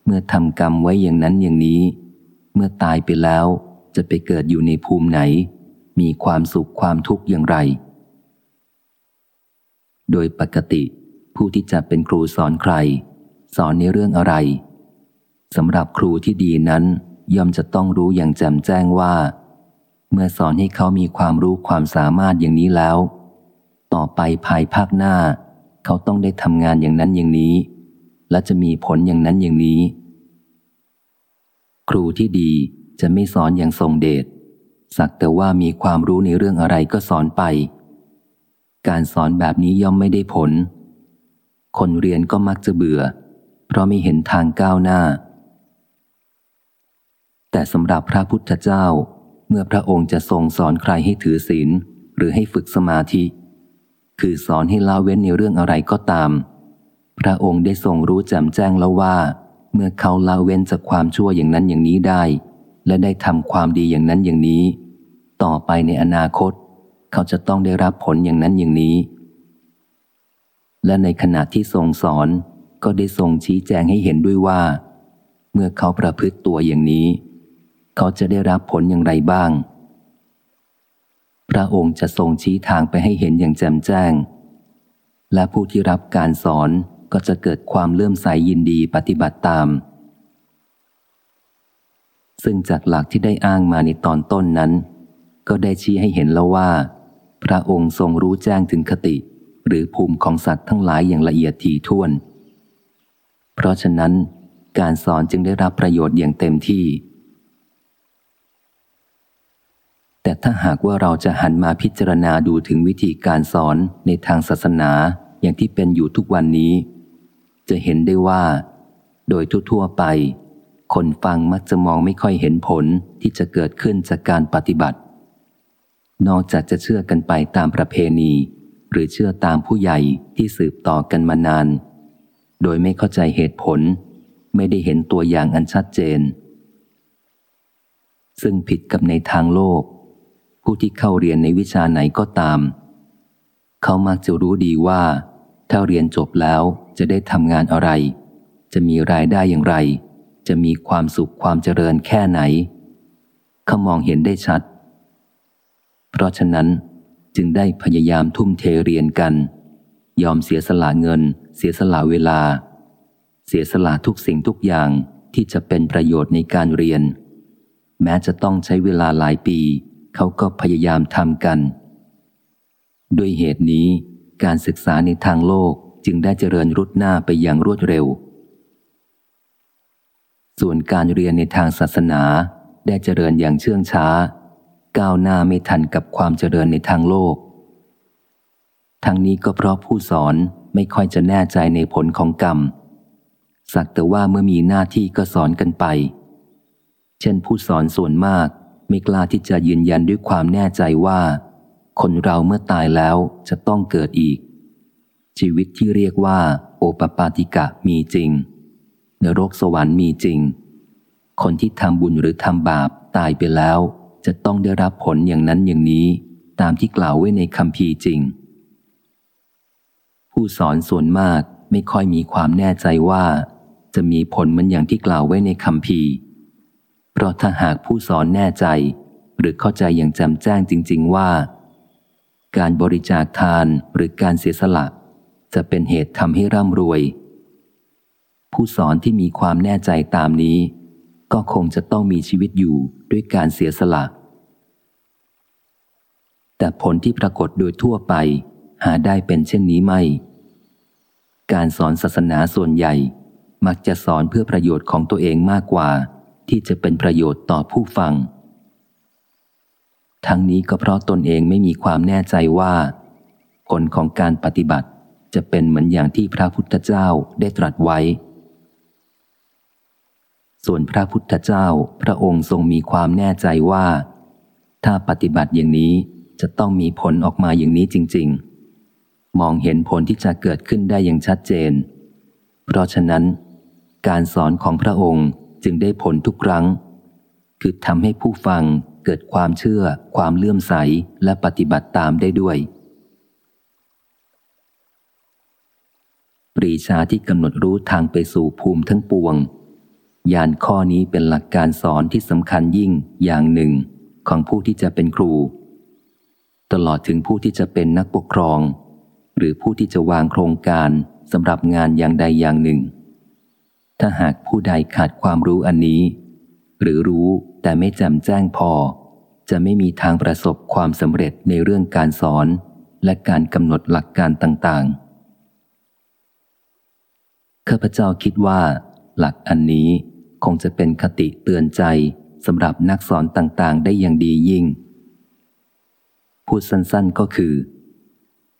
เมื่อทำกรรมไว้อย่างนั้นอย่างนี้ เมื่อตายไปแล้วจะไปเกิดอยู่ในภูมิไหน มีความสุขความทุกข์อย่างไร โดยปกติ ผู้ที่จะเป็นครูสอนใคร สอนในเรื่องอะไรสำหรับครูที่ดีนั้น ย่อมจะต้องรู้อย่างแจ่มแจ้งว่า เมื่อสอนให้เขามีความรู้ความสามารถอย่างนี้แล้ว ต่อไปภายภาคหน้า เขาต้องได้ทำงานอย่างนั้นอย่างนี้ และจะมีผลอย่างนั้นอย่างนี้ ครูที่ดีจะไม่สอนอย่างทรงเดชสักแต่ว่ามีความรู้ในเรื่องอะไรก็สอนไป การสอนแบบนี้ย่อมไม่ได้ผล คนเรียนก็มักจะเบื่อ เพราะไม่เห็นทางก้าวหน้า แต่สำหรับพระพุทธเจ้า เมื่อพระองค์จะทรงสอนใครให้ถือศีลหรือให้ฝึกสมาธิ คือสอนให้ละเว้นในเรื่องอะไรก็ตาม พระองค์ได้ทรงรู้แจ่มแจ้งแล้วว่า เมื่อเขาละเว้นจากความชั่วอย่างนั้นอย่างนี้ได้ และได้ทำความดีอย่างนั้นอย่างนี้ ต่อไปในอนาคต เขาจะต้องได้รับผลอย่างนั้นอย่างนี้ และในขณะที่ทรงสอนก็ได้ทรงชี้แจงให้เห็นด้วยว่า เมื่อเขาประพฤติตัวอย่างนี้ เขาจะได้รับผลอย่างไรบ้าง พระองค์จะทรงชี้ทางไปให้เห็นอย่างแจ่มแจ้ง และผู้ที่รับการสอนก็จะเกิดความเลื่อมใสยยินดีปฏิบัติตาม ซึ่งจากหลักที่ได้อ้างมาในตอนต้นนั้น ก็ได้ชี้ให้เห็นแล้วว่า พระองค์ทรงรู้แจ้งถึงคติ หรือภูมิของสัตว์ทั้งหลายอย่างละเอียดถี่ถ้วน เพราะฉะนั้น การสอนจึงได้รับประโยชน์อย่างเต็มที่ แต่ถ้าหากว่าเราจะหันมาพิจารณาดูถึงวิธีการสอนในทางศาสนาอย่างที่เป็นอยู่ทุกวันนี้ จะเห็นได้ว่า โดยทั่วๆไป คนฟังมักจะมองไม่ค่อยเห็นผลที่จะเกิดขึ้นจากการปฏิบัติ นอกจากจะเชื่อกันไปตามประเพณี หรือเชื่อตามผู้ใหญ่ที่สืบต่อกันมานาน โดยไม่เข้าใจเหตุผล ไม่ได้เห็นตัวอย่างอันชัดเจน ซึ่งผิดกับในทางโลก ผู้ที่เข้าเรียนในวิชาไหนก็ตาม เขามักจะรู้ดีว่า ถ้าเรียนจบแล้วจะได้ทำงานอะไร จะมีรายได้อย่างไร จะมีความสุขความเจริญแค่ไหน เขามองเห็นได้ชัด เพราะฉะนั้นจึงได้พยายามทุ่มเทเรียนกัน ยอมเสียสละเงิน เสียสละเวลา เสียสละทุกสิ่งทุกอย่างที่จะเป็นประโยชน์ในการเรียน แม้จะต้องใช้เวลาหลายปี เขาก็พยายามทำกัน ด้วยเหตุนี้การศึกษาในทางโลกจึงได้เจริญรุดหน้าไปอย่างรวดเร็ว ส่วนการเรียนในทางศาสนาได้เจริญอย่างเชื่องช้า ก้าวหน้าไม่ทันกับความเจริญในทางโลก ทั้งนี้ก็เพราะผู้สอนไม่ค่อยจะแน่ใจในผลของกรรม สักแต่ว่าเมื่อมีหน้าที่ก็สอนกันไป เช่นผู้สอนส่วนมากไม่กล้าที่จะยืนยันด้วยความแน่ใจว่า คนเราเมื่อตายแล้วจะต้องเกิดอีก ชีวิตที่เรียกว่า โอปปาติกะมีจริงนรกสวรรค์มีจริง คนที่ทำบุญหรือทำบาปตายไปแล้ว จะต้องได้รับผลอย่างนั้นอย่างนี้ตามที่กล่าวไว้ในคำพีจริง ผู้สอนส่วนมากไม่ค่อยมีความแน่ใจว่า จะมีผลเหมือนอย่างที่กล่าวไว้ในคำพีเพราะถ้าหากผู้สอนแน่ใจ หรือเข้าใจอย่างแจ่มแจ้งจริง ๆ ว่า การบริจาคทานหรือการเสียสละ จะเป็นเหตุทำให้ร่ำรวย ผู้สอนที่มีความแน่ใจตามนี้ ก็คงจะต้องมีชีวิตอยู่ด้วยการเสียสละ แต่ผลที่ปรากฏโดยทั่วไป หาได้เป็นเช่นนี้ไม่ การสอนศาสนาส่วนใหญ่ มักจะสอนเพื่อประโยชน์ของตัวเองมากกว่า ที่จะเป็นประโยชน์ต่อผู้ฟัง ทั้งนี้ก็เพราะตนเองไม่มีความแน่ใจว่า ผลของการปฏิบัติจะเป็นเหมือนอย่างที่พระพุทธเจ้าได้ตรัสไว้ ส่วนพระพุทธเจ้าพระองค์ทรงมีความแน่ใจว่า ถ้าปฏิบัติอย่างนี้ จะต้องมีผลออกมาอย่างนี้จริง ๆ มองเห็นผลที่จะเกิดขึ้นได้อย่างชัดเจน เพราะฉะนั้น การสอนของพระองค์จึงได้ผลทุกครั้ง คือทำให้ผู้ฟังเกิดความเชื่อ ความเลื่อมใสและปฏิบัติตามได้ด้วย ปรีชาที่กำหนดรู้ทางไปสู่ภูมิทั้งปวงยานข้อนี้เป็นหลักการสอนที่สำคัญยิ่งอย่างหนึ่งของผู้ที่จะเป็นครู ตลอดถึงผู้ที่จะเป็นนักปกครอง หรือผู้ที่จะวางโครงการสำหรับงานอย่างใดอย่างหนึ่ง ถ้าหากผู้ใดขาดความรู้อันนี้ หรือรู้แต่ไม่จำแจ้งพอ จะไม่มีทางประสบความสำเร็จในเรื่องการสอน และการกำหนดหลักการต่างๆ ข้าพเจ้าคิดว่า หลักอันนี้คงจะเป็นคติเตือนใจสำหรับนักสอนต่างๆ ได้อย่างดียิ่ง พูดสั้นๆก็คือ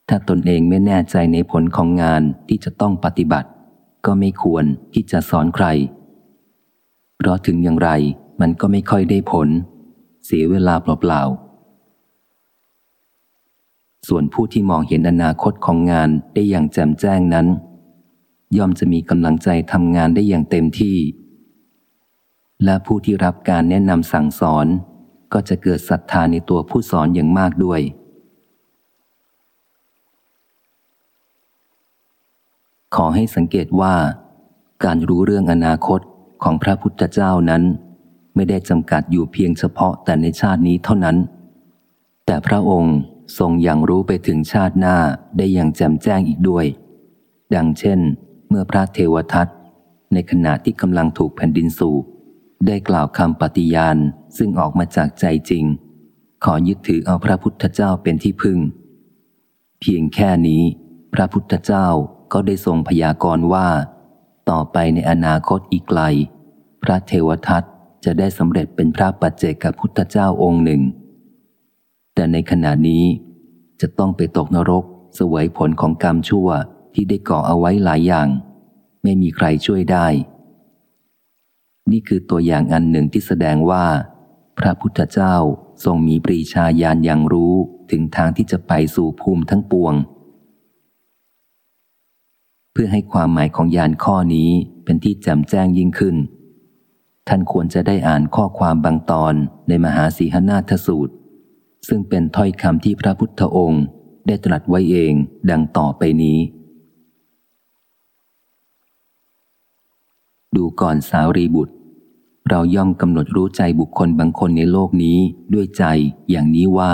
ถ้าตนเองไม่แน่ใจในผลของงานที่จะต้องปฏิบัติ ก็ไม่ควรที่จะสอนใคร เพราะถึงอย่างไรมันก็ไม่ค่อยได้ผล เสียเวลาเปล่าๆ ส่วนผู้ที่มองเห็นอนาคตของงานได้อย่างแจ่มแจ้งนั้น ย่อมจะมีกำลังใจทำงานได้อย่างเต็มที่ และผู้ที่รับการแนะนำสั่งสอน ก็จะเกิดศรัทธาในตัวผู้สอนอย่างมากด้วย ขอให้สังเกตว่า การรู้เรื่องอนาคตของพระพุทธเจ้านั้น ไม่ได้จำกัดอยู่เพียงเฉพาะแต่ในชาตินี้เท่านั้น แต่พระองค์ทรงยังรู้ไปถึงชาติหน้าได้อย่างแจ่มแจ้งอีกด้วย ดังเช่น เมื่อพระเทวทัตในขณะที่กำลังถูกแผ่นดินสูบได้กล่าวคำปฏิญาณ ซึ่งออกมาจากใจจริง ขอยึดถือเอาพระพุทธเจ้าเป็นที่พึ่ง เพียงแค่นี้ พระพุทธเจ้าก็ได้ทรงพยากรณ์ว่า ต่อไปในอนาคตอีกไกล พระเทวทัตจะได้สำเร็จเป็นพระปัจเจกพุทธเจ้าองค์หนึ่ง แต่ในขณะนี้จะต้องไปตกนรกสวยผลของกรรมชั่วที่ได้ก่อเอาไว้หลายอย่าง ไม่มีใครช่วยได้ นี่คือตัวอย่างอันหนึ่งที่แสดงว่า ระพุทธเจ้าทรงมีปรีชาญาณอย่างรู้ถึงทางที่จะไปสู่ภูมิทั้งปวง เพื่อให้ความหมายของยานข้อนี้เป็นที่แจ่มแจ้งยิ่งขึ้น ท่านควรจะได้อ่านข้อความบางตอนในมหาสีหนาทสูตร ซึ่งเป็นถ้อยคำที่พระพุทธองค์ได้ตรัสไว้เองดังต่อไปนี้ ดูก่อนสาวรีบุตร เราย่อมกำหนดรู้ใจบุคคลบางคนในโลกนี้ด้วยใจอย่างนี้ว่า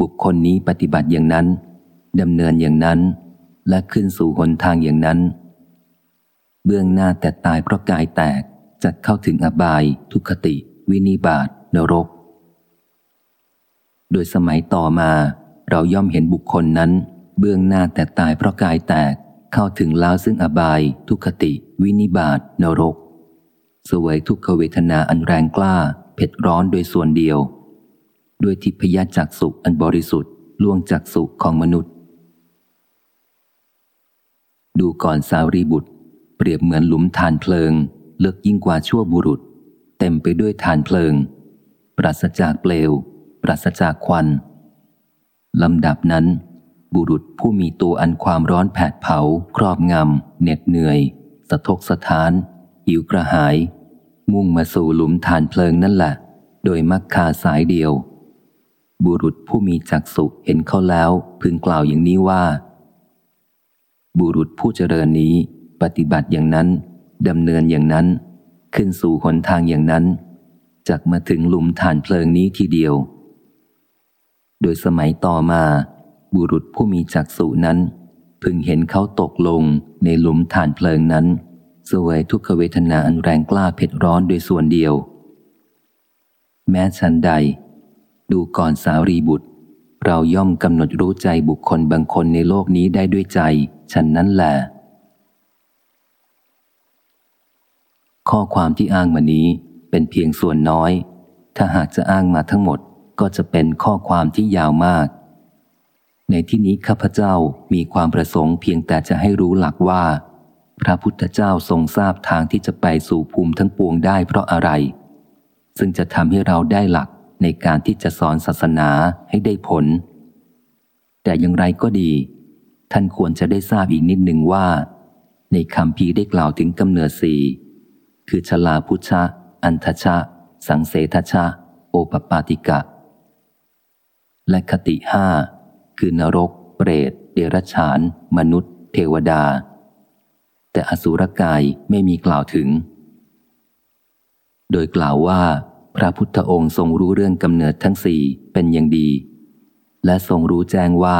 บุคคลนี้ปฏิบัติอย่างนั้นดำเนินอย่างนั้น และขึ้นสู่หนทางอย่างนั้น เบื้องหน้าแต่ตายเพราะกายแตกจะเข้าถึงอบาย ทุคติ วินิบาตนรก โดยสมัยต่อมา เราย่อมเห็นบุคคลนั้น เบื้องหน้าแต่ตายเพราะกายแตกเข้าถึงแล้วซึ่งอบาย ทุคติ วินิบาตนรก สวยทุกขเวทนาอันแรงกล้า เผ็ดร้อนโดยส่วนเดียว ด้วยทิพยจักสุอันบริสุทธิ์ล่วงจักสุของมนุษย์ ดูก่อนสาวรีบุตร เปรียบเหมือนหลุมฐานเพลิง เลือกยิ่งกว่าชั่วบุรุษ เต็มไปด้วยฐานเพลิง ปราศจากเปลว ปราศจากควันลำดับนั้น บุรุษผู้มีตัวอันความร้อนแผดเผา ครอบงำเหน็ดเหนื่อย สะทกสะท้านหิวกระหาย มุ่งมาสู่หลุมฐานเพลิงนั่นแหละ โดยมักคาสายเดียว บุรุษผู้มีจักสุเห็นเขาแล้ว พึงกล่าวอย่างนี้ว่า บุรุษผู้เจริญนี้ปฏิบัติอย่างนั้นดำเนินอย่างนั้น ขึ้นสู่หนทางอย่างนั้นจักมาถึงหลุมฐานเพลิงนี้ทีเดียว โดยสมัยต่อมา บุรุษผู้มีจักษุนั้น พึงเห็นเขาตกลงในหลุมฐานเพลิงนั้น สวยทุกขเวทนาอันแรงกล้าเผ็ดร้อนโดยส่วนเดียว แม้ฉันใด ดูก่อนสาวรีบุตร เราย่อมกำหนดรู้ใจบุคคลบางคนในโลกนี้ได้ด้วยใจ ฉันนั้นแหละข้อความที่อ้างมานี้เป็นเพียงส่วนน้อย ถ้าหากจะอ้างมาทั้งหมดก็จะเป็นข้อความที่ยาวมาก ในที่นี้ข้าพเจ้ามีความประสงค์เพียงแต่จะให้รู้หลักว่า พระพุทธเจ้าทรงทราบทางที่จะไปสู่ภูมิทั้งปวงได้เพราะอะไร ซึ่งจะทำให้เราได้หลักในการที่จะสอนศาสนาให้ได้ผล แต่อย่างไรก็ดี ท่านควรจะได้ทราบอีกนิดหนึ่งว่า ในคำพีได้กล่าวถึงกำเนิดสี่คือชลาพุชะ อันทชะ สังเสทชะ โอปปาติกะ และคติห้าคือนรก เปรต เดรัจฉาน มนุษย์ เทวดา แต่อสุรกายไม่มีกล่าวถึง โดยกล่าวว่า พระพุทธองค์ทรงรู้เรื่องกำเนิดทั้งสี่เป็นอย่างดี และทรงรู้แจ้งว่า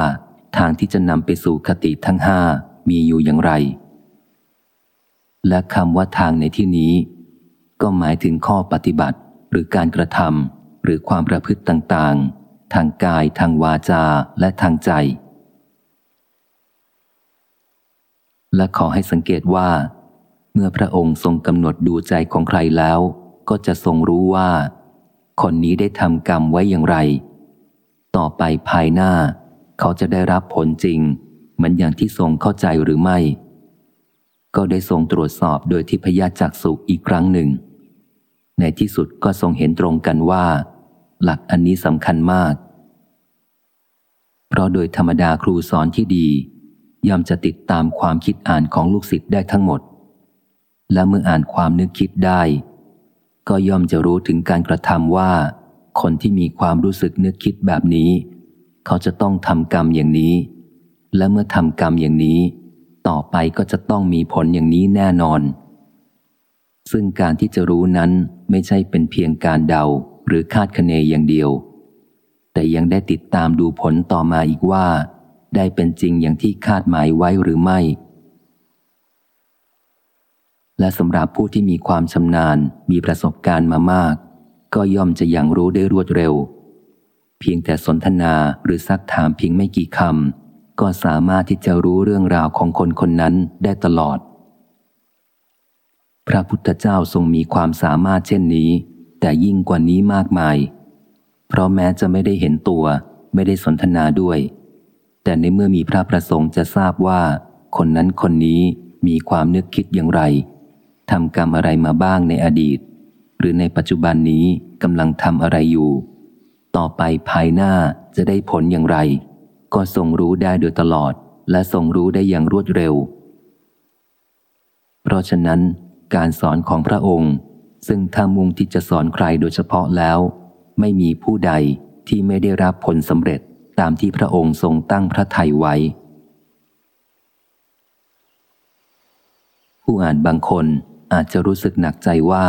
ทางที่จะนำไปสู่คติทั้งห้ามีอยู่อย่างไร และคำว่าทางในที่นี้ ก็หมายถึงข้อปฏิบัติหรือการกระทำหรือความประพฤติต่างๆ ทางกายทางวาจาและทางใจ และขอให้สังเกตว่า เมื่อพระองค์ทรงกำหนดดูใจของใครแล้ว ก็จะทรงรู้ว่า คนนี้ได้ทำกรรมไว้อย่างไร ต่อไปภายหน้า เขาจะได้รับผลจริง เหมือนอย่างที่ทรงเข้าใจหรือไม่ ก็ได้ทรงตรวจสอบโดยทิพยจักสุอีกครั้งหนึ่ง ในที่สุดก็ทรงเห็นตรงกันว่า หลักอันนี้สำคัญมาก เพราะโดยธรรมดาครูสอนที่ดี ย่อมจะติดตามความคิดอ่านของลูกศิษย์ได้ทั้งหมด และเมื่ออ่านความนึกคิดได้ ก็ย่อมจะรู้ถึงการกระทำว่า คนที่มีความรู้สึกนึกคิดแบบนี้ เขาจะต้องทำกรรมอย่างนี้ และเมื่อทำกรรมอย่างนี้ ต่อไปก็จะต้องมีผลอย่างนี้แน่นอน ซึ่งการที่จะรู้นั้นไม่ใช่เป็นเพียงการเดาหรือคาดคะเนอย่างเดียว แต่ยังได้ติดตามดูผลต่อมาอีกว่า ได้เป็นจริงอย่างที่คาดหมายไว้หรือไม่ และสำหรับผู้ที่มีความชำนาญมีประสบการณ์มามาก ก็ย่อมจะยังรู้ได้รวดเร็ว เพียงแต่สนทนาหรือซักถามเพียงไม่กี่คำก็สามารถที่จะรู้เรื่องราวของคนคนนั้นได้ตลอด พระพุทธเจ้าทรงมีความสามารถเช่นนี้ แต่ยิ่งกว่านี้มากมาย เพราะแม้จะไม่ได้เห็นตัว ไม่ได้สนทนาด้วย แต่ในเมื่อมีพระประสงค์จะทราบว่า คนนั้นคนนี้มีความนึกคิดอย่างไรทำกรรมอะไรมาบ้างในอดีต หรือในปัจจุบันนี้กำลังทำอะไรอยู่ ต่อไปภายหน้าจะได้ผลอย่างไร ก็ทรงรู้ได้โดยตลอด และทรงรู้ได้อย่างรวดเร็ว เพราะฉะนั้น การสอนของพระองค์ ซึ่งถ้ามุ่งที่จะสอนใครโดยเฉพาะแล้ว ไม่มีผู้ใดที่ไม่ได้รับผลสำเร็จ ตามที่พระองค์ทรงตั้งพระทัยไว้ ผู้อ่านบางคนอาจจะรู้สึกหนักใจว่า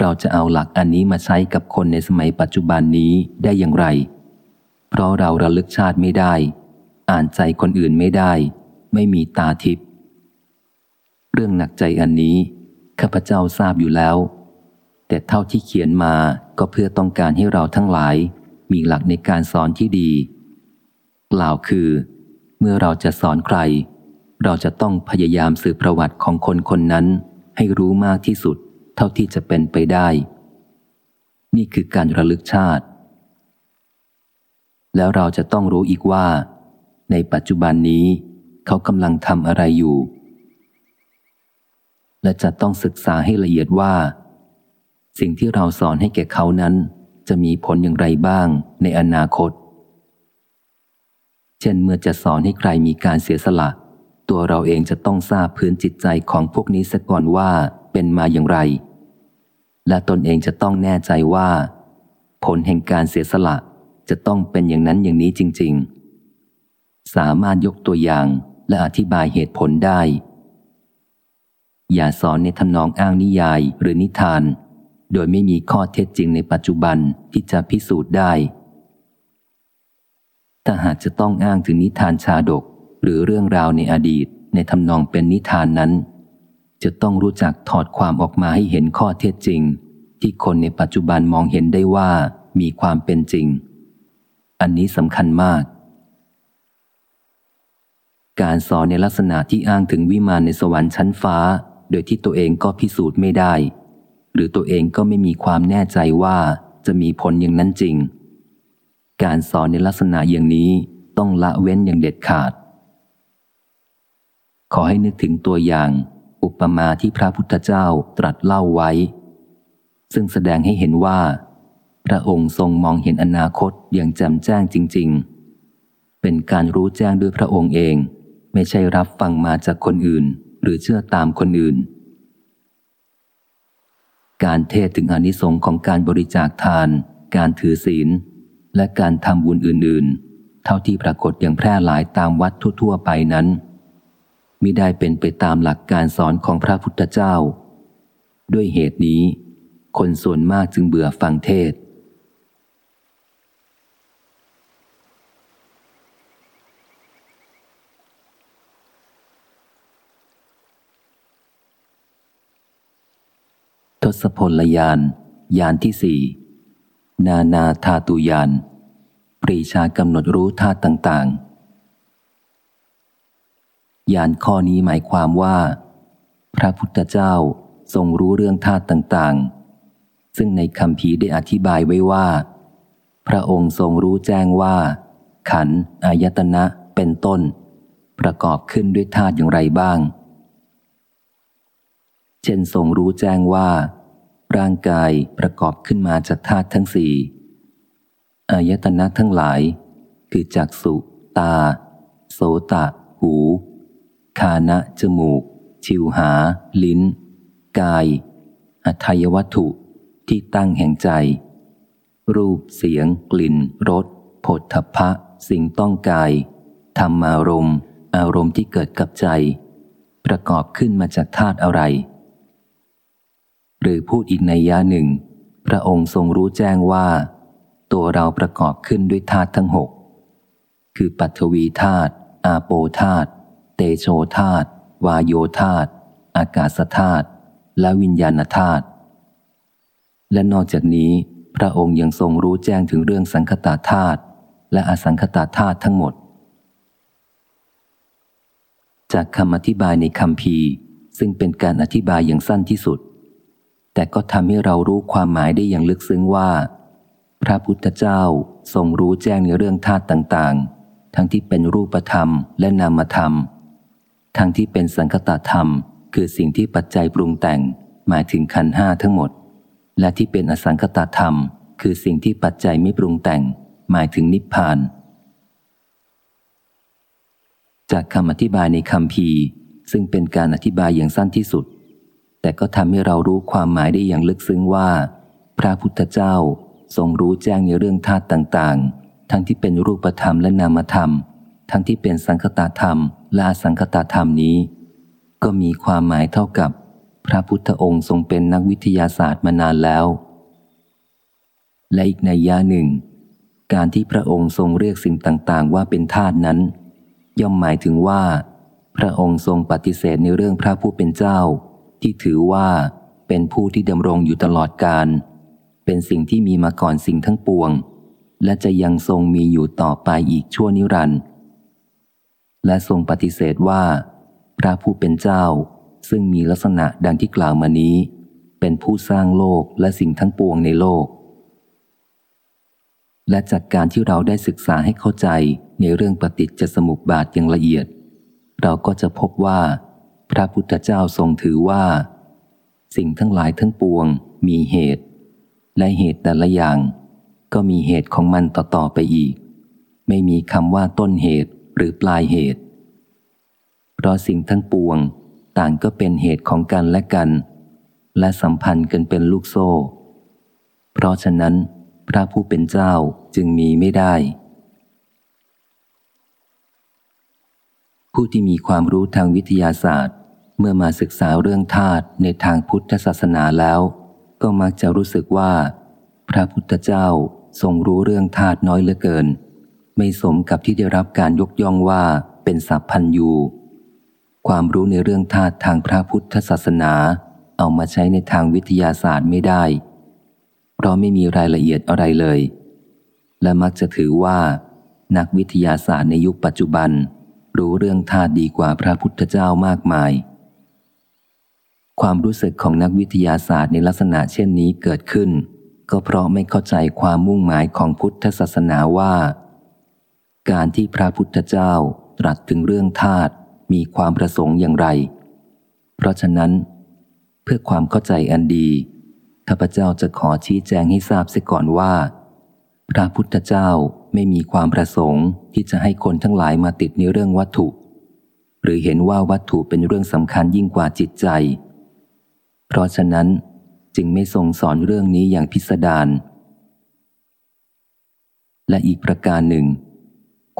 เราจะเอาหลักอันนี้มาใช้กับคนในสมัยปัจจุบันนี้ได้อย่างไร เพราะเราระลึกชาติไม่ได้ อ่านใจคนอื่นไม่ได้ ไม่มีตาทิพย์เรื่องหนักใจอันนี้ข้าพเจ้าทราบอยู่แล้ว แต่เท่าที่เขียนมาก็เพื่อต้องการให้เราทั้งหลาย มีหลักในการสอนที่ดี กล่าวคือ เมื่อเราจะสอนใคร เราจะต้องพยายามสืบประวัติของคนคนนั้น ให้รู้มากที่สุด เท่าที่จะเป็นไปได้ นี่คือการระลึกชาติ แล้วเราจะต้องรู้อีกว่า ในปัจจุบันนี้เขากำลังทำอะไรอยู่ และจะต้องศึกษาให้ละเอียดว่า สิ่งที่เราสอนให้แก่เขานั้น จะมีผลอย่างไรบ้างในอนาคต เช่นเมื่อจะสอนให้ใครมีการเสียสละ ตัวเราเองจะต้องทราบพื้นจิตใจของพวกนี้ซะก่อนว่าเป็นมาอย่างไร และตนเองจะต้องแน่ใจว่า ผลแห่งการเสียสละจะต้องเป็นอย่างนั้นอย่างนี้จริง ๆ สามารถยกตัวอย่างและอธิบายเหตุผลได้ อย่าสอนในทำนองอ้างนิยายหรือนิทาน โดยไม่มีข้อเท็จจริงในปัจจุบันที่จะพิสูจน์ได้ถ้าหากจะต้องอ้างถึงนิทานชาดก หรือเรื่องราวในอดีตในทำนองเป็นนิทานนั้น จะต้องรู้จักถอดความออกมาให้เห็นข้อเท็จจริง ที่คนในปัจจุบันมองเห็นได้ว่ามีความเป็นจริง อันนี้สำคัญมาก การสอนในลักษณะที่อ้างถึงวิมานในสวรรค์ชั้นฟ้า โดยที่ตัวเองก็พิสูจน์ไม่ได้ หรือตัวเองก็ไม่มีความแน่ใจว่าจะมีผลอย่างนั้นจริง การสอนในลักษณะอย่างนี้ต้องละเว้นอย่างเด็ดขาด ขอให้นึกถึงตัวอย่าง อุปมาที่พระพุทธเจ้าตรัสเล่าไว้ ซึ่งแสดงให้เห็นว่า พระองค์ทรงมองเห็นอนาคตอย่างแจ่มแจ้งจริง ๆ เป็นการรู้แจ้งด้วยพระองค์เอง ไม่ใช่รับฟังมาจากคนอื่น หรือเชื่อตามคนอื่น การเทศถึงอนิสงค์ของการบริจาคทาน การถือศีล และการทำบุญอื่น ๆ เท่าที่ปรากฏอย่างแพร่หลายตามวัดทั่ว ๆ ไปนั้นมิได้เป็นไปตามหลักการสอนของพระพุทธเจ้า ด้วยเหตุนี้ คนส่วนมากจึงเบื่อฟังเทศ ทศพลยานยานที่สี่นานาธาตุยาน ปรีชากำหนดรู้ธาตุต่างๆ ยานข้อนี้หมายความว่า พระพุทธเจ้าทรงรู้เรื่องธาตุต่างๆ ซึ่งในคำพีได้อธิบายไว้ว่า พระองค์ทรงรู้แจ้งว่า ขันอายตนะเป็นต้น ประกอบขึ้นด้วยธาตุอย่างไรบ้าง เช่นทรงรู้แจ้งว่า ร่างกายประกอบขึ้นมาจากธาตุทั้งสี่อายตนะทั้งหลาย คือจักสุตา โสตะ หูคานะจมูก ชิวหา ลิ้น กาย อัทยวัตถุที่ตั้งแห่งใจ รูปเสียง กลิ่นรสผลทพะ สิ่งต้องกายธรรมารมณ์ อารมณ์ที่เกิดกับใจ ประกอบขึ้นมาจากธาตุอะไร หรือพูดอีกในย่าหนึ่ง พระองค์ทรงรู้แจ้งว่า ตัวเราประกอบขึ้นด้วยธาตุทั้งหกคือปัทวีธาตุอาโปธาตุเตโชธาตุวาโยธาตุอากาศธาตุและวิญญาณธาตุและนอกจากนี้ พระองค์ยังทรงรู้แจ้งถึงเรื่องสังคตาธาตุและอสังคตาธาตุทั้งหมด จากคำอธิบายในคำพีซึ่งเป็นการอธิบายอย่างสั้นที่สุด แต่ก็ทำให้เรารู้ความหมายได้อย่างลึกซึ้งว่า พระพุทธเจ้าทรงรู้แจ้งในเรื่องธาตุต่างๆ ทั้งที่เป็นรูปธรรมและนามธรรม ทั้งที่เป็นสังคตธรรม คือสิ่งที่ปัจจัยปรุงแต่ง หมายถึงขันห้าทั้งหมด และที่เป็นอสังคตธรรม คือสิ่งที่ปัจจัยไม่ปรุงแต่ง หมายถึงนิพพาน จากคำอธิบายในคำพีซึ่งเป็นการอธิบายอย่างสั้นที่สุด แต่ก็ทำให้เรารู้ความหมายได้อย่างลึกซึ้งว่า พระพุทธเจ้าทรงรู้แจ้งในเรื่องธาตุต่างๆ ทั้งที่เป็นรูปธรรมและนามธรรม ทั้งที่เป็นสังคตาธรรม และสังคตาธรรมนี้ ก็มีความหมายเท่ากับ พระพุทธองค์ทรงเป็นนักวิทยาศาสตร์มานานแล้ว และอีกในย่าหนึ่ง การที่พระองค์ทรงเรียกสิ่งต่างๆ ว่าเป็นธาตุนั้น ย่อมหมายถึงว่า พระองค์ทรงปฏิเสธในเรื่องพระผู้เป็นเจ้า ที่ถือว่าเป็นผู้ที่ดำรงอยู่ตลอดกาลเป็นสิ่งที่มีมาก่อนสิ่งทั้งปวง และจะยังทรงมีอยู่ต่อไปอีกชั่วนิรันดร์และทรงปฏิเสธว่า พระผู้เป็นเจ้าซึ่งมีลักษณะดังที่กล่าวมานี้ เป็นผู้สร้างโลกและสิ่งทั้งปวงในโลก และจากการที่เราได้ศึกษาให้เข้าใจในเรื่องปฏิจจสมุปบาทอย่างละเอียด เราก็จะพบว่า พระพุทธเจ้าทรงถือว่า สิ่งทั้งหลายทั้งปวง มีเหตุ และเหตุแต่ละอย่าง ก็มีเหตุของมันต่อๆไปอีก ไม่มีคำว่าต้นเหตุหรือปลายเหตุ เพราะสิ่งทั้งปวง ต่างก็เป็นเหตุของกันและกัน และสัมพันธ์กันเป็นลูกโซ่ เพราะฉะนั้น พระผู้เป็นเจ้าจึงมีไม่ได้ผู้ที่มีความรู้ทางวิทยาศาสตร์ เมื่อมาศึกษาเรื่องธาตุในทางพุทธศาสนาแล้ว ก็มักจะรู้สึกว่า พระพุทธเจ้าทรงรู้เรื่องธาตุน้อยเหลือเกิน ไม่สมกับที่ได้รับการยกย่องว่าเป็นสัพพันยูความรู้ในเรื่องธาตุทางพระพุทธศาสนา เอามาใช้ในทางวิทยาศาสตร์ไม่ได้ เพราะไม่มีรายละเอียดอะไรเลย และมักจะถือว่า นักวิทยาศาสตร์ในยุคปัจจุบัน รู้เรื่องธาตุดีกว่าพระพุทธเจ้ามากมาย ความรู้สึกของนักวิทยาศาสตร์ในลักษณะเช่นนี้เกิดขึ้น ก็เพราะไม่เข้าใจความมุ่งหมายของพุทธศาสนาว่า การที่พระพุทธเจ้าตรัสถึงเรื่องธาตุมีความประสงค์อย่างไร เพราะฉะนั้น เพื่อความเข้าใจอันดีข้าพเจ้าจะขอชี้แจงให้ทราบเสียก่อนว่า พระพุทธเจ้าไม่มีความประสงค์ที่จะให้คนทั้งหลายมาติดในเรื่องวัตถุ หรือเห็นว่าวัตถุเป็นเรื่องสำคัญยิ่งกว่าจิตใจ เพราะฉะนั้นจึงไม่ทรงสอนเรื่องนี้อย่างพิสดารและอีกประการหนึ่ง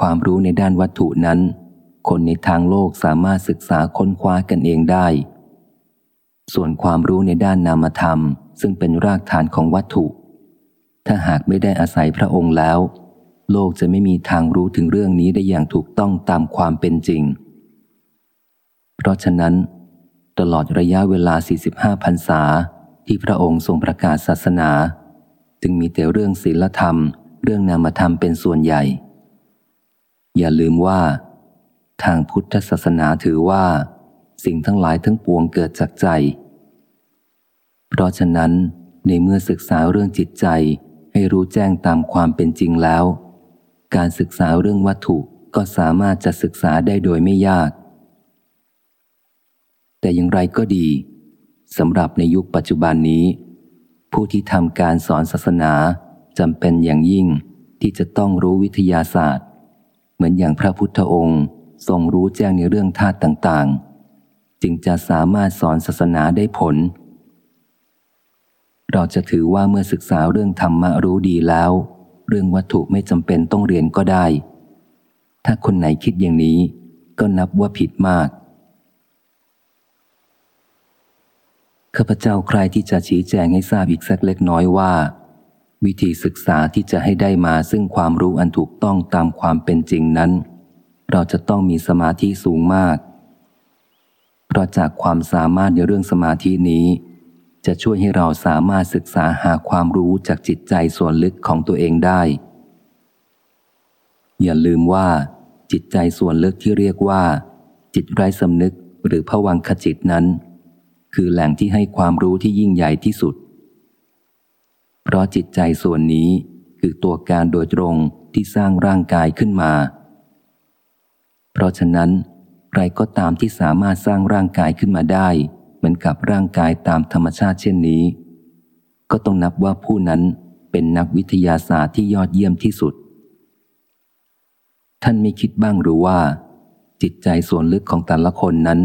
ความรู้ในด้านวัตถุนั้น คนในทางโลกสามารถศึกษาค้นคว้ากันเองได้ ส่วนความรู้ในด้านนามธรรม ซึ่งเป็นรากฐานของวัตถุ ถ้าหากไม่ได้อาศัยพระองค์แล้ว โลกจะไม่มีทางรู้ถึงเรื่องนี้ได้อย่างถูกต้องตามความเป็นจริง เพราะฉะนั้น ตลอดระยะเวลา 45พรรษา ที่พระองค์ทรงประกาศศาสนา จึงมีแต่เรื่องศีลธรรม เรื่องนามธรรมเป็นส่วนใหญ่ อย่าลืมว่า ทางพุทธศาสนาถือว่า สิ่งทั้งหลายทั้งปวงเกิดจากใจ เพราะฉะนั้นในเมื่อศึกษาเรื่องจิตใจให้รู้แจ้งตามความเป็นจริงแล้ว การศึกษาเรื่องวัตถุก็สามารถจะศึกษาได้โดยไม่ยาก แต่อย่างไรก็ดีสำหรับในยุคปัจจุบันนี้ ผู้ที่ทำการสอนศาสนาจำเป็นอย่างยิ่งที่จะต้องรู้วิทยาศาสตร์ เหมือนอย่างพระพุทธองค์ทรงรู้แจ้งในเรื่องธาตุต่างๆ จึงจะสามารถสอนศาสนาได้ผล เราจะถือว่าเมื่อศึกษาเรื่องธรรมะรู้ดีแล้ว เรื่องวัตถุไม่จำเป็นต้องเรียนก็ได้ ถ้าคนไหนคิดอย่างนี้ก็นับว่าผิดมาก ข้าพเจ้าใครที่จะชี้แจงให้ทราบอีกสักเล็กน้อยว่า วิธีศึกษาที่จะให้ได้มาซึ่งความรู้อันถูกต้องตามความเป็นจริงนั้น เราจะต้องมีสมาธิสูงมาก เพราะจากความสามารถในเรื่องสมาธินี้ จะช่วยให้เราสามารถศึกษาหาความรู้จากจิตใจส่วนลึกของตัวเองได้ อย่าลืมว่า จิตใจส่วนลึกที่เรียกว่า จิตไร้สำนึกหรือผวังขจิตนั้น คือแหล่งที่ให้ความรู้ที่ยิ่งใหญ่ที่สุด เพราะจิตใจส่วนนี้คือตัวการโดยตรงที่สร้างร่างกายขึ้นมา เพราะฉะนั้น ใครก็ตามที่สามารถสร้างร่างกายขึ้นมาได้ เหมือนกับร่างกายตามธรรมชาติเช่นนี้ ก็ต้องนับว่าผู้นั้นเป็นนักวิทยาศาสตร์ที่ยอดเยี่ยมที่สุด ท่านไม่คิดบ้างหรือว่า จิตใจส่วนลึกของแต่ละคนนั้น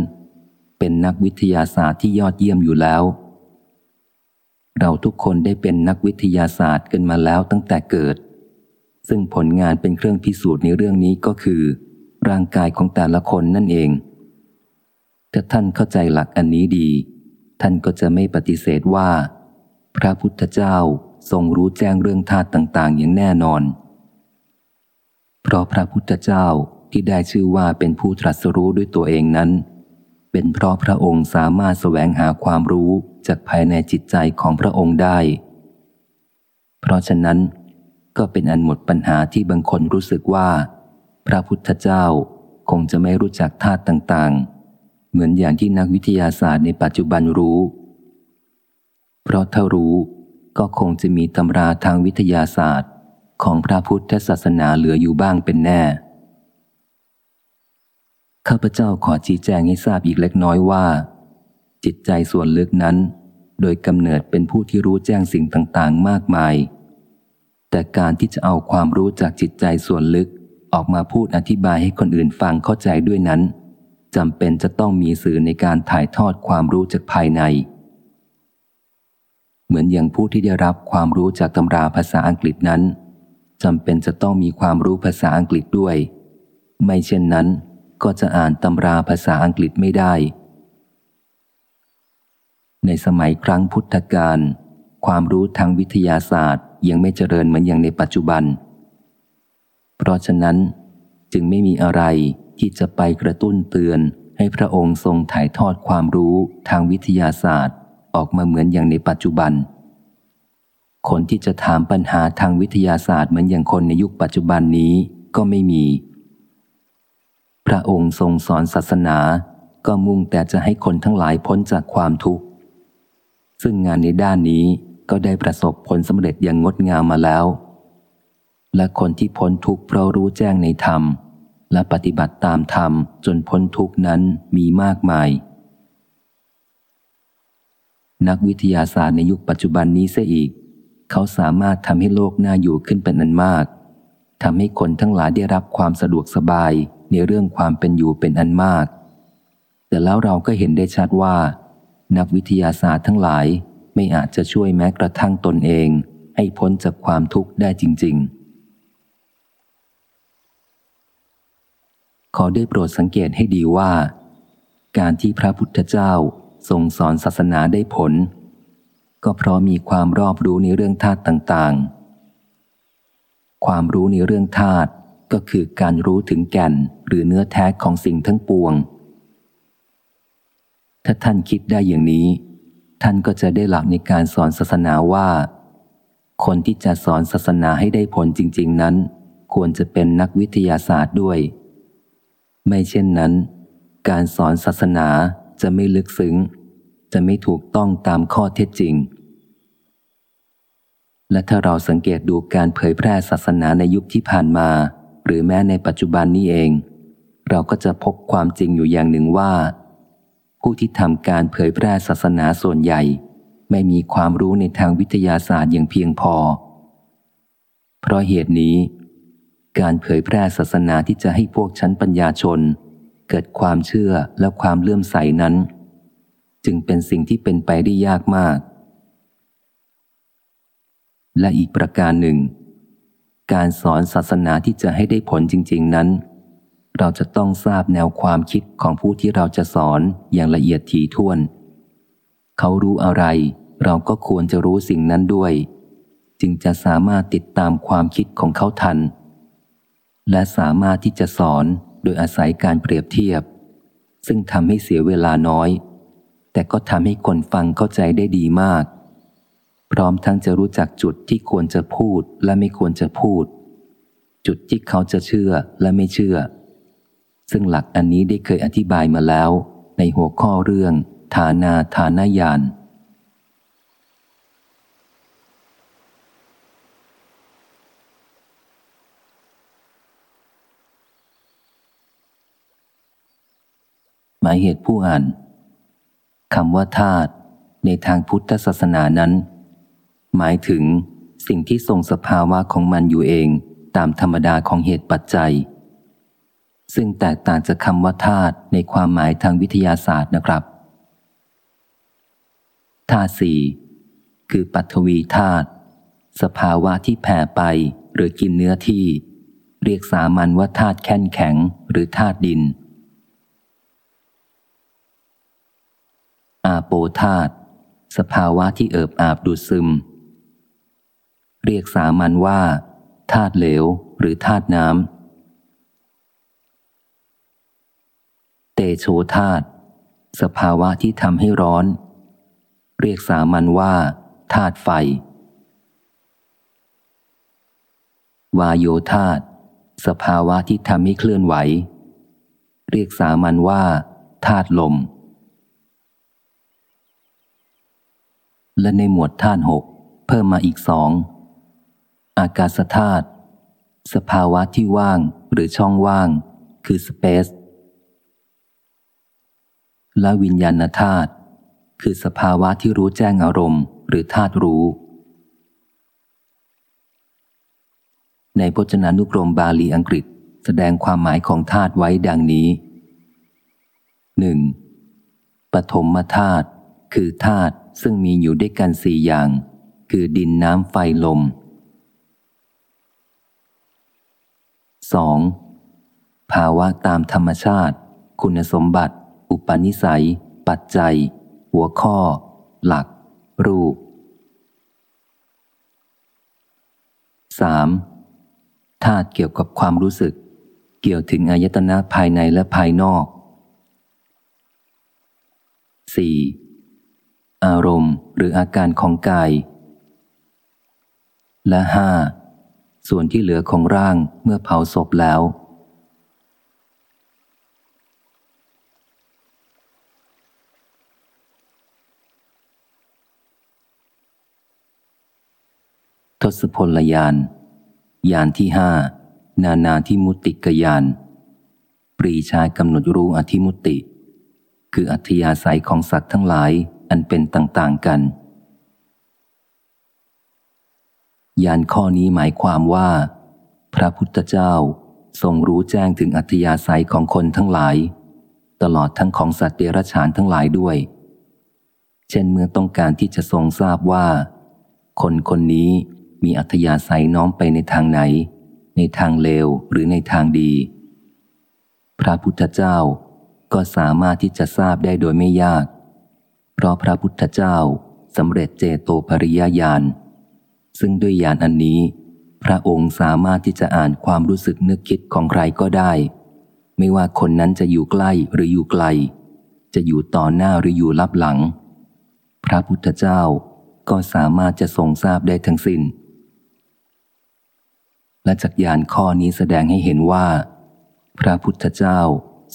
เป็นนักวิทยาศาสตร์ที่ยอดเยี่ยมอยู่แล้ว เราทุกคนได้เป็นนักวิทยาศาสตร์กันมาแล้วตั้งแต่เกิด ซึ่งผลงานเป็นเครื่องพิสูจน์ในเรื่องนี้ก็คือ ร่างกายของแต่ละคนนั่นเอง ถ้าท่านเข้าใจหลักอันนี้ดี ท่านก็จะไม่ปฏิเสธว่า พระพุทธเจ้าทรงรู้แจ้งเรื่องธาตุต่างๆ อย่างแน่นอน เพราะพระพุทธเจ้าที่ได้ชื่อว่าเป็นผู้ตรัสรู้ด้วยตัวเองนั้น เป็นเพราะพระองค์สามารถแสวงหาความรู้จากภายในจิตใจของพระองค์ได้ เพราะฉะนั้น ก็เป็นอันหมดปัญหาที่บางคนรู้สึกว่า พระพุทธเจ้าคงจะไม่รู้จักธาตุต่างๆ เหมือนอย่างที่นักวิทยาศาสตร์ในปัจจุบันรู้ เพราะถ้ารู้ก็คงจะมีตำราทางวิทยาศาสตร์ของพระพุทธศาสนาเหลืออยู่บ้างเป็นแน่ ข้าพเจ้าขอชี้แจงให้ทราบอีกเล็กน้อยว่า จิตใจส่วนลึกนั้น โดยกำเนิดเป็นผู้ที่รู้แจ้งสิ่งต่างๆ มากมาย แต่การที่จะเอาความรู้จากจิตใจส่วนลึกออกมาพูดอธิบายให้คนอื่นฟังเข้าใจด้วยนั้นจำเป็นจะต้องมีสื่อในการถ่ายทอดความรู้จากภายใน เหมือนอย่างผู้ที่ได้รับความรู้จากตำราภาษาอังกฤษนั้นจำเป็นจะต้องมีความรู้ภาษาอังกฤษด้วย ไม่เช่นนั้น ก็จะอ่านตำราภาษาอังกฤษไม่ได้ ในสมัยครั้งพุทธกาลความรู้ทางวิทยาศาสตร์ยังไม่เจริญเหมือนอย่างในปัจจุบัน เพราะฉะนั้นจึงไม่มีอะไรที่จะไปกระตุ้นเตือนให้พระองค์ทรงถ่ายทอดความรู้ทางวิทยาศาสตร์ออกมาเหมือนอย่างในปัจจุบัน คนที่จะถามปัญหาทางวิทยาศาสตร์เหมือนอย่างคนในยุคปัจจุบันนี้ก็ไม่มี พระองค์ทรงสอนศาสนา ก็มุ่งแต่จะให้คนทั้งหลายพ้นจากความทุกข์ ซึ่งงานในด้านนี้ก็ได้ประสบผลสำเร็จอย่างงดงามมาแล้ว และคนที่พ้นทุกข์เพราะรู้แจ้งในธรรม และปฏิบัติตามธรรมจนพ้นทุกข์นั้นมีมากมาย นักวิทยาศาสตร์ในยุคปัจจุบันนี้เสียอีก เขาสามารถทำให้โลกน่าอยู่ขึ้นเป็นอันมากทำให้คนทั้งหลายได้รับความสะดวกสบาย ในเรื่องความเป็นอยู่เป็นอันมาก แต่แล้วเราก็เห็นได้ชัดว่า นักวิทยาศาสตร์ทั้งหลายไม่อาจจะช่วยแม้กระทั่งตนเอง ให้พ้นจากความทุกข์ได้จริง ๆ ขอได้โปรดสังเกตให้ดีว่า การที่พระพุทธเจ้าทรงสอนศาสนาได้ผล ก็เพราะมีความรอบรู้ในเรื่องธาตุต่างๆ ความรู้ในเรื่องธาตุ ก็คือการรู้ถึงแก่นหรือเนื้อแท้ของสิ่งทั้งปวง ถ้าท่านคิดได้อย่างนี้ ท่านก็จะได้หลักในการสอนศาสนาว่า คนที่จะสอนศาสนาให้ได้ผลจริง ๆนั้น ควรจะเป็นนักวิทยาศาสตร์ด้วย ไม่เช่นนั้น การสอนศาสนาจะไม่ลึกซึ้ง จะไม่ถูกต้องตามข้อเท็จจริงและถ้าเราสังเกตดูการเผยแพร่ศาสนาในยุคที่ผ่านมา หรือแม้ในปัจจุบันนี้เอง เราก็จะพบความจริงอยู่อย่างหนึ่งว่า ผู้ที่ทำการเผยแพร่ศาสนาส่วนใหญ่ ไม่มีความรู้ในทางวิทยาศาสตร์อย่างเพียงพอ เพราะเหตุนี้ การเผยแพร่ศาสนาที่จะให้พวกชั้นปัญญาชน เกิดความเชื่อและความเลื่อมใสนั้น จึงเป็นสิ่งที่เป็นไปได้ยากมาก และอีกประการหนึ่ง การสอนศาสนาที่จะให้ได้ผลจริง ๆนั้น เราจะต้องทราบแนวความคิดของผู้ที่เราจะสอนอย่างละเอียดถี่ถ้วน เขารู้อะไร เราก็ควรจะรู้สิ่งนั้นด้วย จึงจะสามารถติดตามความคิดของเขาทัน และสามารถที่จะสอนโดยอาศัยการเปรียบเทียบ ซึ่งทำให้เสียเวลาน้อย แต่ก็ทำให้คนฟังเข้าใจได้ดีมาก พร้อมทั้งจะรู้จักจุดที่ควรจะพูดและไม่ควรจะพูด จุดที่เขาจะเชื่อและไม่เชื่อ ซึ่งหลักอันนี้ได้เคยอธิบายมาแล้ว ในหัวข้อเรื่อง ฐานาฐานายานหมายเหตุผู้อ่านคำว่าธาตุในทางพุทธศาสนานั้น หมายถึง สิ่งที่ทรงสภาวะของมันอยู่เองตามธรรมดาของเหตุปัจจัย ซึ่งแตกต่างจากคำว่าธาตุในความหมายทางวิทยาศาสตร์นะครับธาตุสี่คือปัทวีธาตุสภาวะที่แผ่ไปหรือกินเนื้อที่ เรียกสามัญว่าธาตุแข็งแข็งหรือธาตุดิน อาโปธาตุสภาวะที่เอิบอาบดูดซึม เรียกสามัญว่าธาตุเหลวหรือธาตุน้ำ เตโชธาตุสภาวะที่ทำให้ร้อน เรียกสามัญว่าธาตุไฟ วายโยธาตุสภาวะที่ทำให้เคลื่อนไหว เรียกสามัญว่าธาตุลม และในหมวดธาตุหกเพิ่มมาอีกสอง อากาศธาตุสภาวะที่ว่างหรือช่องว่าง คือสเปซและวิญญาณธาตุคือสภาวะที่รู้แจ้งอารมณ์หรือธาตุรู้ ในพจนานุกรมบาลีอังกฤษแสดงความหมายของธาตุไว้ดังนี้ 1. ปฐมธาตุคือธาตุซึ่งมีอยู่ด้วยกันสี่อย่าง คือดินน้ำไฟลม 2. ภาวะตามธรรมชาติ คุณสมบัติ อุปนิสัย ปัจจัย หัวข้อ หลัก รูป 3. ธาตุเกี่ยวกับความรู้สึก เกี่ยวถึงอายตนะภายในและภายนอก 4. อารมณ์หรืออาการของกาย และห้า ส่วนที่เหลือของร่างเมื่อเผาศพแล้ว ทศพลยานยานที่ห้านานาทิมุติกยาน ปรีชากำหนดรู้อธิมุติ คืออัธยาศัยของสัตว์ทั้งหลายอันเป็นต่าง ๆ กัน ยานข้อนี้หมายความว่า พระพุทธเจ้าทรงรู้แจ้งถึงอัธยาศัยของคนทั้งหลาย ตลอดทั้งของสัตว์เดรัจฉานทั้งหลายด้วย เช่นเมื่อต้องการที่จะทรงทราบว่า คนคนนี้มีอัธยาศัยน้อมไปในทางไหน ในทางเลวหรือในทางดี พระพุทธเจ้าก็สามารถที่จะทราบได้โดยไม่ยาก เพราะพระพุทธเจ้าสำเร็จเจโตปริยญาณ ซึ่งด้วยญาณอันนี้ พระองค์สามารถที่จะอ่านความรู้สึกนึกคิดของใครก็ได้ ไม่ว่าคนนั้นจะอยู่ใกล้หรืออยู่ไกล จะอยู่ต่อหน้าหรืออยู่ลับหลัง พระพุทธเจ้าก็สามารถจะทรงทราบได้ทั้งสิน้น และจากยานข้อนี้แสดงให้เห็นว่า พระพุทธเจ้า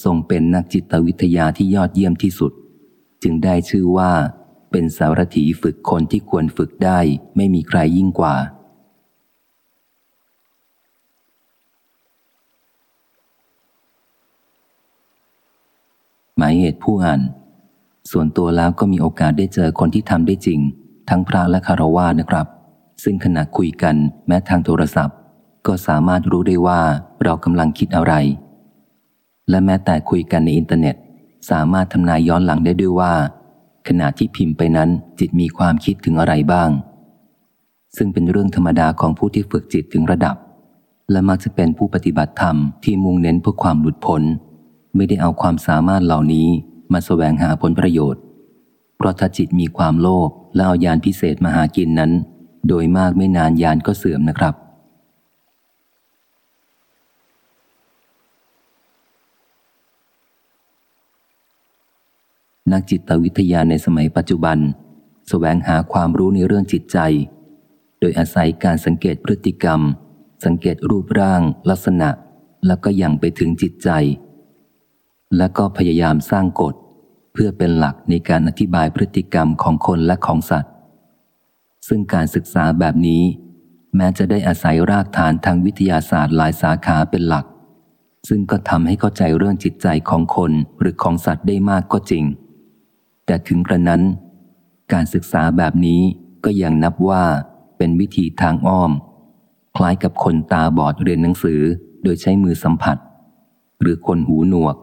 ทรงเป็นนักจิตวิทยาที่ยอดเยี่ยมที่สุด จึงได้ชื่อว่า เป็นสารถีฝึกคนที่ควรฝึกได้ไม่มีใครยิ่งกว่า หมายเหตุผู้อ่าน ส่วนตัวแล้วก็มีโอกาสได้เจอคนที่ทำได้จริง ทั้งพระและคารวานะครับ ซึ่งขณะคุยกันแม้ทางโทรศัพท์ ก็สามารถรู้ได้ว่าเรากำลังคิดอะไร และแม้แต่คุยกันในอินเทอร์เน็ต สามารถทำนายย้อนหลังได้ด้วยว่า ขณะที่พิมพ์ไปนั้นจิตมีความคิดถึงอะไรบ้าง ซึ่งเป็นเรื่องธรรมดาของผู้ที่ฝึกจิตถึงระดับ และมักจะเป็นผู้ปฏิบัติธรรมที่มุ่งเน้นเพื่อความหลุดพ้น ไม่ได้เอาความสามารถเหล่านี้มาสแสวงหาผลประโยชน์ เพราะถ้าจิตมีความโลภแล้วเอายานพิเศษมาหากินนั้น โดยมากไม่นานยานก็เสื่อมนะครับ นักจิตวิทยาในสมัยปัจจุบันสแสวงหาความรู้ในเรื่องจิตใจ โดยอาศัยการสังเกตพฤติกรรม สังเกตรูปร่าง ลักษณะ แล้วก็ยังไปถึงจิตใจ และก็พยายามสร้างกฎ เพื่อเป็นหลักในการอธิบายพฤติกรรมของคนและของสัตว์ ซึ่งการศึกษาแบบนี้ แม้จะได้อาศัยรากฐานทางวิทยาศาสตร์หลายสาขาเป็นหลัก ซึ่งก็ทำให้เข้าใจเรื่องจิตใจของคนหรือของสัตว์ได้มากก็จริง แต่ถึงกระนั้น การศึกษาแบบนี้ก็ยังนับว่าเป็นวิธีทางอ้อม คล้ายกับคนตาบอดเรียนหนังสือโดยใช้มือสัมผัส หรือคนหูหนวก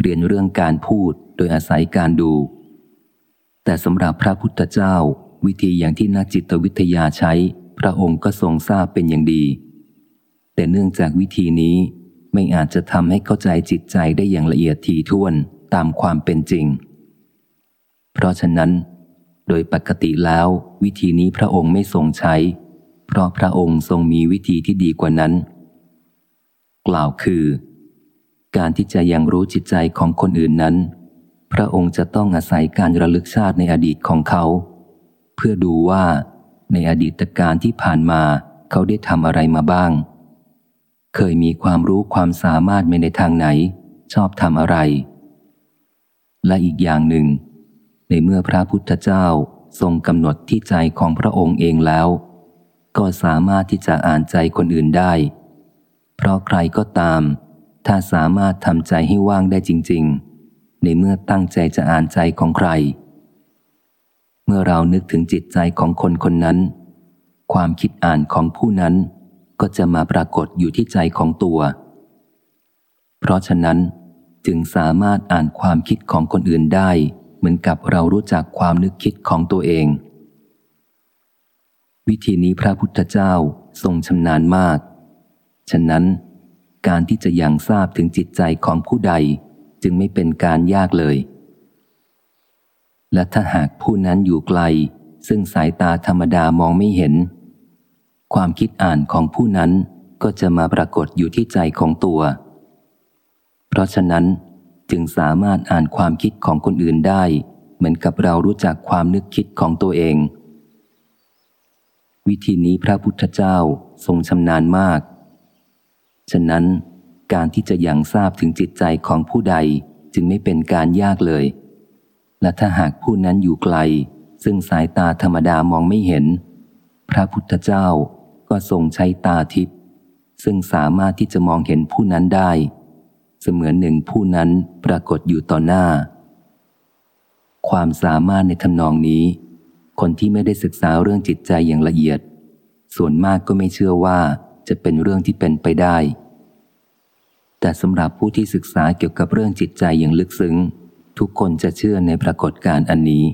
เรียนเรื่องการพูดโดยอาศัยการดู แต่สำหรับพระพุทธเจ้า วิธีอย่างที่นักจิตวิทยาใช้ พระองค์ก็ทรงทราบเป็นอย่างดี แต่เนื่องจากวิธีนี้ไม่อาจจะทำให้เข้าใจจิตใจได้อย่างละเอียดทีท่วนตามความเป็นจริง เพราะฉะนั้น โดยปกติแล้ววิธีนี้พระองค์ไม่ทรงใช้ เพราะพระองค์ทรงมีวิธีที่ดีกว่านั้น กล่าวคือ การที่จะยังรู้จิตใจของคนอื่นนั้น พระองค์จะต้องอาศัยการระลึกชาติในอดีตของเขา เพื่อดูว่าในอดีตการที่ผ่านมาเขาได้ทำอะไรมาบ้าง เคยมีความรู้ความสามารถในทางไหน ชอบทำอะไร และอีกอย่างหนึ่ง ในเมื่อพระพุทธเจ้าทรงกำหนดที่ใจของพระองค์เองแล้ว ก็สามารถที่จะอ่านใจคนอื่นได้ เพราะใครก็ตาม ถ้าสามารถทำใจให้ว่างได้จริง ๆ ในเมื่อตั้งใจจะอ่านใจของใคร เมื่อเรานึกถึงจิตใจของคนคนนั้น ความคิดอ่านของผู้นั้นก็จะมาปรากฏอยู่ที่ใจของตัว เพราะฉะนั้นจึงสามารถอ่านความคิดของคนอื่นได้ เหมือนกับเรารู้จักความนึกคิดของตัวเอง วิธีนี้พระพุทธเจ้าทรงชำนาญมาก ฉะนั้นการที่จะยังทราบถึงจิตใจของผู้ใดจึงไม่เป็นการยากเลย และถ้าหากผู้นั้นอยู่ไกล ซึ่งสายตาธรรมดามองไม่เห็น ความคิดอ่านของผู้นั้นก็จะมาปรากฏอยู่ที่ใจของตัว เพราะฉะนั้น จึงสามารถอ่านความคิดของคนอื่นได้ เหมือนกับเรารู้จักความนึกคิดของตัวเอง วิธีนี้พระพุทธเจ้าทรงชำนาญมาก ฉะนั้นการที่จะยังทราบถึงจิตใจของผู้ใดจึงไม่เป็นการยากเลย และถ้าหากผู้นั้นอยู่ไกล ซึ่งสายตาธรรมดามองไม่เห็น พระพุทธเจ้าก็ทรงใช้ตาทิพย์ซึ่งสามารถที่จะมองเห็นผู้นั้นได้ เสมือนหนึ่งผู้นั้นปรากฏอยู่ต่อหน้า ความสามารถในทำนองนี้ คนที่ไม่ได้ศึกษาเรื่องจิตใจอย่างละเอียด ส่วนมากก็ไม่เชื่อว่าจะเป็นเรื่องที่เป็นไปได้ แต่สำหรับผู้ที่ศึกษาเกี่ยวกับเรื่องจิตใจอย่างลึกซึ้ง ทุกคนจะเชื่อในปรากฏการณ์อันนี้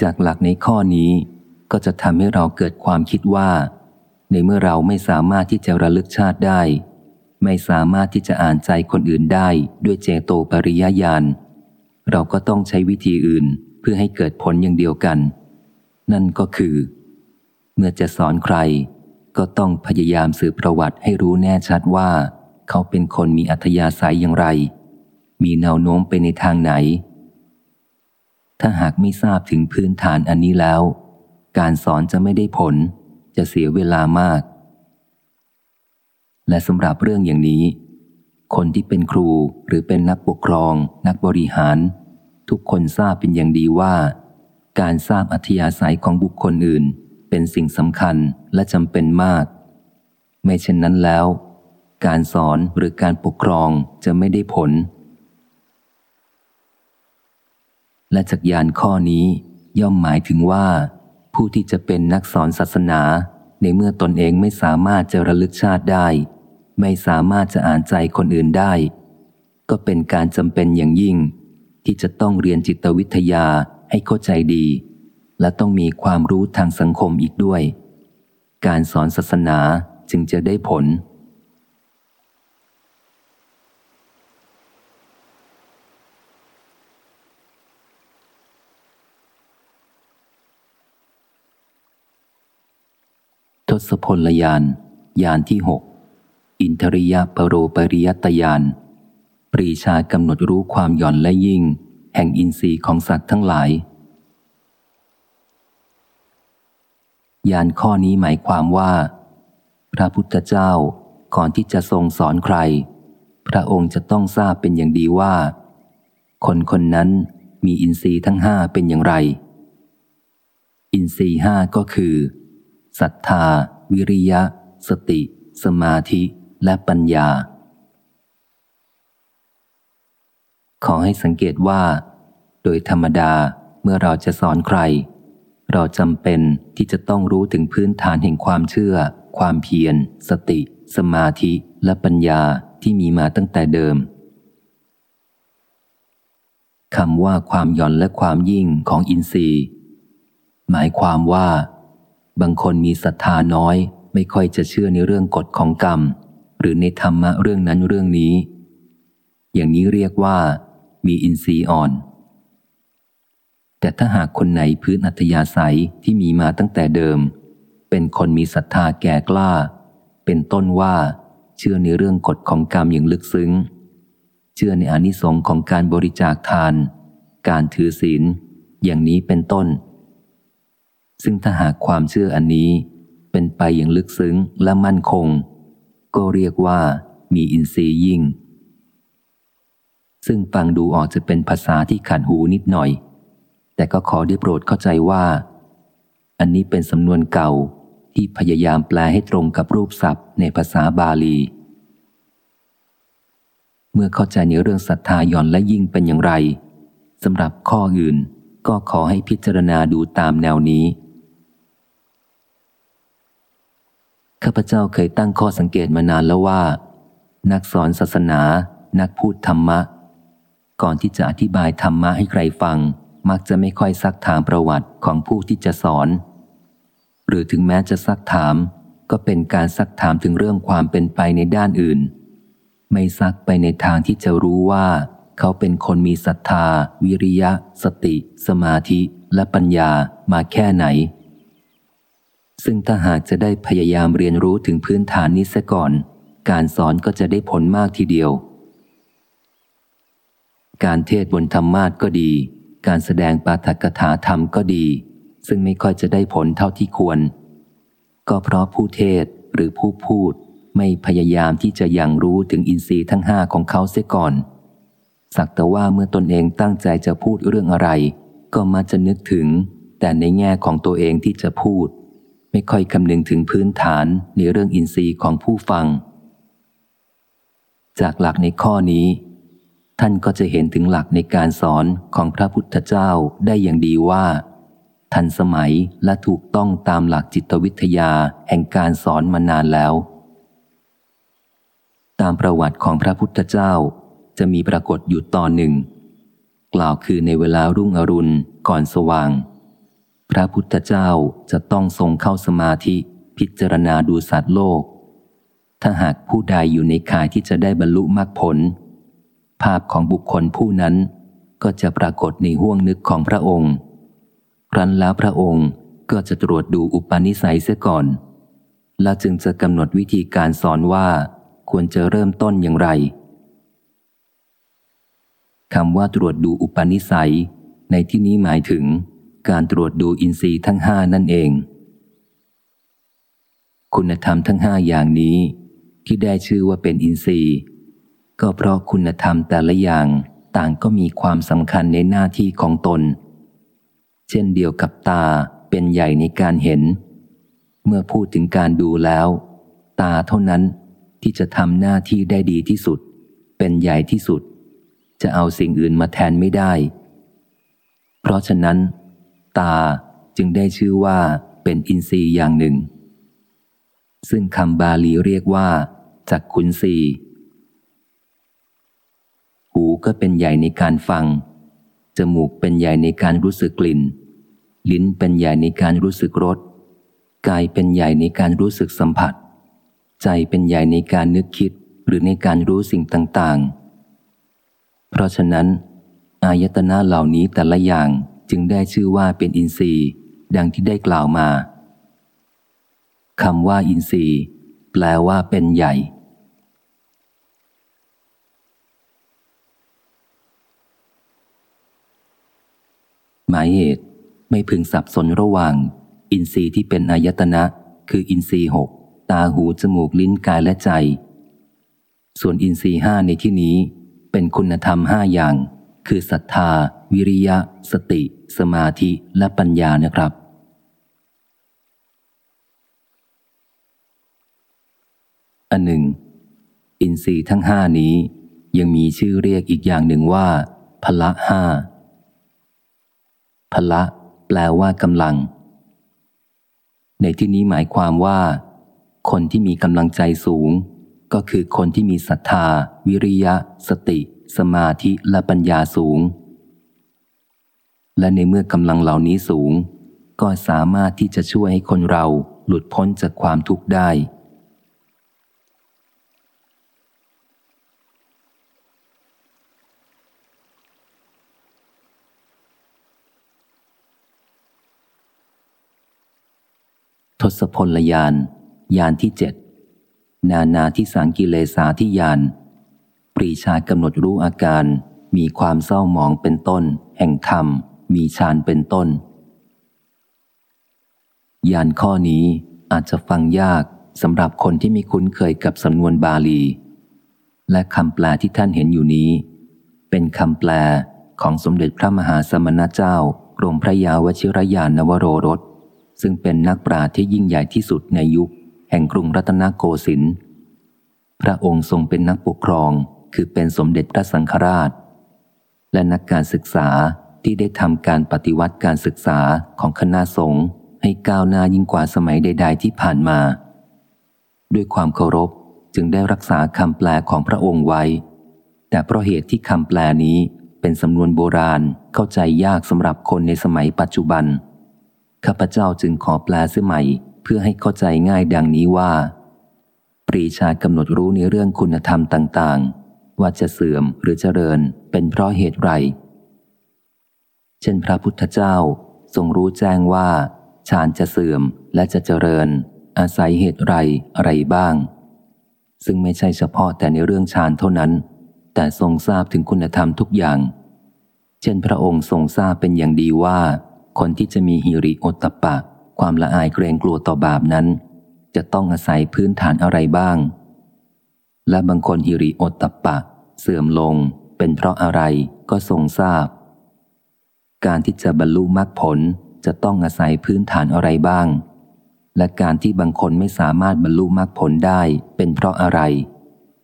จากหลักในข้อนี้ ก็จะทำให้เราเกิดความคิดว่า ในเมื่อเราไม่สามารถที่จะระลึกชาติได้ ไม่สามารถที่จะอ่านใจคนอื่นได้ด้วยเจโตปริยญาณเราก็ต้องใช้วิธีอื่นเพื่อให้เกิดผลอย่างเดียวกัน นั่นก็คือ เมื่อจะสอนใคร ก็ต้องพยายามสืบประวัติให้รู้แน่ชัดว่า เขาเป็นคนมีอัธยาศัยอย่างไร มีแนวโน้มไปในทางไหน ถ้าหากไม่ทราบถึงพื้นฐานอันนี้แล้ว การสอนจะไม่ได้ผล จะเสียเวลามาก และสำหรับเรื่องอย่างนี้ คนที่เป็นครูหรือเป็นนักปกครอง นักบริหาร ทุกคนทราบเป็นอย่างดีว่า การทราบอัธยาศัยของบุคคลอื่น เป็นสิ่งสำคัญและจำเป็นมาก ไม่เช่นนั้นแล้ว การสอนหรือการปกครองจะไม่ได้ผลและจากยานข้อนี้ย่อมหมายถึงว่า ผู้ที่จะเป็นนักสอนศาสนา ในเมื่อตนเองไม่สามารถจะระลึกชาติได้ ไม่สามารถจะอ่านใจคนอื่นได้ ก็เป็นการจำเป็นอย่างยิ่ง ที่จะต้องเรียนจิตวิทยาให้เข้าใจดี และต้องมีความรู้ทางสังคมอีกด้วย การสอนศาสนาจึงจะได้ผล ทศพลยานยานที่หกอินทริยปรโรปริยตยาน ปรีชากำหนดรู้ความหย่อนและยิ่ง แห่งอินทรีย์ของสัตว์ทั้งหลาย ยานข้อนี้หมายความว่า พระพุทธเจ้าก่อนที่จะทรงสอนใคร พระองค์จะต้องทราบเป็นอย่างดีว่า คนคนนั้นมีอินทรีย์ทั้งห้าเป็นอย่างไร อินทรีย์ห้าก็คือ ศรัทธา วิริยะ สติ สมาธิ และปัญญา ขอให้สังเกตว่า โดยธรรมดาเมื่อเราจะสอนใคร เราจำเป็นที่จะต้องรู้ถึงพื้นฐานแห่งความเชื่อ ความเพียร สติ สมาธิ และปัญญาที่มีมาตั้งแต่เดิมคำว่าความหย่อนและความยิ่งของอินทรีย์ หมายความว่า บางคนมีศรัทธาน้อย ไม่ค่อยจะเชื่อในเรื่องกฎของกรรม หรือในธรรมะเรื่องนั้นเรื่องนี้ อย่างนี้เรียกว่า มีอินทรีย์อ่อน แต่ถ้าหากคนไหนพื้นอัธยาศัยที่มีมาตั้งแต่เดิม เป็นคนมีศรัทธาแก่กล้า เป็นต้นว่าเชื่อในเรื่องกฎของกรรมอย่างลึกซึ้ง เชื่อในอนิสงค์ของการบริจาคทาน การถือศีล อย่างนี้เป็นต้น ซึ่งถ้าหากความเชื่ออันนี้ เป็นไปอย่างลึกซึ้งและมั่นคง ก็เรียกว่ามีอินทรีย์ยิ่ง ซึ่งฟังดูออกจะเป็นภาษาที่ขัดหูนิดหน่อย แต่ก็ขอได้โปรดเข้าใจว่า อันนี้เป็นสำนวนเก่าที่พยายามแปลให้ตรงกับรูปศัพท์ในภาษาบาลี เมื่อเข้าใจในเรื่องศรัทธาย่อนและยิ่งเป็นอย่างไรสำหรับข้ออื่นก็ขอให้พิจารณาดูตามแนวนี้ ข้าพเจ้าเคยตั้งข้อสังเกตมานานแล้วว่า นักสอนศาสนา นักพูดธรรมะ ก่อนที่จะอธิบายธรรมะให้ใครฟัง มักจะไม่ค่อยซักถามประวัติของผู้ที่จะสอน หรือถึงแม้จะซักถาม ก็เป็นการซักถามถึงเรื่องความเป็นไปในด้านอื่น ไม่ซักไปในทางที่จะรู้ว่า เขาเป็นคนมีศรัทธา วิริยะ สติ สมาธิ และปัญญามาแค่ไหน ซึ่งถ้าหากจะได้พยายามเรียนรู้ถึงพื้นฐานนี้ซะก่อน การสอนก็จะได้ผลมากทีเดียว การเทศบนธรรมาทก็ดี การแสดงปาฐกถาธรรมก็ดี ซึ่งไม่ค่อยจะได้ผลเท่าที่ควร ก็เพราะผู้เทศหรือผู้พูดไม่พยายามที่จะยังรู้ถึงอินทรีย์ทั้งห้าของเขาเสียก่อน สักแต่ว่าเมื่อตนเองตั้งใจจะพูดเรื่องอะไร ก็มาจะนึกถึง แต่ในแง่ของตัวเองที่จะพูด ไม่ค่อยคำนึงถึงพื้นฐานในเรื่องอินทรีย์ของผู้ฟัง จากหลักในข้อนี้ ท่านก็จะเห็นถึงหลักในการสอนของพระพุทธเจ้าได้อย่างดีว่า ทันสมัยและถูกต้องตามหลักจิตวิทยาแห่งการสอนมานานแล้ว ตามประวัติของพระพุทธเจ้าจะมีปรากฏอยู่ตอนหนึ่ง กล่าวคือในเวลารุ่งอรุณก่อนสว่าง พระพุทธเจ้าจะต้องทรงเข้าสมาธิพิจารณาดูสัตว์โลก ถ้าหากผู้ใดอยู่ในข่ายที่จะได้บรรลุมรรคผล ภาพของบุคคลผู้นั้นก็จะปรากฏในห้วงนึกของพระองค์ ครั้นแล้วพระองค์ก็จะตรวจดูอุปนิสัยเสียก่อน แล้วจึงจะกำหนดวิธีการสอนว่าควรจะเริ่มต้นอย่างไรคำว่าตรวจดูอุปนิสัย ในที่นี้หมายถึง การตรวจดูอินทรีย์ทั้งห้านั่นเอง คุณธรรมทั้งห้าอย่างนี้ ที่ได้ชื่อว่าเป็นอินทรีย์ ก็เพราะคุณธรรมแต่ละอย่างต่างก็มีความสำคัญในหน้าที่ของตน เช่นเดียวกับตาเป็นใหญ่ในการเห็น เมื่อพูดถึงการดูแล้ว ตาเท่านั้นที่จะทำหน้าที่ได้ดีที่สุด เป็นใหญ่ที่สุด จะเอาสิ่งอื่นมาแทนไม่ได้ เพราะฉะนั้น ตาจึงได้ชื่อว่าเป็นอินทรีย์อย่างหนึ่ง ซึ่งคำบาลีเรียกว่าจักขุนสีหูก็เป็นใหญ่ในการฟัง จมูกเป็นใหญ่ในการรู้สึกกลิ่น ลิ้นเป็นใหญ่ในการรู้สึกรส กายเป็นใหญ่ในการรู้สึกสัมผัส ใจเป็นใหญ่ในการนึกคิดหรือในการรู้สิ่งต่าง ๆ เพราะฉะนั้น อายตนะเหล่านี้แต่ละอย่าง จึงได้ชื่อว่าเป็นอินทรีย์ ดังที่ได้กล่าวมาคำว่าอินทรีย์ แปลว่าเป็นใหญ่ หมายเหตุไม่พึงสับสนระหว่าง อินทรีย์ที่เป็นอายตนะ คืออินทรีย์หกตาหูจมูกลิ้นกายและใจ ส่วนอินทรีย์ห้าในที่นี้ เป็นคุณธรรมห้าอย่าง คือศรัทธา วิริยะ สติ สมาธิและปัญญานะครับ อันหนึ่ง อินทรีย์ทั้งห้านี้ยังมีชื่อเรียกอีกอย่างหนึ่งว่า พละห้าพละแปลว่ากำลัง ในที่นี้หมายความว่า คนที่มีกำลังใจสูง ก็คือคนที่มีศรัทธา วิริยะ สติ สมาธิและปัญญาสูง และในเมื่อกำลังเหล่านี้สูง ก็สามารถที่จะช่วยให้คนเราหลุดพ้นจากความทุกข์ได้ ทศพลยานยานที่เจ็ดนานาที่สังกิเลสาที่ยานปรีชากำหนดรู้อาการมีความเศร้าหมองเป็นต้น แห่งธรรม มีฌานเป็นต้น ยานข้อนี้อาจจะฟังยากสำหรับคนที่ไม่คุ้นเคยกับสำนวนบาลี และคำแปลที่ท่านเห็นอยู่นี้ เป็นคำแปลของสมเด็จพระมหาสมณเจ้ากรมพระยาวชิรยานนวโรรส ซึ่งเป็นนักปราชญ์ที่ยิ่งใหญ่ที่สุดในยุค แห่งกรุงรัตนโกสินทร์พระองค์ทรงเป็นนักปกครองคือเป็นสมเด็จพระสังฆราช และนักการศึกษา ที่ได้ทำการปฏิวัติการศึกษาของคณะสงฆ์ให้ก้าวหน้ายิ่งกว่าสมัยใด ๆ ที่ผ่านมา ด้วยความเคารพจึงได้รักษาคำแปลของพระองค์ไว้ แต่เพราะเหตุที่คำแปลนี้เป็นสำนวนโบราณเข้าใจยากสำหรับคนในสมัยปัจจุบัน ข้าพเจ้าจึงขอแปลเสื้อใหม่ เพื่อให้เข้าใจง่ายดังนี้ว่า ปรีชากำหนดรู้ในเรื่องคุณธรรมต่าง ๆ ว่าจะเสื่อมหรือเจริญเป็นเพราะเหตุไร เช่นพระพุทธเจ้าทรงรู้แจ้งว่าฌานจะเสื่อมและจะเจริญ อาศัยเหตุไรอะไรบ้าง ซึ่งไม่ใช่เฉพาะแต่ในเรื่องฌานเท่านั้น แต่ทรงทราบถึงคุณธรรมทุกอย่าง เช่นพระองค์ทรงทราบเป็นอย่างดีว่า คนที่จะมีฮิริโอตปะ ความละอายเกรงกลัวต่อบาปนั้น จะต้องอาศัยพื้นฐานอะไรบ้าง และบางคนฮิริโอตปะ เสื่อมลงเป็นเพราะอะไรก็ทรงทราบ การที่จะบรรลุมรรคผลจะต้องอาศัยพื้นฐานอะไรบ้าง และการที่บางคนไม่สามารถบรรลุมรรคผลได้เป็นเพราะอะไร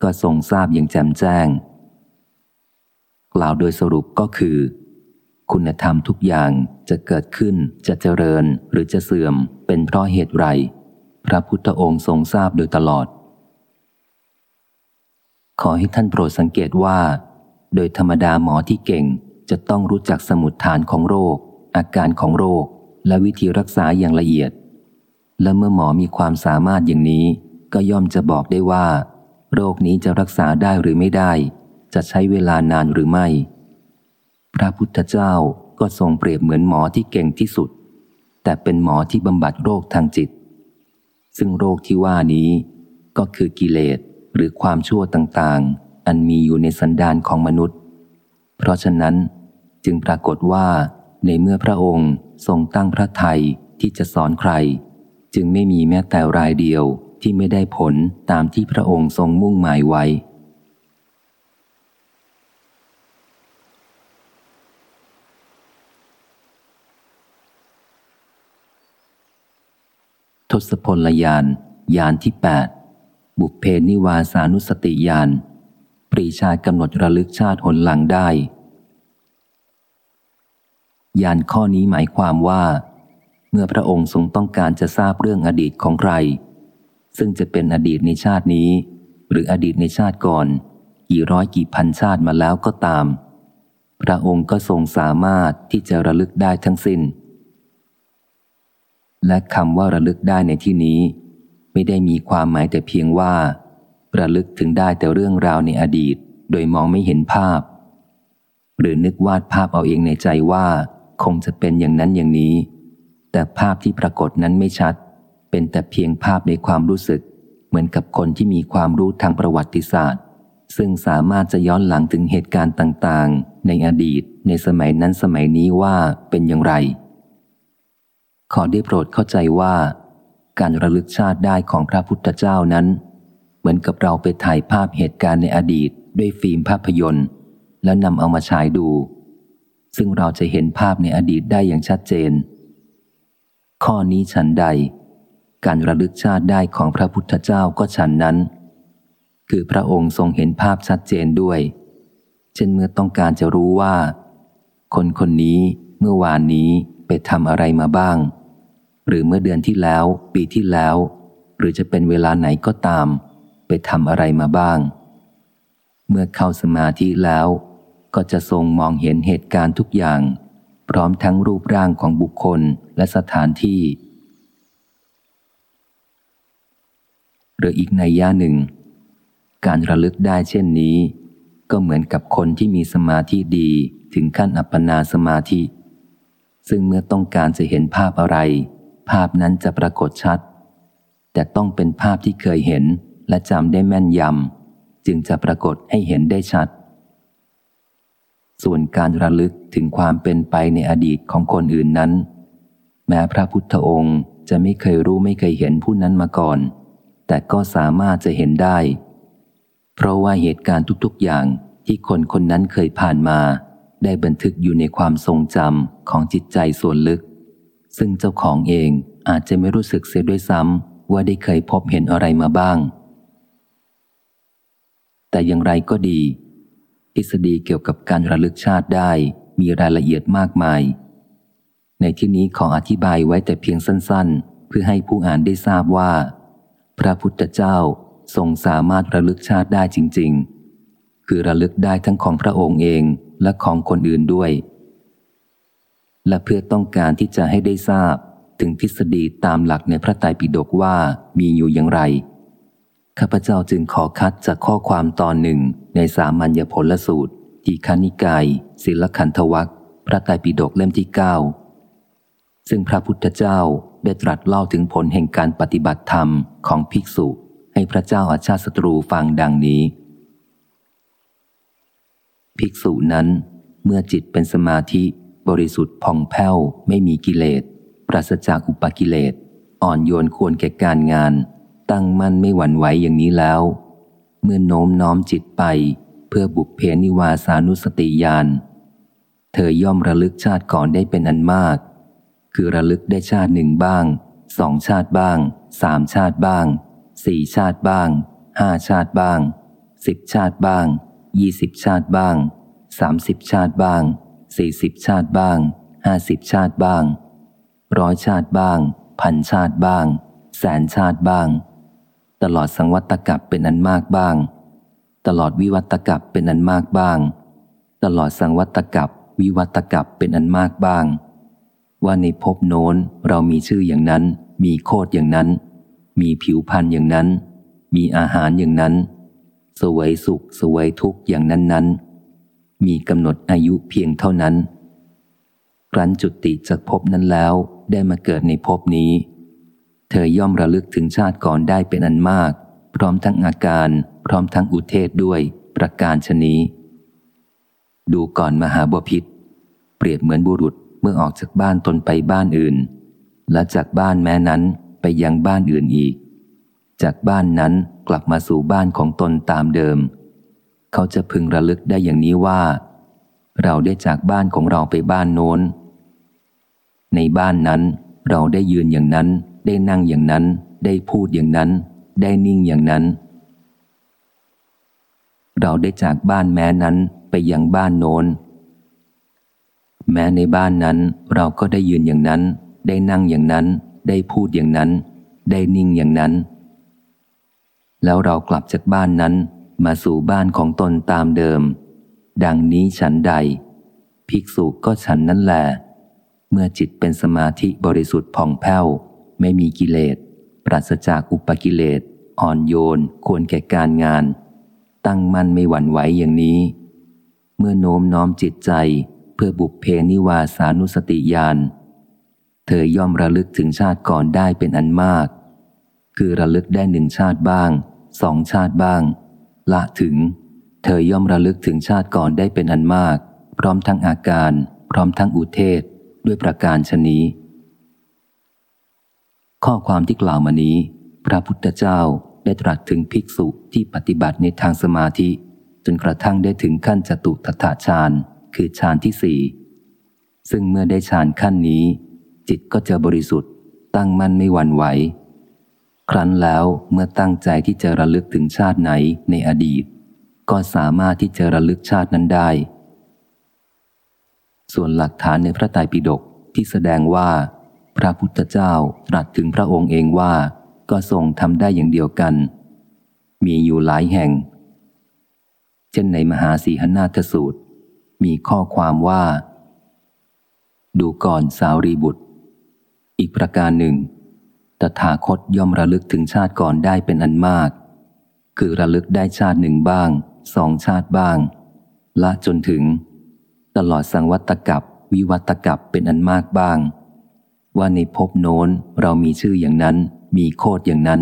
ก็ทรงทราบอย่างแจ่มแจ้ง กล่าวโดยสรุปก็คือ คุณธรรมทุกอย่างจะเกิดขึ้นจะเจริญหรือจะเสื่อมเป็นเพราะเหตุไร พระพุทธองค์ทรงทราบโดยตลอด ขอให้ท่านโปรดสังเกตว่า โดยธรรมดาหมอที่เก่ง จะต้องรู้จักสมุดฐานของโรค อาการของโรค และวิธีรักษาอย่างละเอียด และเมื่อหมอมีความสามารถอย่างนี้ ก็ย่อมจะบอกได้ว่า โรคนี้จะรักษาได้หรือไม่ได้ จะใช้เวลานานหรือไม่ พระพุทธเจ้าก็ทรงเปรียบเหมือนหมอที่เก่งที่สุด แต่เป็นหมอที่บำบัดโรคทางจิต ซึ่งโรคที่ว่านี้ก็คือกิเลสหรือความชั่วต่างๆ อันมีอยู่ในสันดานของมนุษย์ เพราะฉะนั้น จึงปรากฏว่าในเมื่อพระองค์ทรงตั้งพระไทยที่จะสอนใคร จึงไม่มีแม้แต่รายเดียวที่ไม่ได้ผลตามที่พระองค์ทรงมุ่งหมายไว้ ทศพลยานยานที่แปดบุพเพนิวาสานุสติยาน ปรีชากำหนดระลึกชาติหนหลังได้ ยานข้อนี้หมายความว่า เมื่อพระองค์ทรงต้องการจะทราบเรื่องอดีตของใคร ซึ่งจะเป็นอดีตในชาตินี้ หรืออดีตในชาติก่อน กี่ร้อยกี่พันชาติมาแล้วก็ตาม พระองค์ก็ทรงสามารถที่จะระลึกได้ทั้งสิน้น และคำว่าระลึกได้ในที่นี้ ไม่ได้มีความหมายแต่เพียงว่า ระลึกถึงได้แต่เรื่องราวในอดีต โดยมองไม่เห็นภาพ หรือนึกวาดภาพเอาเองในใจว่า คงจะเป็นอย่างนั้นอย่างนี้ แต่ภาพที่ปรากฏนั้นไม่ชัด เป็นแต่เพียงภาพในความรู้สึก เหมือนกับคนที่มีความรู้ทางประวัติศาสตร์ ซึ่งสามารถจะย้อนหลังถึงเหตุการณ์ต่างๆ ในอดีตในสมัยนั้นสมัยนี้ว่าเป็นอย่างไร ขอได้โปรดเข้าใจว่า การระลึกชาติได้ของพระพุทธเจ้านั้น เหมือนกับเราไปถ่ายภาพเหตุการณ์ในอดีต ด้วยฟิล์มภาพยนตร์ แล้วนำเอามาฉายดู ซึ่งเราจะเห็นภาพในอดีตได้อย่างชัดเจน ข้อนี้ฉันใด การระลึกชาติได้ของพระพุทธเจ้าก็ฉันนั้น คือพระองค์ทรงเห็นภาพชัดเจนด้วย เช่นเมื่อต้องการจะรู้ว่า คนคนนี้เมื่อวานนี้ไปทำอะไรมาบ้าง หรือเมื่อเดือนที่แล้ว ปีที่แล้ว หรือจะเป็นเวลาไหนก็ตาม ไปทำอะไรมาบ้าง เมื่อเข้าสมาธิแล้ว ก็จะทรงมองเห็นเหตุการณ์ทุกอย่าง พร้อมทั้งรูปร่างของบุคคลและสถานที่ หรืออีกในย่าหนึ่ง การระลึกได้เช่นนี้ ก็เหมือนกับคนที่มีสมาธิดีถึงขั้นอัปปนาสมาธิ ซึ่งเมื่อต้องการจะเห็นภาพอะไร ภาพนั้นจะปรากฏชัด แต่ต้องเป็นภาพที่เคยเห็นและจำได้แม่นยำจึงจะปรากฏให้เห็นได้ชัด ส่วนการระลึกถึงความเป็นไปในอดีตของคนอื่นนั้น แม้พระพุทธองค์จะไม่เคยรู้ไม่เคยเห็นผู้นั้นมาก่อน แต่ก็สามารถจะเห็นได้ เพราะว่าเหตุการณ์ทุกๆอย่างที่คนคนนั้นเคยผ่านมา ได้บันทึกอยู่ในความทรงจำของจิตใจส่วนลึก ซึ่งเจ้าของเองอาจจะไม่รู้สึกเสียด้วยซ้ำว่าได้เคยพบเห็นอะไรมาบ้าง แต่อย่างไรก็ดี ทฤษฎีเกี่ยวกับการระลึกชาติได้มีรายละเอียดมากมาย ในที่นี้ขออธิบายไว้แต่เพียงสั้น ๆ เพื่อให้ผู้อ่านได้ทราบว่า พระพุทธเจ้าทรงสามารถระลึกชาติได้จริง ๆ คือระลึกได้ทั้งของพระองค์เองและของคนอื่นด้วย และเพื่อต้องการที่จะให้ได้ทราบถึงทฤษฎีตามหลักในพระไตรปิฎกว่ามีอยู่อย่างไร ข้าพเจ้าจึงขอคัดจากข้อความตอนหนึ่งในสามัญญผลสูตรทีคานิกายศิลขันธวัคพระไตรปิฎกเล่มที่เก้าซึ่งพระพุทธเจ้าได้ตรัสเล่าถึงผลแห่งการปฏิบัติธรรมของภิกษุ ให้พระเจ้าอาชาติศัตรูฟังดังนี้ ภิกษุนั้น เมื่อจิตเป็นสมาธิ บริสุทธิ์ผ่องแผ้วไม่มีกิเลส ปราศจากอุปกิเลส อ่อนโยนควรแก่การงาน ตั้งมั่นไม่หวั่นไหวอย่างนี้แล้ว เมื่อโน้มน้อมจิตไป เพื่อบุพเพนิวาสานุสติญาณเธอย่อมระลึกชาติก่อนได้เป็นอันมาก คือระลึกได้ชาติหนึ่งบ้างสองชาติบ้างสามชาติบ้างสี่ชาติบ้างห้าชาติบ้างสิบชาติบ้างยี่สิบชาติบ้างสามสิบชาติบ้างสี่สิบชาติบ้างห้าสิบชาติบ้างร้อยชาติบ้าง พันชาติบ้าง แสนชาติบ้าง ตลอดสังวัตกับเป็นอันมากบ้าง ตลอดวิวัตกับเป็นอันมากบ้าง ตลอดสังวัตกับวิวัตกับเป็นอันมากบ้าง ว่าในภพโน้นเรามีชื่ออย่างนั้น มีโคดอย่างนั้น มีผิวพันธ์อย่างนั้น มีอาหารอย่างนั้น สวยสุขสวยทุกข์อย่างนั้นนั้นมีกำหนดอายุเพียงเท่านั้น ครั้นจุติจากภพนั้นแล้วได้มาเกิดในภพนี้ เธอย่อมระลึกถึงชาติก่อนได้เป็นอันมาก พร้อมทั้งอาการ พร้อมทั้งอุเทศด้วยประการชนี้ ดูก่อนมหาบพิษเปรียบเหมือนบุรุษเมื่อออกจากบ้านตนไปบ้านอื่น และจากบ้านแม้นั้นไปยังบ้านอื่นอีก จากบ้านนั้นกลับมาสู่บ้านของตนตามเดิม เขาจะพึงระลึกได้อย่างนี้ว่า เราได้จากบ้านของเราไปบ้านโน้น ในบ้านนั้นเราได้ยืนอย่างนั้น ได้นั่งอย่างนั้น ได้พูดอย่างนั้น ได้นิ่งอย่างนั้น เราได้จากบ้านแม้นั้นไปยังบ้านโน้น แม้ในบ้านนั้นเราก็ได้ยืนอย่างนั้น ได้นั่งอย่างนั้น ได้พูดอย่างนั้น ได้นิ่งอย่างนั้น แล้วเรากลับจากบ้านนั้นมาสู่บ้านของตนตามเดิม ดังนี้ฉันใด ภิกษุก็ฉันนั่นแหละเมื่อจิตเป็นสมาธิบริสุทธิ์ผ่องแผ้ว ไม่มีกิเลส ปราศจากอุปกิเลส อ่อนโยน ควรแก่การงาน ตั้งมั่นไม่หวั่นไหวอย่างนี้ เมื่อโน้มน้อมจิตใจเพื่อบุพเพนิวาสานุสติญาณ เธอย่อมระลึกถึงชาติก่อนได้เป็นอันมาก คือระลึกได้หนึ่งชาติบ้าง สองชาติบ้าง ละถึง เธอย่อมระลึกถึงชาติก่อนได้เป็นอันมาก พร้อมทั้งอาการ พร้อมทั้งอุเทศด้วยประการชนี้ ข้อความที่กล่าวมานี้ พระพุทธเจ้าได้ตรัสถึงภิกษุที่ปฏิบัติในทางสมาธิ จนกระทั่งได้ถึงขั้นจตุตถาฌานคือฌานที่สี่ซึ่งเมื่อได้ฌานขั้นนี้ จิตก็จะบริสุทธิ์ ตั้งมั่นไม่หวั่นไหว ครั้นแล้วเมื่อตั้งใจที่จะระลึกถึงชาติไหนในอดีต ก็สามารถที่จะระลึกชาตินั้นได้ ส่วนหลักฐานในพระไตรปิฎกที่แสดงว่า พระพุทธเจ้าตรัสถึงพระองค์เองว่า ก็ทรงทำได้อย่างเดียวกัน มีอยู่หลายแห่ง เช่นในมหาสีหนาทสูตร มีข้อความว่า ดูก่อนสาวรีบุตร อีกประการหนึ่ง ตถาคตย่อมระลึกถึงชาติก่อนได้เป็นอันมาก คือระลึกได้ชาติหนึ่งบ้างสองชาติบ้าง ละจนถึง ตลอดสังวัตกับวิวัตกับเป็นอันมากบ้าง ว่าในภพโน้นเรามีชื่ออย่างนั้น มีโคดอย่างนั้น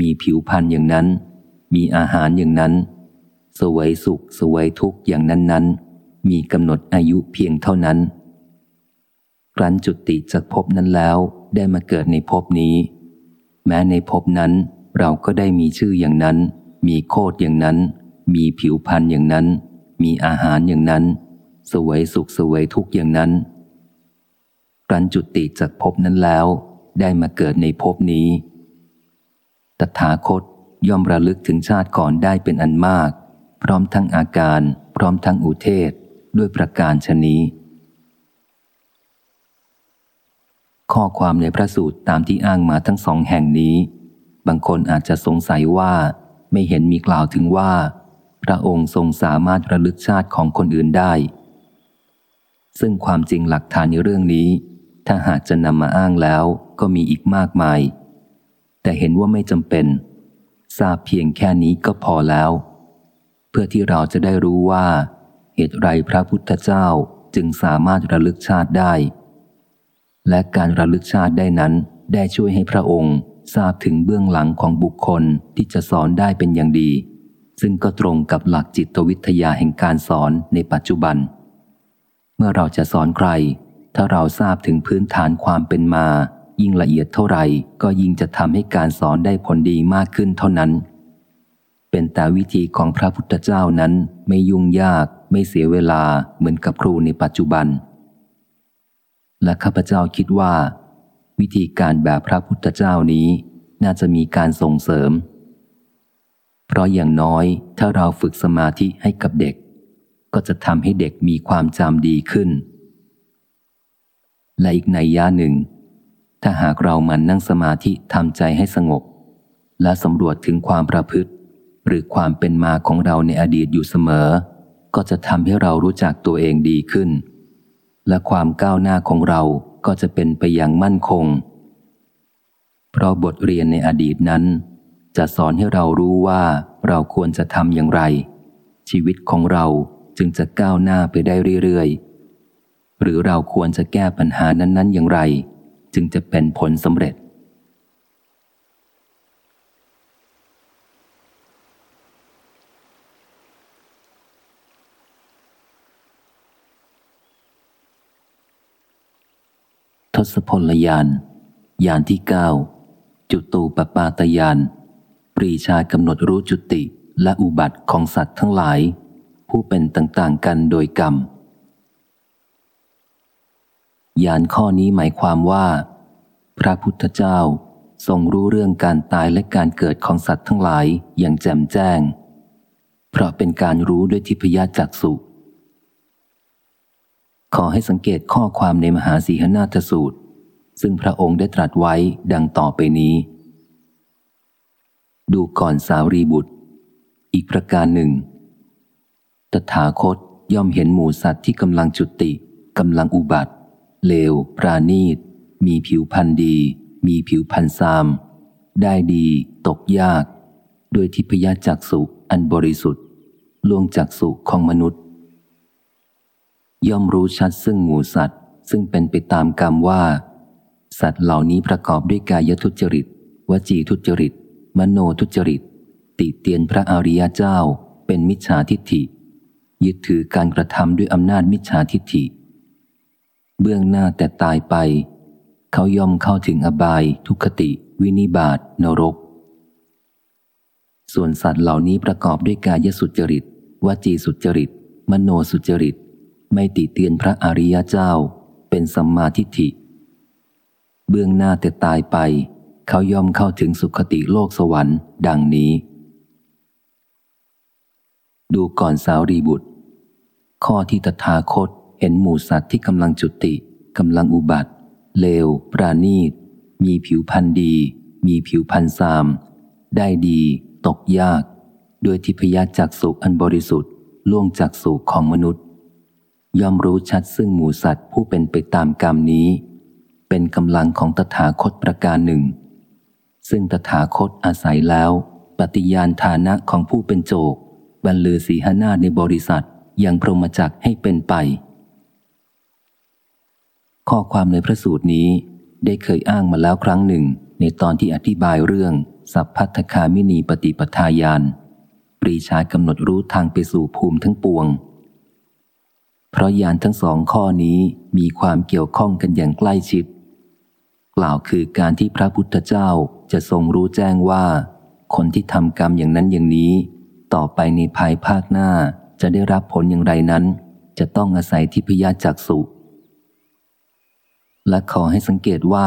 มีผิวพันธ์อย่างนั้น มีอาหารอย่างนั้น สวยสุขสวยทุกข์อย่างนั้นนั้นมีกำหนดอายุเพียงเท่านั้น ครั้นจุติจากภพนั้นแล้วได้มาเกิดในภพนี้ แม้ในภพนั้นเราก็ได้มีชื่ออย่างนั้น มีโคดอย่างนั้น มีผิวพันธ์อย่างนั้น มีอาหารอย่างนั้น สวยสุขสวยทุกข์อย่างนั้น รั้นจุติจากภพนั้นแล้ว ได้มาเกิดในภพนี้ ตถาคตย่อมระลึกถึงชาติก่อนได้เป็นอันมาก พร้อมทั้งอาการ พร้อมทั้งอุเทศ ด้วยประการชนี้ ข้อความในพระสูตรตามที่อ้างมาทั้งสองแห่งนี้ บางคนอาจจะสงสัยว่าไม่เห็นมีกล่าวถึงว่า พระองค์ทรงสามารถระลึกชาติของคนอื่นได้ ซึ่งความจริงหลักฐานในเรื่องนี้ ถ้าหากจะนำมาอ้างแล้วก็มีอีกมากมาย แต่เห็นว่าไม่จำเป็น ทราบเพียงแค่นี้ก็พอแล้ว เพื่อที่เราจะได้รู้ว่า เหตุไรพระพุทธเจ้าจึงสามารถระลึกชาติได้ และการระลึกชาติได้นั้นได้ช่วยให้พระองค์ทราบถึงเบื้องหลังของบุคคลที่จะสอนได้เป็นอย่างดี ซึ่งก็ตรงกับหลักจิตวิทยาแห่งการสอนในปัจจุบัน เมื่อเราจะสอนใคร ถ้าเราทราบถึงพื้นฐานความเป็นมา ยิ่งละเอียดเท่าไหร่ ก็ยิ่งจะทำให้การสอนได้ผลดีมากขึ้นเท่านั้น เป็นแต่วิธีของพระพุทธเจ้านั้นไม่ยุ่งยากไม่เสียเวลาเหมือนกับครูในปัจจุบัน และข้าพเจ้าคิดว่า วิธีการแบบพระพุทธเจ้านี้น่าจะมีการส่งเสริม เพราะอย่างน้อยถ้าเราฝึกสมาธิให้กับเด็ก ก็จะทำให้เด็กมีความจำดีขึ้น และอีกในย่าหนึ่ง ถ้าหากเรามันนั่งสมาธิทำใจให้สงบ และสำรวจถึงความประพฤติ หรือความเป็นมาของเราในอดีตอยู่เสมอ ก็จะทำให้เรารู้จักตัวเองดีขึ้น และความก้าวหน้าของเราก็จะเป็นไปอย่างมั่นคง เพราะบทเรียนในอดีตนั้น จะสอนให้เรารู้ว่าเราควรจะทำอย่างไร ชีวิตของเราจึงจะก้าวหน้าไปได้เรื่อยๆ หรือเราควรจะแก้ปัญหานั้น ๆ อย่างไร จึงจะเป็นผลสำเร็จ ทศพลยานยานที่เก้าจุตูปปาตยานปรีชากำหนดรู้จุติและอุบัติของสัตว์ทั้งหลาย ผู้เป็นต่างๆกันโดยกรรม ยานข้อนี้หมายความว่า พระพุทธเจ้าทรงรู้เรื่องการตายและการเกิดของสัตว์ทั้งหลายอย่างแจ่มแจ้ง เพราะเป็นการรู้ด้วยทิพยจักสุขอให้สังเกตข้อความในมหาสีหนาทสูตร ซึ่งพระองค์ได้ตรัสไว้ดังต่อไปนี้ ดูก่อนสาวรีบุตร อีกประการหนึ่ง ตถาคตย่อมเห็นหมูสัตว์ที่กำลังจุติกำลังอุบัติ เลว ปราณีต มีผิวพันธ์ดี มีผิวพันธ์ซาม ได้ดี ตกยาก ด้วยทิพยจักสุอันบริสุทธิ์ ล่วงจักสุของมนุษย์ ย่อมรู้ชัดซึ่งหมูสัตว์ ซึ่งเป็นไปตามกรรมว่า สัตว์เหล่านี้ประกอบด้วยกายทุจริต วจีทุจริต มโนทุจริต ติเตียนพระอริยเจ้า เป็นมิจฉาทิฏฐิ ยึดถือการกระทำด้วยอำนาจมิจฉาทิฏฐิ เบื้องหน้าแต่ตายไป เขาย่อมเข้าถึงอบาย ทุคติ วินิบาตนรก ส่วนสัตว์เหล่านี้ประกอบด้วยกายสุจริต วจีสุจริต มโนสุจริต ไม่ติเตียนพระอริยเจ้า เป็นสัมมาทิฏฐิ เบื้องหน้าแต่ตายไป เขาย่อมเข้าถึงสุขติโลกสวรรค์ ดังนี้ ดูก่อนสาวรีบุตร ข้อที่ตถาคต เห็นหมูสัตว์ที่กำลังจุติกำลังอุบัติ เลว ปราณีต มีผิวพันธ์ดี มีผิวพันธ์ซาม ได้ดี ตกยาก ด้วยทิพยจักสุอันบริสุทธิ์ล่วงจากสุของมนุษย์ ย่อมรู้ชัดซึ่งหมูสัตว์ผู้เป็นไปตามกรรมนี้ เป็นกำลังของตถาคตประการหนึ่ง ซึ่งตถาคตอาศัยแล้ว ปฏิญาณฐานะของผู้เป็นโจกบรรลือสีหนาในบริษัทยังพรหมจักให้เป็นไป ข้อความในพระสูตรนี้ได้เคยอ้างมาแล้วครั้งหนึ่ง ในตอนที่อธิบายเรื่อง สัพพัทธคามินีปฏิปทาญาณปรีชากำหนดรู้ทางไปสู่ภูมิทั้งปวง เพราะญาณทั้งสองข้อนี้มีความเกี่ยวข้องกันอย่างใกล้ชิด กล่าวคือการที่พระพุทธเจ้าจะทรงรู้แจ้งว่า คนที่ทำกรรมอย่างนั้นอย่างนี้ ต่อไปในภายภาคหน้าจะได้รับผลอย่างไรนั้น จะต้องอาศัยทิพยจักสุ และขอให้สังเกตว่า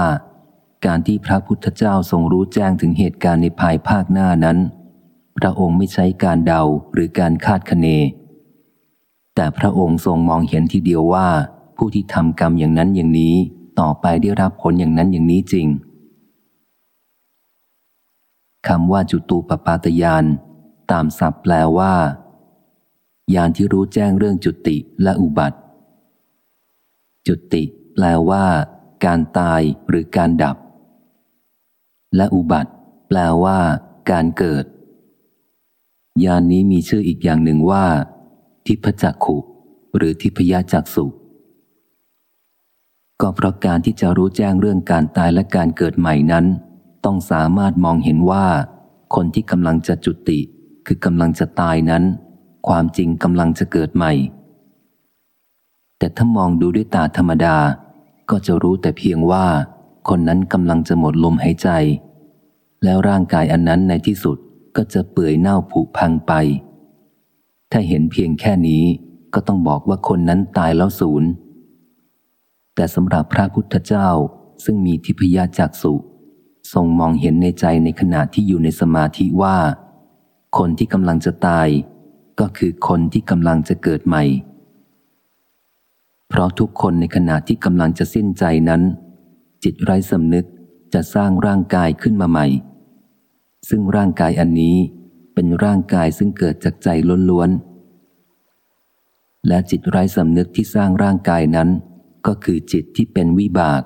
การที่พระพุทธเจ้าทรงรู้แจ้งถึงเหตุการณ์ในภายภาคหน้านั้น พระองค์ไม่ใช้การเดาหรือการคาดคะเน แต่พระองค์ทรงมองเห็นทีเดียวว่า ผู้ที่ทำกรรมอย่างนั้นอย่างนี้ต่อไปได้รับผลอย่างนั้นอย่างนี้จริงคำว่าจุตูปปาตยานตามศัพท์แปลว่า ยานที่รู้แจ้งเรื่องจุติและอุบัติ จุติ แปลว่า การตายหรือการดับ และอุบัติ แปลว่า การเกิด ยานนี้มีชื่ออีกอย่างหนึ่งว่า ทิพจักขุหรือทิพยจักสุก็เพราะการที่จะรู้แจ้งเรื่องการตายและการเกิดใหม่นั้น ต้องสามารถมองเห็นว่า คนที่กำลังจะจุติ คือกำลังจะตายนั้น ความจริงกำลังจะเกิดใหม่ แต่ถ้ามองดูด้วยตาธรรมดา ก็จะรู้แต่เพียงว่า คนนั้นกำลังจะหมดลมหายใจ แล้วร่างกายอันนั้นในที่สุดก็จะเปื่อยเน่าผุพังไป ถ้าเห็นเพียงแค่นี้ก็ต้องบอกว่าคนนั้นตายแล้วศูนย์ แต่สำหรับพระพุทธเจ้าซึ่งมีทิพยจักสุทรงมองเห็นในใจในขณะที่อยู่ในสมาธิว่า คนที่กำลังจะตาย ก็คือคนที่กำลังจะเกิดใหม่ เพราะทุกคนในขณะที่กำลังจะสิ้นใจนั้น จิตไร้สำนึกจะสร้างร่างกายขึ้นมาใหม่ ซึ่งร่างกายอันนี้เป็นร่างกายซึ่งเกิดจากใจล้วนๆ และจิตไร้สำนึกที่สร้างร่างกายนั้น ก็คือจิตที่เป็นวิบาก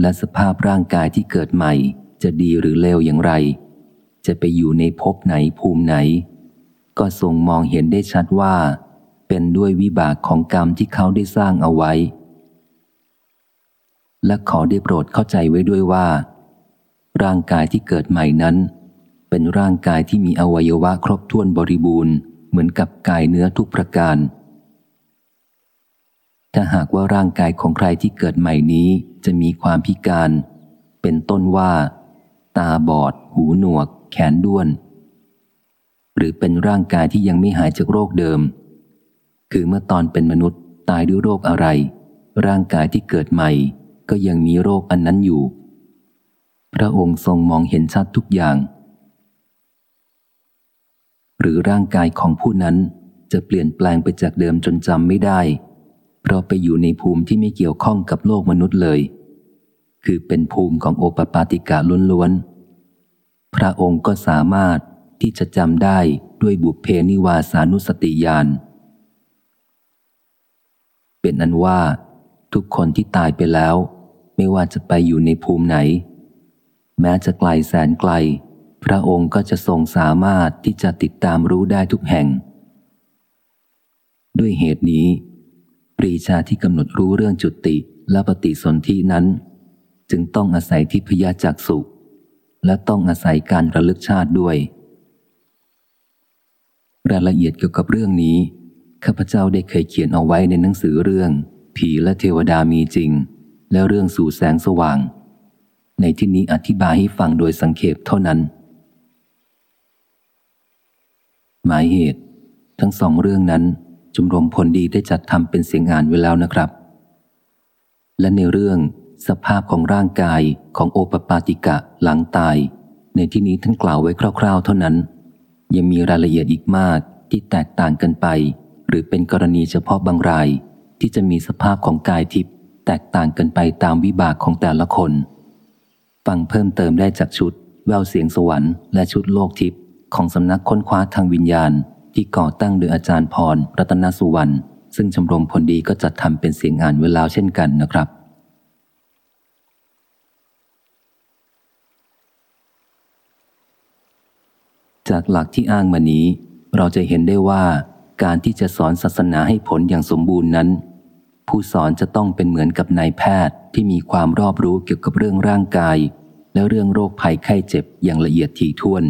และสภาพร่างกายที่เกิดใหม่ จะดีหรือเลวอย่างไร จะไปอยู่ในภพไหนภูมิไหน ก็ทรงมองเห็นได้ชัดว่า เป็นด้วยวิบากของกรรมที่เขาได้สร้างเอาไว้ และขอได้โปรดเข้าใจไว้ด้วยว่า ร่างกายที่เกิดใหม่นั้น เป็นร่างกายที่มีอวัยวะครบถ้วนบริบูรณ์เหมือนกับกายเนื้อทุกประการ ถ้าหากว่าร่างกายของใครที่เกิดใหม่นี้จะมีความพิการ เป็นต้นว่า ตาบอด หูหนวก แขนด้วน หรือเป็นร่างกายที่ยังไม่หายจากโรคเดิม คือเมื่อตอนเป็นมนุษย์ตายด้วยโรคอะไร ร่างกายที่เกิดใหม่ ก็ยังมีโรคอันนั้นอยู่ พระองค์ทรงมองเห็นชัดทุกอย่าง หรือร่างกายของผู้นั้นจะเปลี่ยนแปลงไปจากเดิมจนจำไม่ได้ เพราะไปอยู่ในภูมิที่ไม่เกี่ยวข้องกับโลกมนุษย์เลย คือเป็นภูมิของโอปปาติกาล้วนๆ พระองค์ก็สามารถที่จะจำได้ด้วยบุพเพนิวาสานุสติญาณ เป็นอันว่า ทุกคนที่ตายไปแล้ว ไม่ว่าจะไปอยู่ในภูมิไหน แม้จะไกลแสนไกล พระองค์ก็จะทรงสามารถที่จะติดตามรู้ได้ทุกแห่ง ด้วยเหตุนี้ ปรีชาที่กำหนดรู้เรื่องจุติและปฏิสนธินั้น จึงต้องอาศัยทิพยจักสุและต้องอาศัยการระลึกชาติด้วย รายละเอียดเกี่ยวกับเรื่องนี้ ข้าพเจ้าได้เคยเขียนเอาไว้ในหนังสือเรื่อง ผีและเทวดามีจริง และเรื่องสู่แสงสว่าง ในที่นี้อธิบายให้ฟังโดยสังเขปเท่านั้น หมายเหตุ ทั้งสองเรื่องนั้นจุมรมผลดีได้จัดทำเป็นเสียงอ่านไว้แล้วนะครับ และในเรื่องสภาพของร่างกายของโอปปาติกะหลังตาย ในที่นี้ท่านกล่าวไว้คร่าว ๆ เท่านั้น ยังมีรายละเอียดอีกมากที่แตกต่างกันไป รือเป็นกรณีเฉพาะบางราย ที่จะมีสภาพของกายทิพย์แตกต่างกันไปตามวิบากของแต่ละคน ฟังเพิ่มเติมได้จากชุด แววเสียงสวรรค์และชุดโลกทิพย์ของสำนักค้นคว้าทางวิญญาณ ที่ก่อตั้งโดยอาจารย์พรรัตนสุวรรณซึ่งชมรมผลดีก็จัดทำเป็นเสียงอ่านเวลาเช่นกันนะครับจากหลักที่อ้างมานี้ เราจะเห็นได้ว่า การที่จะสอนศาสนาให้ผลอย่างสมบูรณ์นั้น ผู้สอนจะต้องเป็นเหมือนกับนายแพทย์ที่มีความรอบรู้เกี่ยวกับเรื่องร่างกาย และเรื่องโรคภัยไข้เจ็บอย่างละเอียดถี่ถ้วน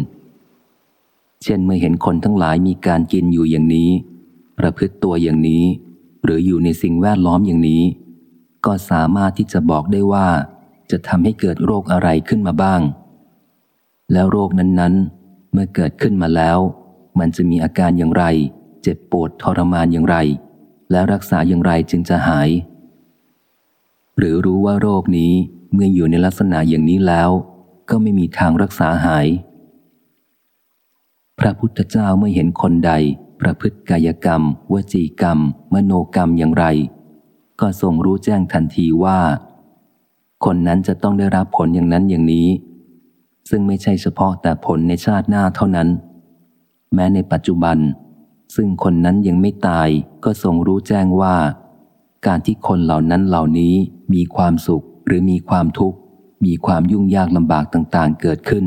เช่นเมื่อเห็นคนทั้งหลายมีการกินอยู่อย่างนี้ ประพฤติตัวอย่างนี้ หรืออยู่ในสิ่งแวดล้อมอย่างนี้ ก็สามารถที่จะบอกได้ว่า จะทำให้เกิดโรคอะไรขึ้นมาบ้าง แล้วโรคนั้นๆ เมื่อเกิดขึ้นมาแล้ว มันจะมีอาการอย่างไร เจ็บปวดทรมานอย่างไร และรักษาอย่างไรจึงจะหาย หรือรู้ว่าโรคนี้เมื่ออยู่ในลักษณะอย่างนี้แล้ว ก็ไม่มีทางรักษาหาย พระพุทธเจ้าเมื่อเห็นคนใด ประพฤติกายกรรม วจีกรรม มโนกรรมอย่างไร ก็ทรงรู้แจ้งทันทีว่า คนนั้นจะต้องได้รับผลอย่างนั้นอย่างนี้ ซึ่งไม่ใช่เฉพาะแต่ผลในชาติหน้าเท่านั้น แม้ในปัจจุบัน ซึ่งคนนั้นยังไม่ตายก็ทรงรู้แจ้งว่า การที่คนเหล่านั้นเหล่านี้มีความสุขหรือมีความทุกข์ มีความยุ่งยากลำบากต่างๆ เกิดขึ้น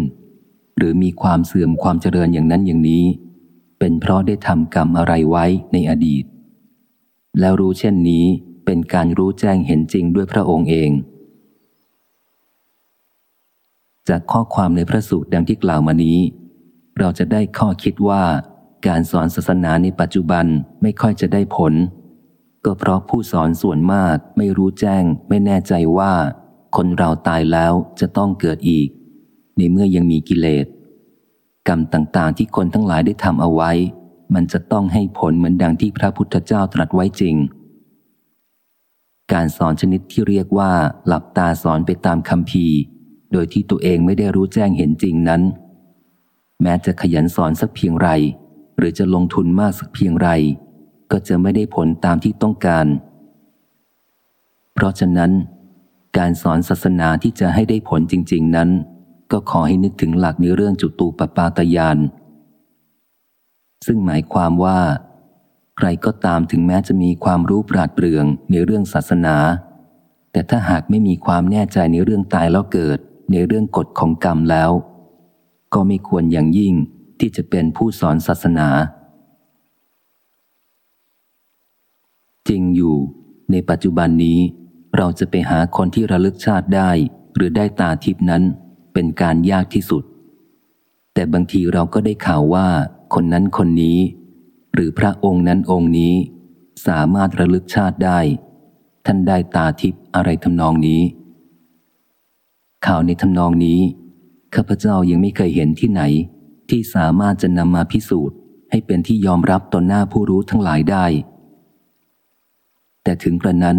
หรือมีความเสื่อมความเจริญอย่างนั้นอย่างนี้ เป็นเพราะได้ทำกรรมอะไรไว้ในอดีต แล้วรู้เช่นนี้เป็นการรู้แจ้งเห็นจริงด้วยพระองค์เอง จากข้อความในพระสูตรดังที่กล่าวมานี้ เราจะได้ข้อคิดว่า การสอนศาสนาในปัจจุบันไม่ค่อยจะได้ผล ก็เพราะผู้สอนส่วนมากไม่รู้แจ้ง ไม่แน่ใจว่า คนเราตายแล้วจะต้องเกิดอีก ในเมื่อยังมีกิเลส กรรมต่างๆ ที่คนทั้งหลายได้ทำเอาไว้ มันจะต้องให้ผลเหมือนดังที่พระพุทธเจ้าตรัสไว้จริง การสอนชนิดที่เรียกว่าหลับตาสอนไปตามคำพีโดยที่ตัวเองไม่ได้รู้แจ้งเห็นจริงนั้น แม้จะขยันสอนสักเพียงไร หรือจะลงทุนมากสักเพียงไร ก็จะไม่ได้ผลตามที่ต้องการ เพราะฉะนั้น การสอนศาสนาที่จะให้ได้ผลจริง ๆนั้น ก็ขอให้นึกถึงหลักในเรื่องจุตูปปาตยาน ซึ่งหมายความว่า ใครก็ตามถึงแม้จะมีความรู้ปราดเปรื่องในเรื่องศาสนา แต่ถ้าหากไม่มีความแน่ใจในเรื่องตายแล้วเกิดในเรื่องกฎของกรรมแล้ว ก็ไม่ควรอย่างยิ่ง ที่จะเป็นผู้สอนศาสนา จริงอยู่ ในปัจจุบันนี้ เราจะไปหาคนที่ระลึกชาติได้ หรือได้ตาทิพนั้นเป็นการยากที่สุด แต่บางทีเราก็ได้ข่าวว่า คนนั้นคนนี้ หรือพระองค์นั้นองค์นี้ สามารถระลึกชาติได้ ท่านได้ตาทิพอะไรทำนองนี้ ข่าวในทำนองนี้ข้าพเจ้ายังไม่เคยเห็นที่ไหน ที่สามารถจะนำมาพิสูจน์ ให้เป็นที่ยอมรับต่อหน้าผู้รู้ทั้งหลายได้ แต่ถึงกระนั้น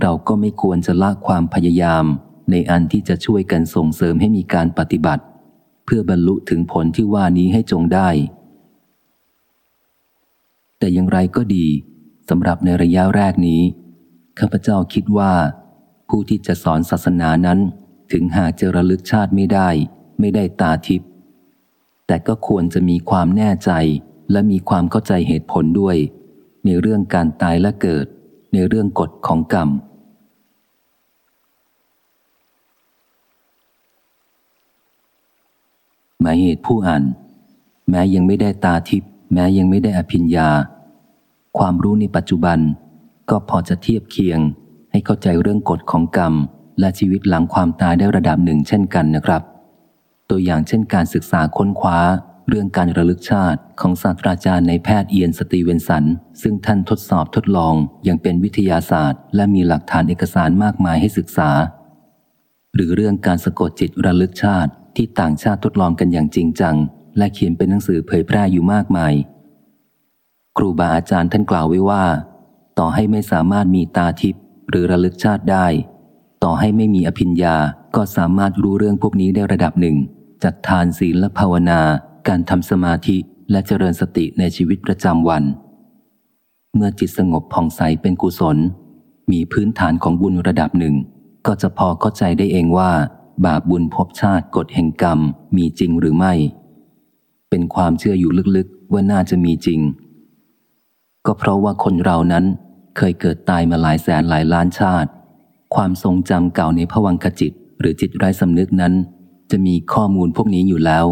เราก็ไม่ควรจะละความพยายามในอันที่จะช่วยกันส่งเสริมให้มีการปฏิบัติ เพื่อบรรลุถึงผลที่ว่านี้ให้จงได้ แต่อย่างไรก็ดีสำหรับในระยะแรกนี้ข้าพเจ้าคิดว่า ผู้ที่จะสอนศาสนานั้นถึงหากจะระลึกชาติไม่ได้ ไม่ได้ตาทิพย์ แต่ก็ควรจะมีความแน่ใจและมีความเข้าใจเหตุผลด้วย ในเรื่องการตายและเกิด ในเรื่องกฎของกรรม หมายเหตุผู้อ่าน แม้ยังไม่ได้ตาทิพย์แม้ยังไม่ได้อภิญญา ความรู้ในปัจจุบันก็พอจะเทียบเคียงให้เข้าใจเรื่องกฎของกรรม และชีวิตหลังความตายได้ระดับหนึ่งเช่นกันนะครับ ตัวอย่างเช่นการศึกษาค้นคว้า เรื่องการระลึกชาติของศาสตราจารย์ในแพทย์เอียนสตีเวนสัน ซึ่งท่านทดสอบทดลองอยังเป็นวิทยาศาสตร์ และมีหลักฐานเอกสารมากมายให้ศึกษา หรือเรื่องการสะกดจิตระลึกชาติที่ต่างชาติทดลองกันอย่างจริงจัง และเขียนเป็นหนังสือเผยแพร่อยู่มากมาย ครูบาอาจารย์ท่านกล่าวไว้ว่า ต่อให้ไม่สามารถมีตาทิพย์หรือระลึกชาติได้ ต่อให้ไม่มีอภิญญาก็สามารถรู้เรื่องพวกนี้ได้ระดับหนึ่ง จัดทานศีลและภาวนา การทำสมาธิและเจริญสติในชีวิตประจำวัน เมื่อจิตสงบผ่องใสเป็นกุศล มีพื้นฐานของบุญระดับหนึ่ง ก็จะพอเข้าใจได้เองว่า บาปบุญภพชาติกฎแห่งกรรมมีจริงหรือไม่ เป็นความเชื่ออยู่ลึกๆว่าน่าจะมีจริง ก็เพราะว่าคนเรานั้นเคยเกิดตายมาหลายแสนหลายล้านชาติ ความทรงจำเก่าในผวังขจิต หรือจิตไร้สำนึกนั้น จะมีข้อมูลพวกนี้อยู่แล้ว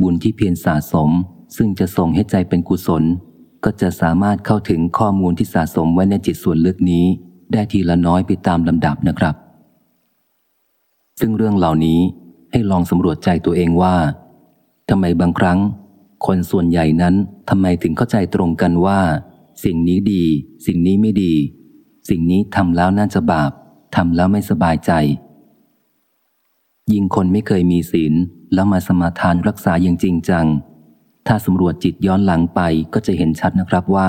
บุญที่เพียรสะสม ซึ่งจะส่งให้ใจเป็นกุศล ก็จะสามารถเข้าถึงข้อมูลที่สะสมไว้ในจิตส่วนลึกนี้ ได้ทีละน้อยไปตามลำดับนะครับ ซึ่งเรื่องเหล่านี้ให้ลองสำรวจใจตัวเองว่าทำไมบางครั้ง คนส่วนใหญ่นั้นทำไมถึงเข้าใจตรงกันว่า สิ่งนี้ดี สิ่งนี้ไม่ดี สิ่งนี้ทำแล้วน่าจะบาปทำแล้วไม่สบายใจ ยิ่งคนไม่เคยมีศีล แล้วมาสมาทานรักษาอย่างจริงจัง ถ้าสำรวจจิตย้อนหลังไปก็จะเห็นชัดนะครับว่า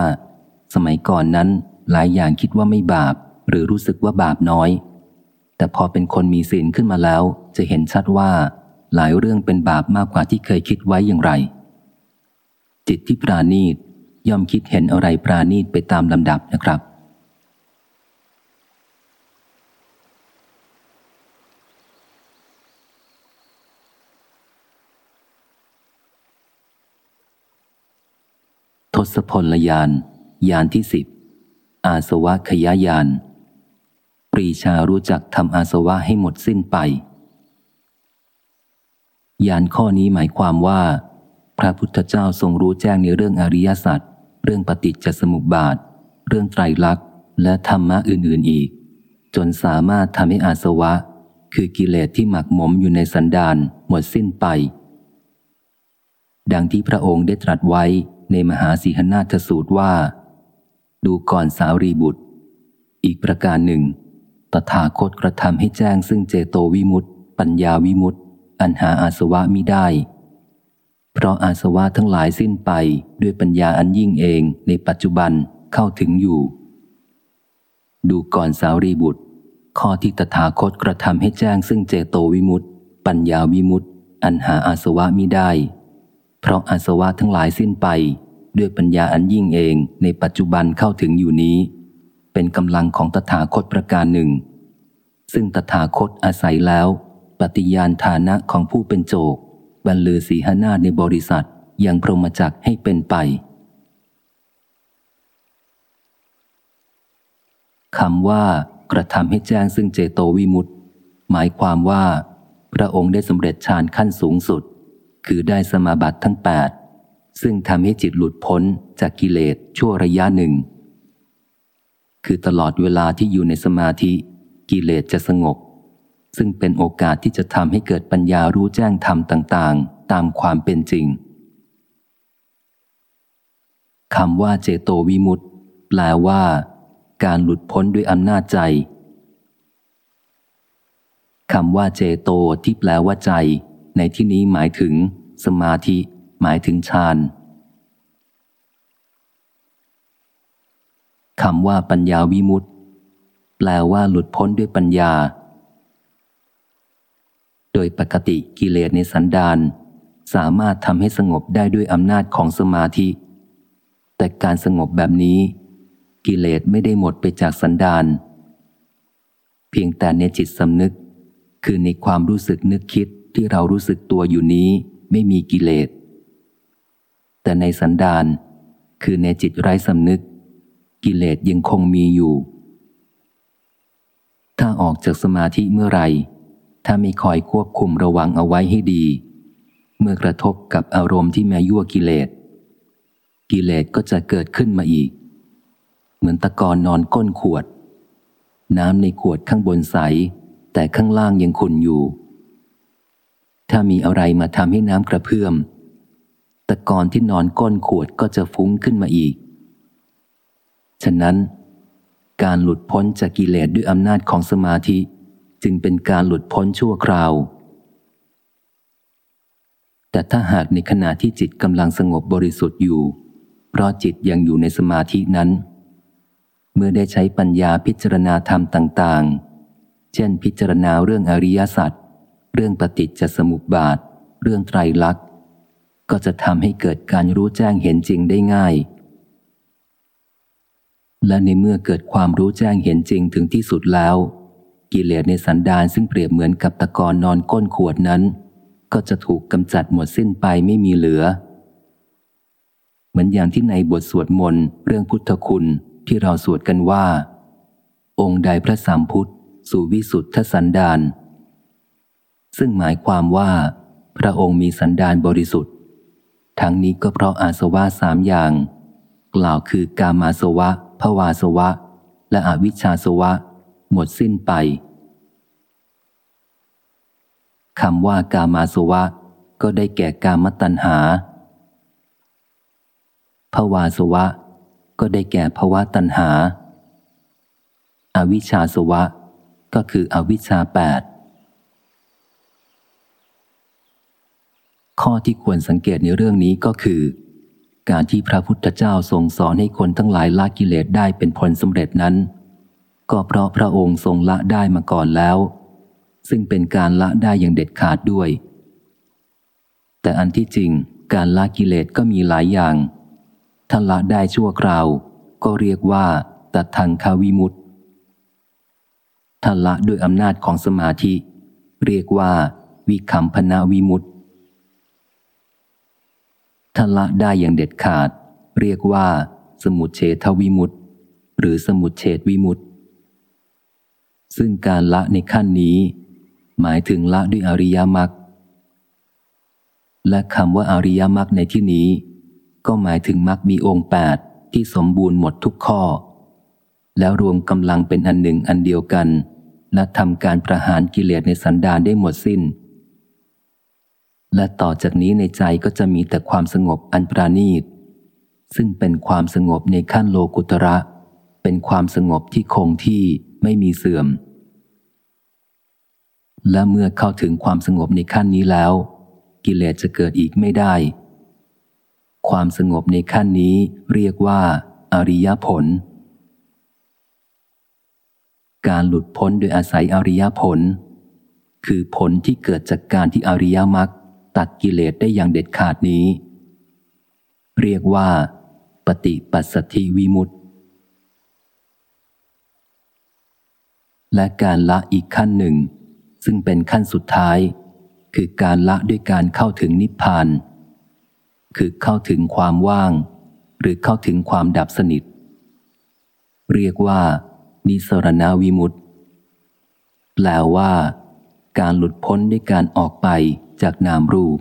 สมัยก่อนนั้นหลายอย่างคิดว่าไม่บาป หรือรู้สึกว่าบาปน้อย แต่พอเป็นคนมีศีลขึ้นมาแล้ว จะเห็นชัดว่า หลายเรื่องเป็นบาปมากกว่าที่เคยคิดไว้อย่างไร จิตที่ปราณีตย่อมคิดเห็นอะไรปราณีตไปตามลำดับนะครับ ท ศพลยาน ยานที่สิบ อาสวะขยายาน ปรีชารู้จักทำอาสวะให้หมดสิ้นไป ยานข้อนี้หมายความว่า พระพุทธเจ้าทรงรู้แจ้งในเรื่องอริยสัจ เรื่องปฏิจจสมุปบาท เรื่องไตรลักษณ์ และธรรมะอื่น ๆอีก จนสามารถทำให้อาสวะ คือกิเลสที่หมักหมมอยู่ในสันดานหมดสิ้นไปดังที่พระองค์ได้ตรัสไว้ ในมหาสีหนาทสูตรว่า ดูก่อนสาวรีบุตร อีกประการหนึ่ง ตถาคตกระทำให้แจ้งซึ่งเจโตวิมุตติปัญญาวิมุตติอันหาอาสวะมิได้ เพราะอาสวะทั้งหลายสิ้นไปด้วยปัญญาอันยิ่งเองในปัจจุบันเข้าถึงอยู่ ดูก่อนสาวรีบุตร ข้อที่ตถาคตกระทำให้แจ้งซึ่งเจโตวิมุตติปัญญาวิมุตติอันหาอาสวะมิได้ เพราะอาสวะทั้งหลายสิ้นไป ด้วยปัญญาอันยิ่งเองในปัจจุบันเข้าถึงอยู่นี้ เป็นกำลังของตถาคตประการหนึ่ง ซึ่งตถาคตอาศัยแล้ว ปฏิญาณฐานะของผู้เป็นโจกบรรลือสีหนาในบริษัทยังพรหมจักให้เป็นไปคำว่ากระทำให้แจ้งซึ่งเจโตวิมุตต์หมายความว่า พระองค์ได้สำเร็จฌานขั้นสูงสุด คือได้สมาบัติทั้งแปดซึ่งทำให้จิตหลุดพ้นจากกิเลสชั่วระยะหนึ่ง คือตลอดเวลาที่อยู่ในสมาธิ กิเลสจะสงบ ซึ่งเป็นโอกาสที่จะทำให้เกิดปัญญารู้แจ้งธรรมต่างๆ ตามความเป็นจริงคำว่าเจโตวิมุตต์แปลว่า การหลุดพ้นด้วยอำนาจใจคำว่าเจโตที่แปลว่าใจ ในที่นี้หมายถึง สมาธิ หมายถึงฌานคำว่าปัญญาวิมุตต์แปลว่าหลุดพ้นด้วยปัญญา โดยปกติกิเลสในสันดานสามารถทำให้สงบได้ด้วยอำนาจของสมาธิ แต่การสงบแบบนี้ กิเลสไม่ได้หมดไปจากสันดานเพียงแต่ในจิตสำนึก คือในความรู้สึกนึกคิด ที่เรารู้สึกตัวอยู่นี้ไม่มีกิเลส แต่ในสันดานคือในจิตไร้สำนึก กิเลสยังคงมีอยู่ ถ้าออกจากสมาธิเมื่อไหร่ถ้าไม่คอยควบคุมระวังเอาไว้ให้ดี เมื่อกระทบกับอารมณ์ที่แม่ยั่วกิเลส กิเลสก็จะเกิดขึ้นมาอีก เหมือนตะกอนนอนก้นขวด น้ำในขวดข้างบนใส แต่ข้างล่างยังขุ่นอยู่ ถ้ามีอะไรมาทำให้น้ำกระเพื่อมตะกอนที่นอนก้นขวดก็จะฟุ้งขึ้นมาอีก ฉะนั้น การหลุดพ้นจากกิเลสด้วยอำนาจของสมาธิ จึงเป็นการหลุดพ้นชั่วคราว แต่ถ้าหากในขณะที่จิตกำลังสงบบริสุทธิ์อยู่ เพราะจิตยังอยู่ในสมาธินั้น เมื่อได้ใช้ปัญญาพิจารณาธรรมต่าง ๆ เช่นพิจารณาเรื่องอริยสัจ เรื่องปฏิจจสมุปบาท เรื่องไตรลักษณ์ ก็จะทำให้เกิดการรู้แจ้งเห็นจริงได้ง่าย และในเมื่อเกิดความรู้แจ้งเห็นจริงถึงที่สุดแล้ว กิเลสในสันดานซึ่งเปรียบเหมือนกับตะกอนนอนก้นขวดนั้น ก็จะถูกกำจัดหมดสิ้นไปไม่มีเหลือ เหมือนอย่างที่ในบทสวดมนต์เรื่องพุทธคุณที่เราสวดกันว่า องค์ใดพระสามพุทธสู่วิสุทธสันดาน ซึ่งหมายความว่า พระองค์มีสันดานบริสุทธิ์ ทั้งนี้ก็เพราะอาสวะสามอย่าง กล่าวคือกามาสวะภวาสวะ และอวิชชาสวะ หมดสิ้นไปคำว่ากามาสวะ ก็ได้แก่กามตัณหาภวาสวะ ก็ได้แก่ภวะตัณหา อวิชชาสวะ ก็คืออวิชชาแปด ข้อที่ควรสังเกตในเรื่องนี้ก็คือ การที่พระพุทธเจ้าทรงสอนให้คนทั้งหลายละกิเลสได้เป็นผลสำเร็จนั้น ก็เพราะพระองค์ทรงละได้มาก่อนแล้ว ซึ่งเป็นการละได้อย่างเด็ดขาดด้วย แต่อันที่จริงการละกิเลสก็มีหลายอย่าง ถ้าละได้ชั่วคราว ก็เรียกว่าตัดทางคาวิมุตถ้าละด้วยอำนาจของสมาธิ เรียกว่า วิคัมพนาวิมุต ถ้าละได้อย่างเด็ดขาด เรียกว่า สมุเฉทวิมุตหรือสมุเฉทวิมุตซึ่งการละในขั้นนี้ หมายถึงละด้วยอริยมรรคและคำว่าอริยมรรคในที่นี้ ก็หมายถึงมรรคมีองค์แปดที่สมบูรณ์หมดทุกข้อ แล้วรวมกำลังเป็นอันหนึ่งอันเดียวกัน และทำการประหารกิเลสในสันดานได้หมดสิน้น และต่อจากนี้ในใจก็จะมีแต่ความสงบอันปราณีต ซึ่งเป็นความสงบในขั้นโลกุตระ เป็นความสงบที่คงที่ไม่มีเสื่อม และเมื่อเข้าถึงความสงบในขั้นนี้แล้ว กิเลสจะเกิดอีกไม่ได้ ความสงบในขั้นนี้เรียกว่า อริยผล การหลุดพ้นโดยอาศัยอริยผล คือผลที่เกิดจากการที่อริยมรรค ตัดกิเลสได้อย่างเด็ดขาดนี้ เรียกว่า ปฏิปัสสธิวิมุตติ และการละอีกขั้นหนึ่ง ซึ่งเป็นขั้นสุดท้าย คือการละด้วยการเข้าถึงนิพพาน คือเข้าถึงความว่าง หรือเข้าถึงความดับสนิท เรียกว่า นิสรณาวิมุตต์แปลว่า การหลุดพ้นด้วยการออกไป จากนามรูป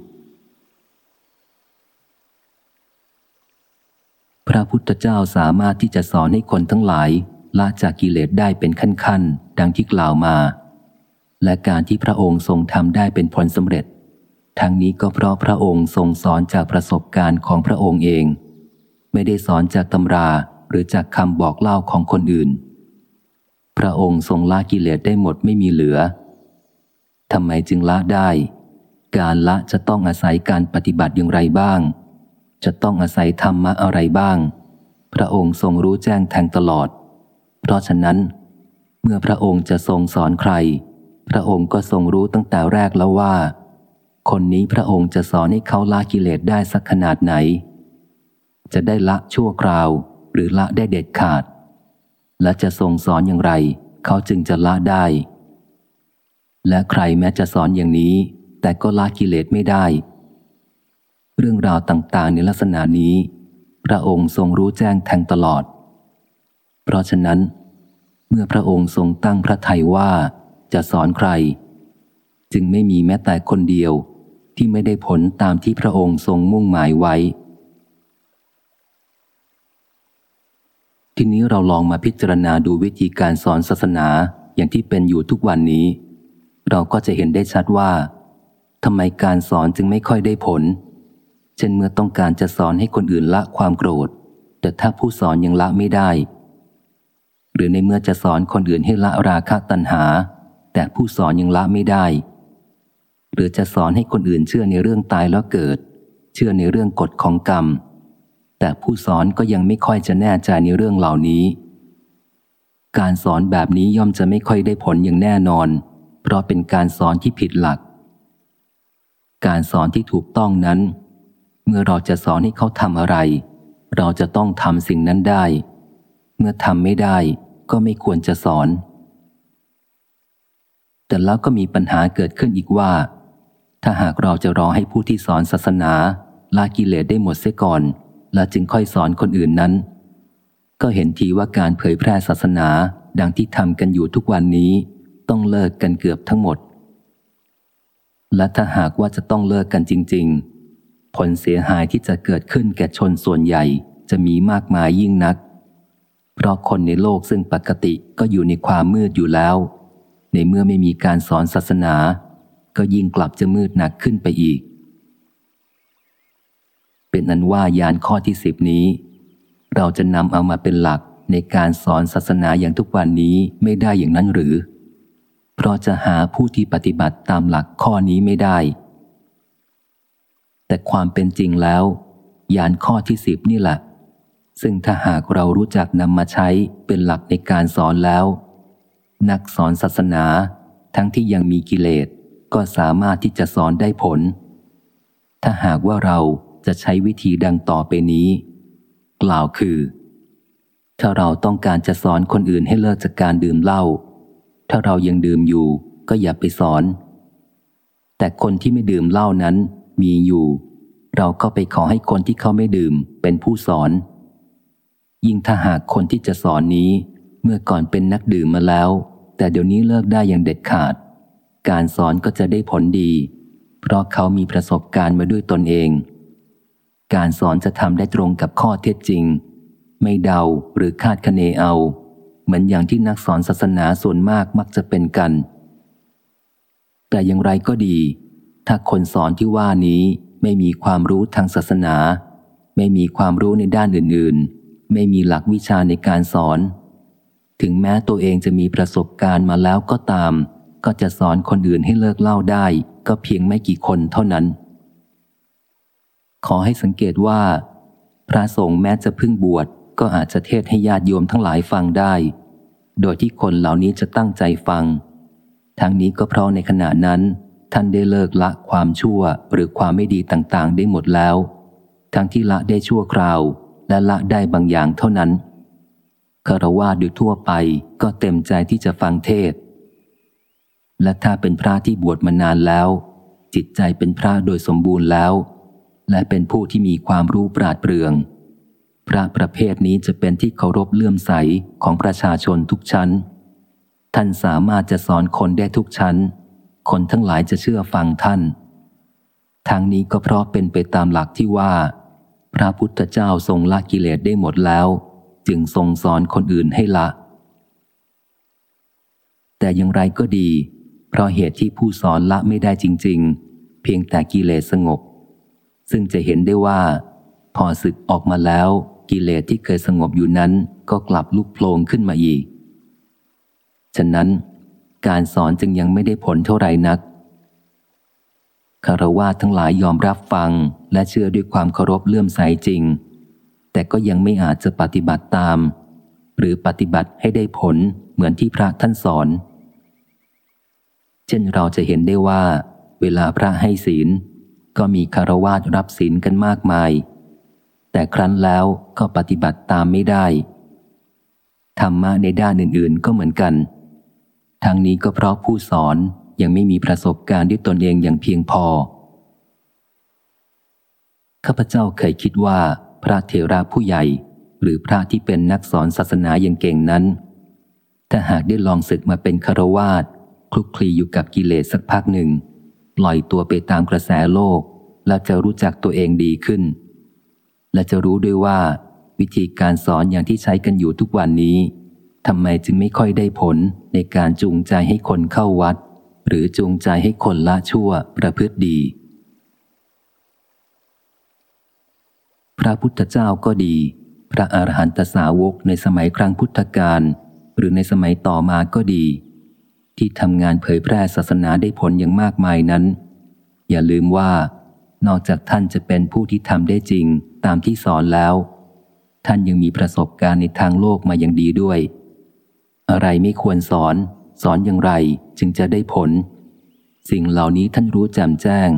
พระพุทธเจ้าสามารถที่จะสอนให้คนทั้งหลายละจากกิเลสได้เป็นขั้นๆ ดังที่กล่าวมา และการที่พระองค์ทรงทำได้เป็นผลสำเร็จ ทั้งนี้ก็เพราะพระองค์ทรงสอนจากประสบการณ์ของพระองค์เอง ไม่ได้สอนจากตำราหรือจากคำบอกเล่าของคนอื่น พระองค์ทรงละกิเลสได้หมดไม่มีเหลือทำไมจึงละได้ การละจะต้องอาศัยการปฏิบัติอย่างไรบ้าง จะต้องอาศัยธรรมะอะไรบ้าง พระองค์ทรงรู้แจ้งแทงตลอด เพราะฉะนั้น เมื่อพระองค์จะทรงสอนใคร พระองค์ก็ทรงรู้ตั้งแต่แรกแล้วว่า คนนี้พระองค์จะสอนให้เขาละกิเลสได้สักขนาดไหน จะได้ละชั่วคราวหรือละได้เด็ดขาด และจะทรงสอนอย่างไร เขาจึงจะละได้ และใครแม้จะสอนอย่างนี้ แต่ก็ละกิเลสไม่ได้ เรื่องราวต่างๆในลักษณะนี้ พระองค์ทรงรู้แจ้งแทงตลอด เพราะฉะนั้น เมื่อพระองค์ทรงตั้งพระทัยว่าจะสอนใคร จึงไม่มีแม้แต่คนเดียวที่ไม่ได้ผลตามที่พระองค์ทรงมุ่งหมายไว้ ทีนี้เราลองมาพิจารณาดูวิธีการสอนศาสนาอย่างที่เป็นอยู่ทุกวันนี้ เราก็จะเห็นได้ชัดว่า ทำไมการสอนจึงไม่ค่อยได้ผล เช่นเมื่อต้องการจะสอนให้คนอื่นละความโกรธ แต่ถ้าผู้สอนยังละไม่ได้ หรือในเมื่อจะสอนคนอื่นให้ละราคะตัณหา แต่ผู้สอนยังละไม่ได้ หรือจะสอนให้คนอื่นเชื่อในเรื่องตายแล้วเกิด เชื่อในเรื่องกฎของกรรม แต่ผู้สอนก็ยังไม่ค่อยจะแน่ใจในเรื่องเหล่านี้ การสอนแบบนี้ย่อมจะไม่ค่อยได้ผลอย่างแน่นอน เพราะเป็นการสอนที่ผิดหลัก การสอนที่ถูกต้องนั้น เมื่อเราจะสอนให้เขาทำอะไร เราจะต้องทำสิ่งนั้นได้ เมื่อทำไม่ได้ก็ไม่ควรจะสอน แต่แล้วก็มีปัญหาเกิดขึ้นอีกว่า ถ้าหากเราจะรอให้ผู้ที่สอนศาสนาลากิเลสได้หมดเสียก่อน แล้วจึงค่อยสอนคนอื่นนั้น ก็เห็นทีว่าการเผยแพร่ศาสนาดังที่ทำกันอยู่ทุกวันนี้ ต้องเลิกกันเกือบทั้งหมด และถ้าหากว่าจะต้องเลิกกันจริง ๆ ผลเสียหายที่จะเกิดขึ้นแก่ชนส่วนใหญ่จะมีมากมายยิ่งนัก เพราะคนในโลกซึ่งปกติก็อยู่ในความมืดอยู่แล้ว ในเมื่อไม่มีการสอนศาสนา ก็ยิ่งกลับจะมืดหนักขึ้นไปอีก เป็นนั้นว่ายานข้อที่สิบนี้ เราจะนำเอามาเป็นหลักในการสอนศาสนาอย่างทุกวันนี้ไม่ได้อย่างนั้นหรือ เพราะจะหาผู้ที่ปฏิบัติตามหลักข้อนี้ไม่ได้ แต่ความเป็นจริงแล้ว ยานข้อที่สิบนี่แหละ ซึ่งถ้าหากเรารู้จักนำมาใช้เป็นหลักในการสอนแล้ว นักสอนศาสนา ทั้งที่ยังมีกิเลสก็สามารถที่จะสอนได้ผล ถ้าหากว่าเราจะใช้วิธีดังต่อไปนี้ กล่าวคือ ถ้าเราต้องการจะสอนคนอื่นให้เลิกจากการดื่มเหล้า ถ้าเรายังดื่มอยู่ก็อย่าไปสอน แต่คนที่ไม่ดื่มเหล้านั้นมีอยู่ เราก็ไปขอให้คนที่เขาไม่ดื่มเป็นผู้สอน ยิ่งถ้าหากคนที่จะสอนนี้ เมื่อก่อนเป็นนักดื่มมาแล้ว แต่เดี๋ยวนี้เลิกได้อย่างเด็ดขาด การสอนก็จะได้ผลดี เพราะเขามีประสบการณ์มาด้วยตนเอง การสอนจะทำได้ตรงกับข้อเท็จจริง ไม่เดาหรือคาดคะเนเอา เหมือนอย่างที่นักสอนศาสนาส่วนมากมักจะเป็นกัน แต่อย่างไรก็ดี ถ้าคนสอนที่ว่านี้ไม่มีความรู้ทางศาสนา ไม่มีความรู้ในด้านอื่น ๆ ไม่มีหลักวิชาในการสอน ถึงแม้ตัวเองจะมีประสบการณ์มาแล้วก็ตาม ก็จะสอนคนอื่นให้เลิกเล่าได้ ก็เพียงไม่กี่คนเท่านั้น ขอให้สังเกตว่า พระสงฆ์แม้จะพึ่งบวชก็อาจจะเทศให้ญาติโยมทั้งหลายฟังได้ โดยที่คนเหล่านี้จะตั้งใจฟัง ทั้งนี้ก็เพราะในขณะนั้น ท่านได้เลิกละความชั่วหรือความไม่ดีต่างๆ ได้หมดแล้ว ทั้งที่ละได้ชั่วคราว และละได้บางอย่างเท่านั้นคารวะโดยทั่วไปก็เต็มใจที่จะฟังเทศ และถ้าเป็นพระที่บวชมานานแล้ว จิตใจเป็นพระโดยสมบูรณ์แล้ว และเป็นผู้ที่มีความรู้ปราดเปรื่อง พระประเภทนี้จะเป็นที่เคารพเลื่อมใสของประชาชนทุกชั้น ท่านสามารถจะสอนคนได้ทุกชั้น คนทั้งหลายจะเชื่อฟังท่าน ทางนี้ก็เพราะเป็นไปตามหลักที่ว่า พระพุทธเจ้าทรงละกิเลสได้หมดแล้ว จึงทรงสอนคนอื่นให้ละ แต่อย่างไรก็ดี เพราะเหตุที่ผู้สอนละไม่ได้จริง ๆ เพียงแต่กิเลสสงบ ซึ่งจะเห็นได้ว่าพอศึกออกมาแล้ว กิเลสที่เคยสงบอยู่นั้นก็กลับลุกโผลงขึ้นมาอีก ฉะนั้น การสอนจึงยังไม่ได้ผลเท่าไหร่นักคารวะทั้งหลายยอมรับฟังและเชื่อด้วยความเคารพเลื่อมใสจริง แต่ก็ยังไม่อาจจะปฏิบัติตาม หรือปฏิบัติให้ได้ผลเหมือนที่พระท่านสอน เช่นเราจะเห็นได้ว่า เวลาพระให้ศีล ก็มีคารวะรับศีลกันมากมาย แต่ครั้นแล้วก็ปฏิบัติตามไม่ได้ ธรรมะในด้านอื่น ๆ ก็เหมือนกัน ทางนี้ก็เพราะผู้สอนยังไม่มีประสบการณ์ด้วยตนเองอย่างเพียงพอ ข้าพเจ้าเคยคิดว่า พระเถระผู้ใหญ่ หรือพระที่เป็นนักสอนศาสนาอย่างเก่งนั้น ถ้าหากได้ลองศึกมาเป็นคารวาสคลุกคลีอยู่กับกิเลสสักพักหนึ่ง ปล่อยตัวไปตามกระแสโลก แล้วจะรู้จักตัวเองดีขึ้น และจะรู้ด้วยว่า วิธีการสอนอย่างที่ใช้กันอยู่ทุกวันนี้ทำไมจึงไม่ค่อยได้ผลในการจูงใจให้คนเข้าวัด หรือจูงใจให้คนละชั่วประพฤติดี พระพุทธเจ้าก็ดี พระอรหันตสาวกในสมัยครั้งพุทธกาลหรือในสมัยต่อมาก็ดี ที่ทำงานเผยแพร่ศาสนาได้ผลอย่างมากมายนั้น อย่าลืมว่า นอกจากท่านจะเป็นผู้ที่ทำได้จริงตามที่สอนแล้ว ท่านยังมีประสบการณ์ในทางโลกมาอย่างดีด้วย อะไรไม่ควรสอน สอนอย่างไรจึงจะได้ผล สิ่งเหล่านี้ท่านรู้แจ่มแจ้ง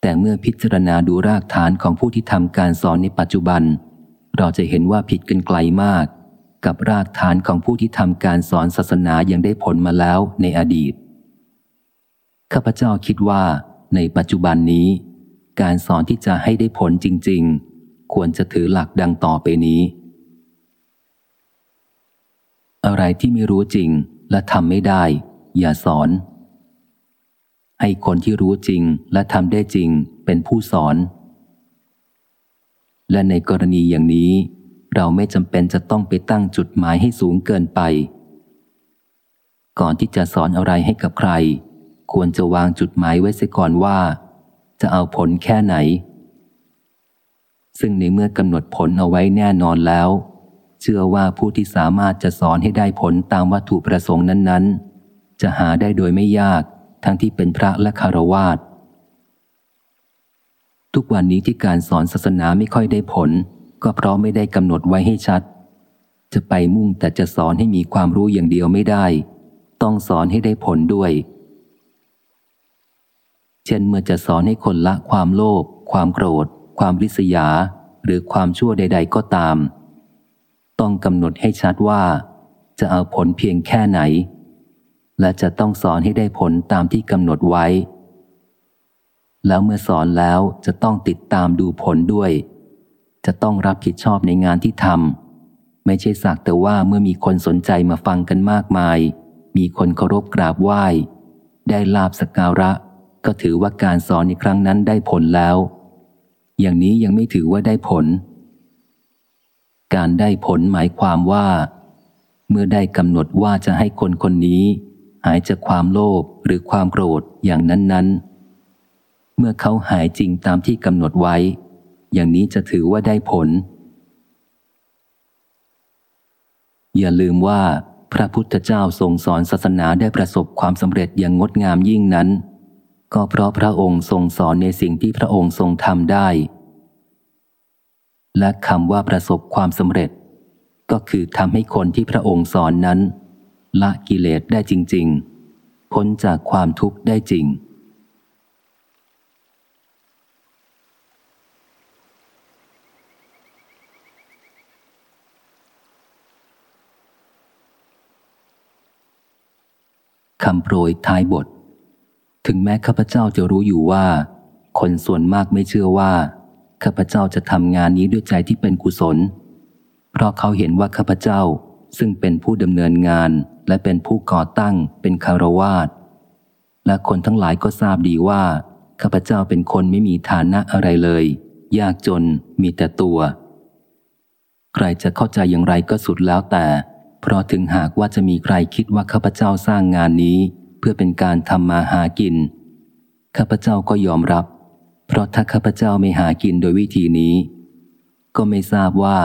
แต่เมื่อพิจารณาดูรากฐานของผู้ที่ทำการสอนในปัจจุบัน เราจะเห็นว่าผิดกันไกลมาก กับรากฐานของผู้ที่ทำการสอนศาสนาอยังได้ผลมาแล้วในอดีตข้าพเจ้าคิดว่า ในปัจจุบันนี้ การสอนที่จะให้ได้ผลจริง ๆ ควรจะถือหลักดังต่อไปนี้ อะไรที่ไม่รู้จริงและทำไม่ได้ อย่าสอน ให้คนที่รู้จริงและทำได้จริงเป็นผู้สอน และในกรณีอย่างนี้ เราไม่จำเป็นจะต้องไปตั้งจุดหมายให้สูงเกินไป ก่อนที่จะสอนอะไรให้กับใคร ควรจะวางจุดหมายไว้เสียก่อนว่า จะเอาผลแค่ไหน ซึ่งในเมื่อกำหนดผลเอาไว้แน่นอนแล้ว เชื่อว่าผู้ที่สามารถจะสอนให้ได้ผลตามวัตถุประสงค์นั้น ๆ จะหาได้โดยไม่ยาก ทั้งที่เป็นพระและคารวาสทุกวันนี้ที่การสอนศาสนาไม่ค่อยได้ผล ก็เพราะไม่ได้กำหนดไว้ให้ชัด จะไปมุ่งแต่จะสอนให้มีความรู้อย่างเดียวไม่ได้ ต้องสอนให้ได้ผลด้วย เช่นเมื่อจะสอนให้คนละความโลภความโกรธ ความริษยา หรือความชั่วใด ๆ ก็ตาม ต้องกำหนดให้ชัดว่า จะเอาผลเพียงแค่ไหน และจะต้องสอนให้ได้ผลตามที่กำหนดไว้ แล้วเมื่อสอนแล้วจะต้องติดตามดูผลด้วย จะต้องรับผิดชอบในงานที่ทำไม่ใช่สักแต่ว่าเมื่อมีคนสนใจมาฟังกันมากมาย มีคนเคารพกราบไหว้ ได้ลาบสการะ ก็ถือว่าการสอนในครั้งนั้นได้ผลแล้ว อย่างนี้ยังไม่ถือว่าได้ผล การได้ผลหมายความว่า เมื่อได้กำหนดว่าจะให้คนคนนี้ หายจากความโลภหรือความโกรธอย่างนั้น ๆ เมื่อเขาหายจริงตามที่กำหนดไว้ อย่างนี้จะถือว่าได้ผล อย่าลืมว่าพระพุทธเจ้าทรงสอนศาสนาได้ประสบความสำเร็จอย่างงดงามยิ่งนั้น ก็เพราะพระองค์ทรงสอนในสิ่งที่พระองค์ทรงทำได้ และคำว่าประสบความสำเร็จ ก็คือทำให้คนที่พระองค์สอนนั้น ละกิเลสได้จริง ๆ พ้นจากความทุกข์ได้จริง คำโปรยท้ายบท ถึงแม้ข้าพเจ้าจะรู้อยู่ว่า คนส่วนมากไม่เชื่อว่าข้าพเจ้าจะทำงานนี้ด้วยใจที่เป็นกุศล เพราะเขาเห็นว่าข้าพเจ้าซึ่งเป็นผู้ดำเนินงานและเป็นผู้ก่อตั้งเป็นคารวาสและคนทั้งหลายก็ทราบดีว่าข้าพเจ้าเป็นคนไม่มีฐานะอะไรเลย ยากจนมีแต่ตัว ใครจะเข้าใจอย่างไรก็สุดแล้วแต่ เพราะถึงหากว่าจะมีใครคิดว่าข้าพเจ้าสร้างงานนี้ เพื่อเป็นการทำมาหากิน ข้าพเจ้าก็ยอมรับ เพราะถ้าข้าพเจ้าไม่หากินโดยวิธีนี้ ก็ไม่ทราบว่า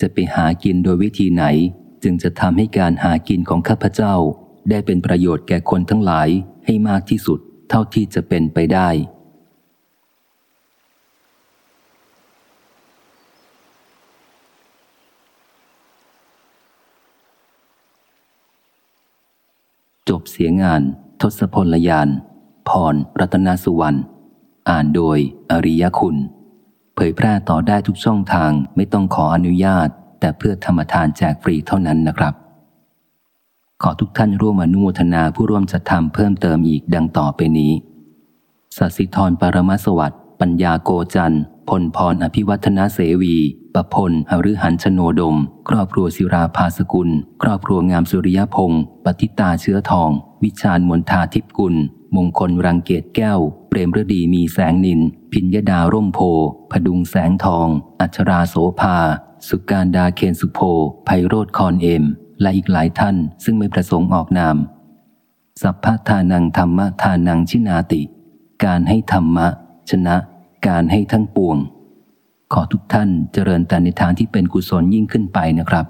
จะไปหากินโดยวิธีไหน จึงจะทำให้การหากินของข้าพเจ้า ได้เป็นประโยชน์แก่คนทั้งหลายให้มากที่สุด เท่าที่จะเป็นไปได้ จบเสียงาน ทศพลยาน พร รัตนสุวรรณ อ่านโดย อริยคุณ เผยแพร่ต่อได้ทุกช่องทางไม่ต้องขออนุญาต แต่เพื่อธรรมทานแจกฟรีเท่านั้นนะครับ ขอทุกท่านร่วมอนุโมทนาผู้ร่วมจัดทำเพิ่มเติมอีกดังต่อไปนี้สัสิธรปรมสวัสดิ์ปัญญาโกจัน พลพรอภิวัฒนาเสวีประพลหฤหันชโนดม ครอบครัวศิราภาสกุล ครอบครัวงามสุริยพงศ์ปฏิตาเชื้อทอง วิชาญมนทาทิพกุล มงคลรังเกตแก้ว เปรมฤดีมีแสงนิน พิญญดาร่มโพพดุงแสงทอง อัชราโสภา สุการดาเคนสุโพไพโรธคอนเอม และอีกหลายท่านซึ่งไม่ประสงค์ออกนาม สัพพทานังธรรมทานังชินาติ การให้ธรรมะ ชนะ การให้ทั้งปวง ขอทุกท่านเจริญแต่ในทางที่เป็นกุศลยิ่งขึ้นไปนะครับ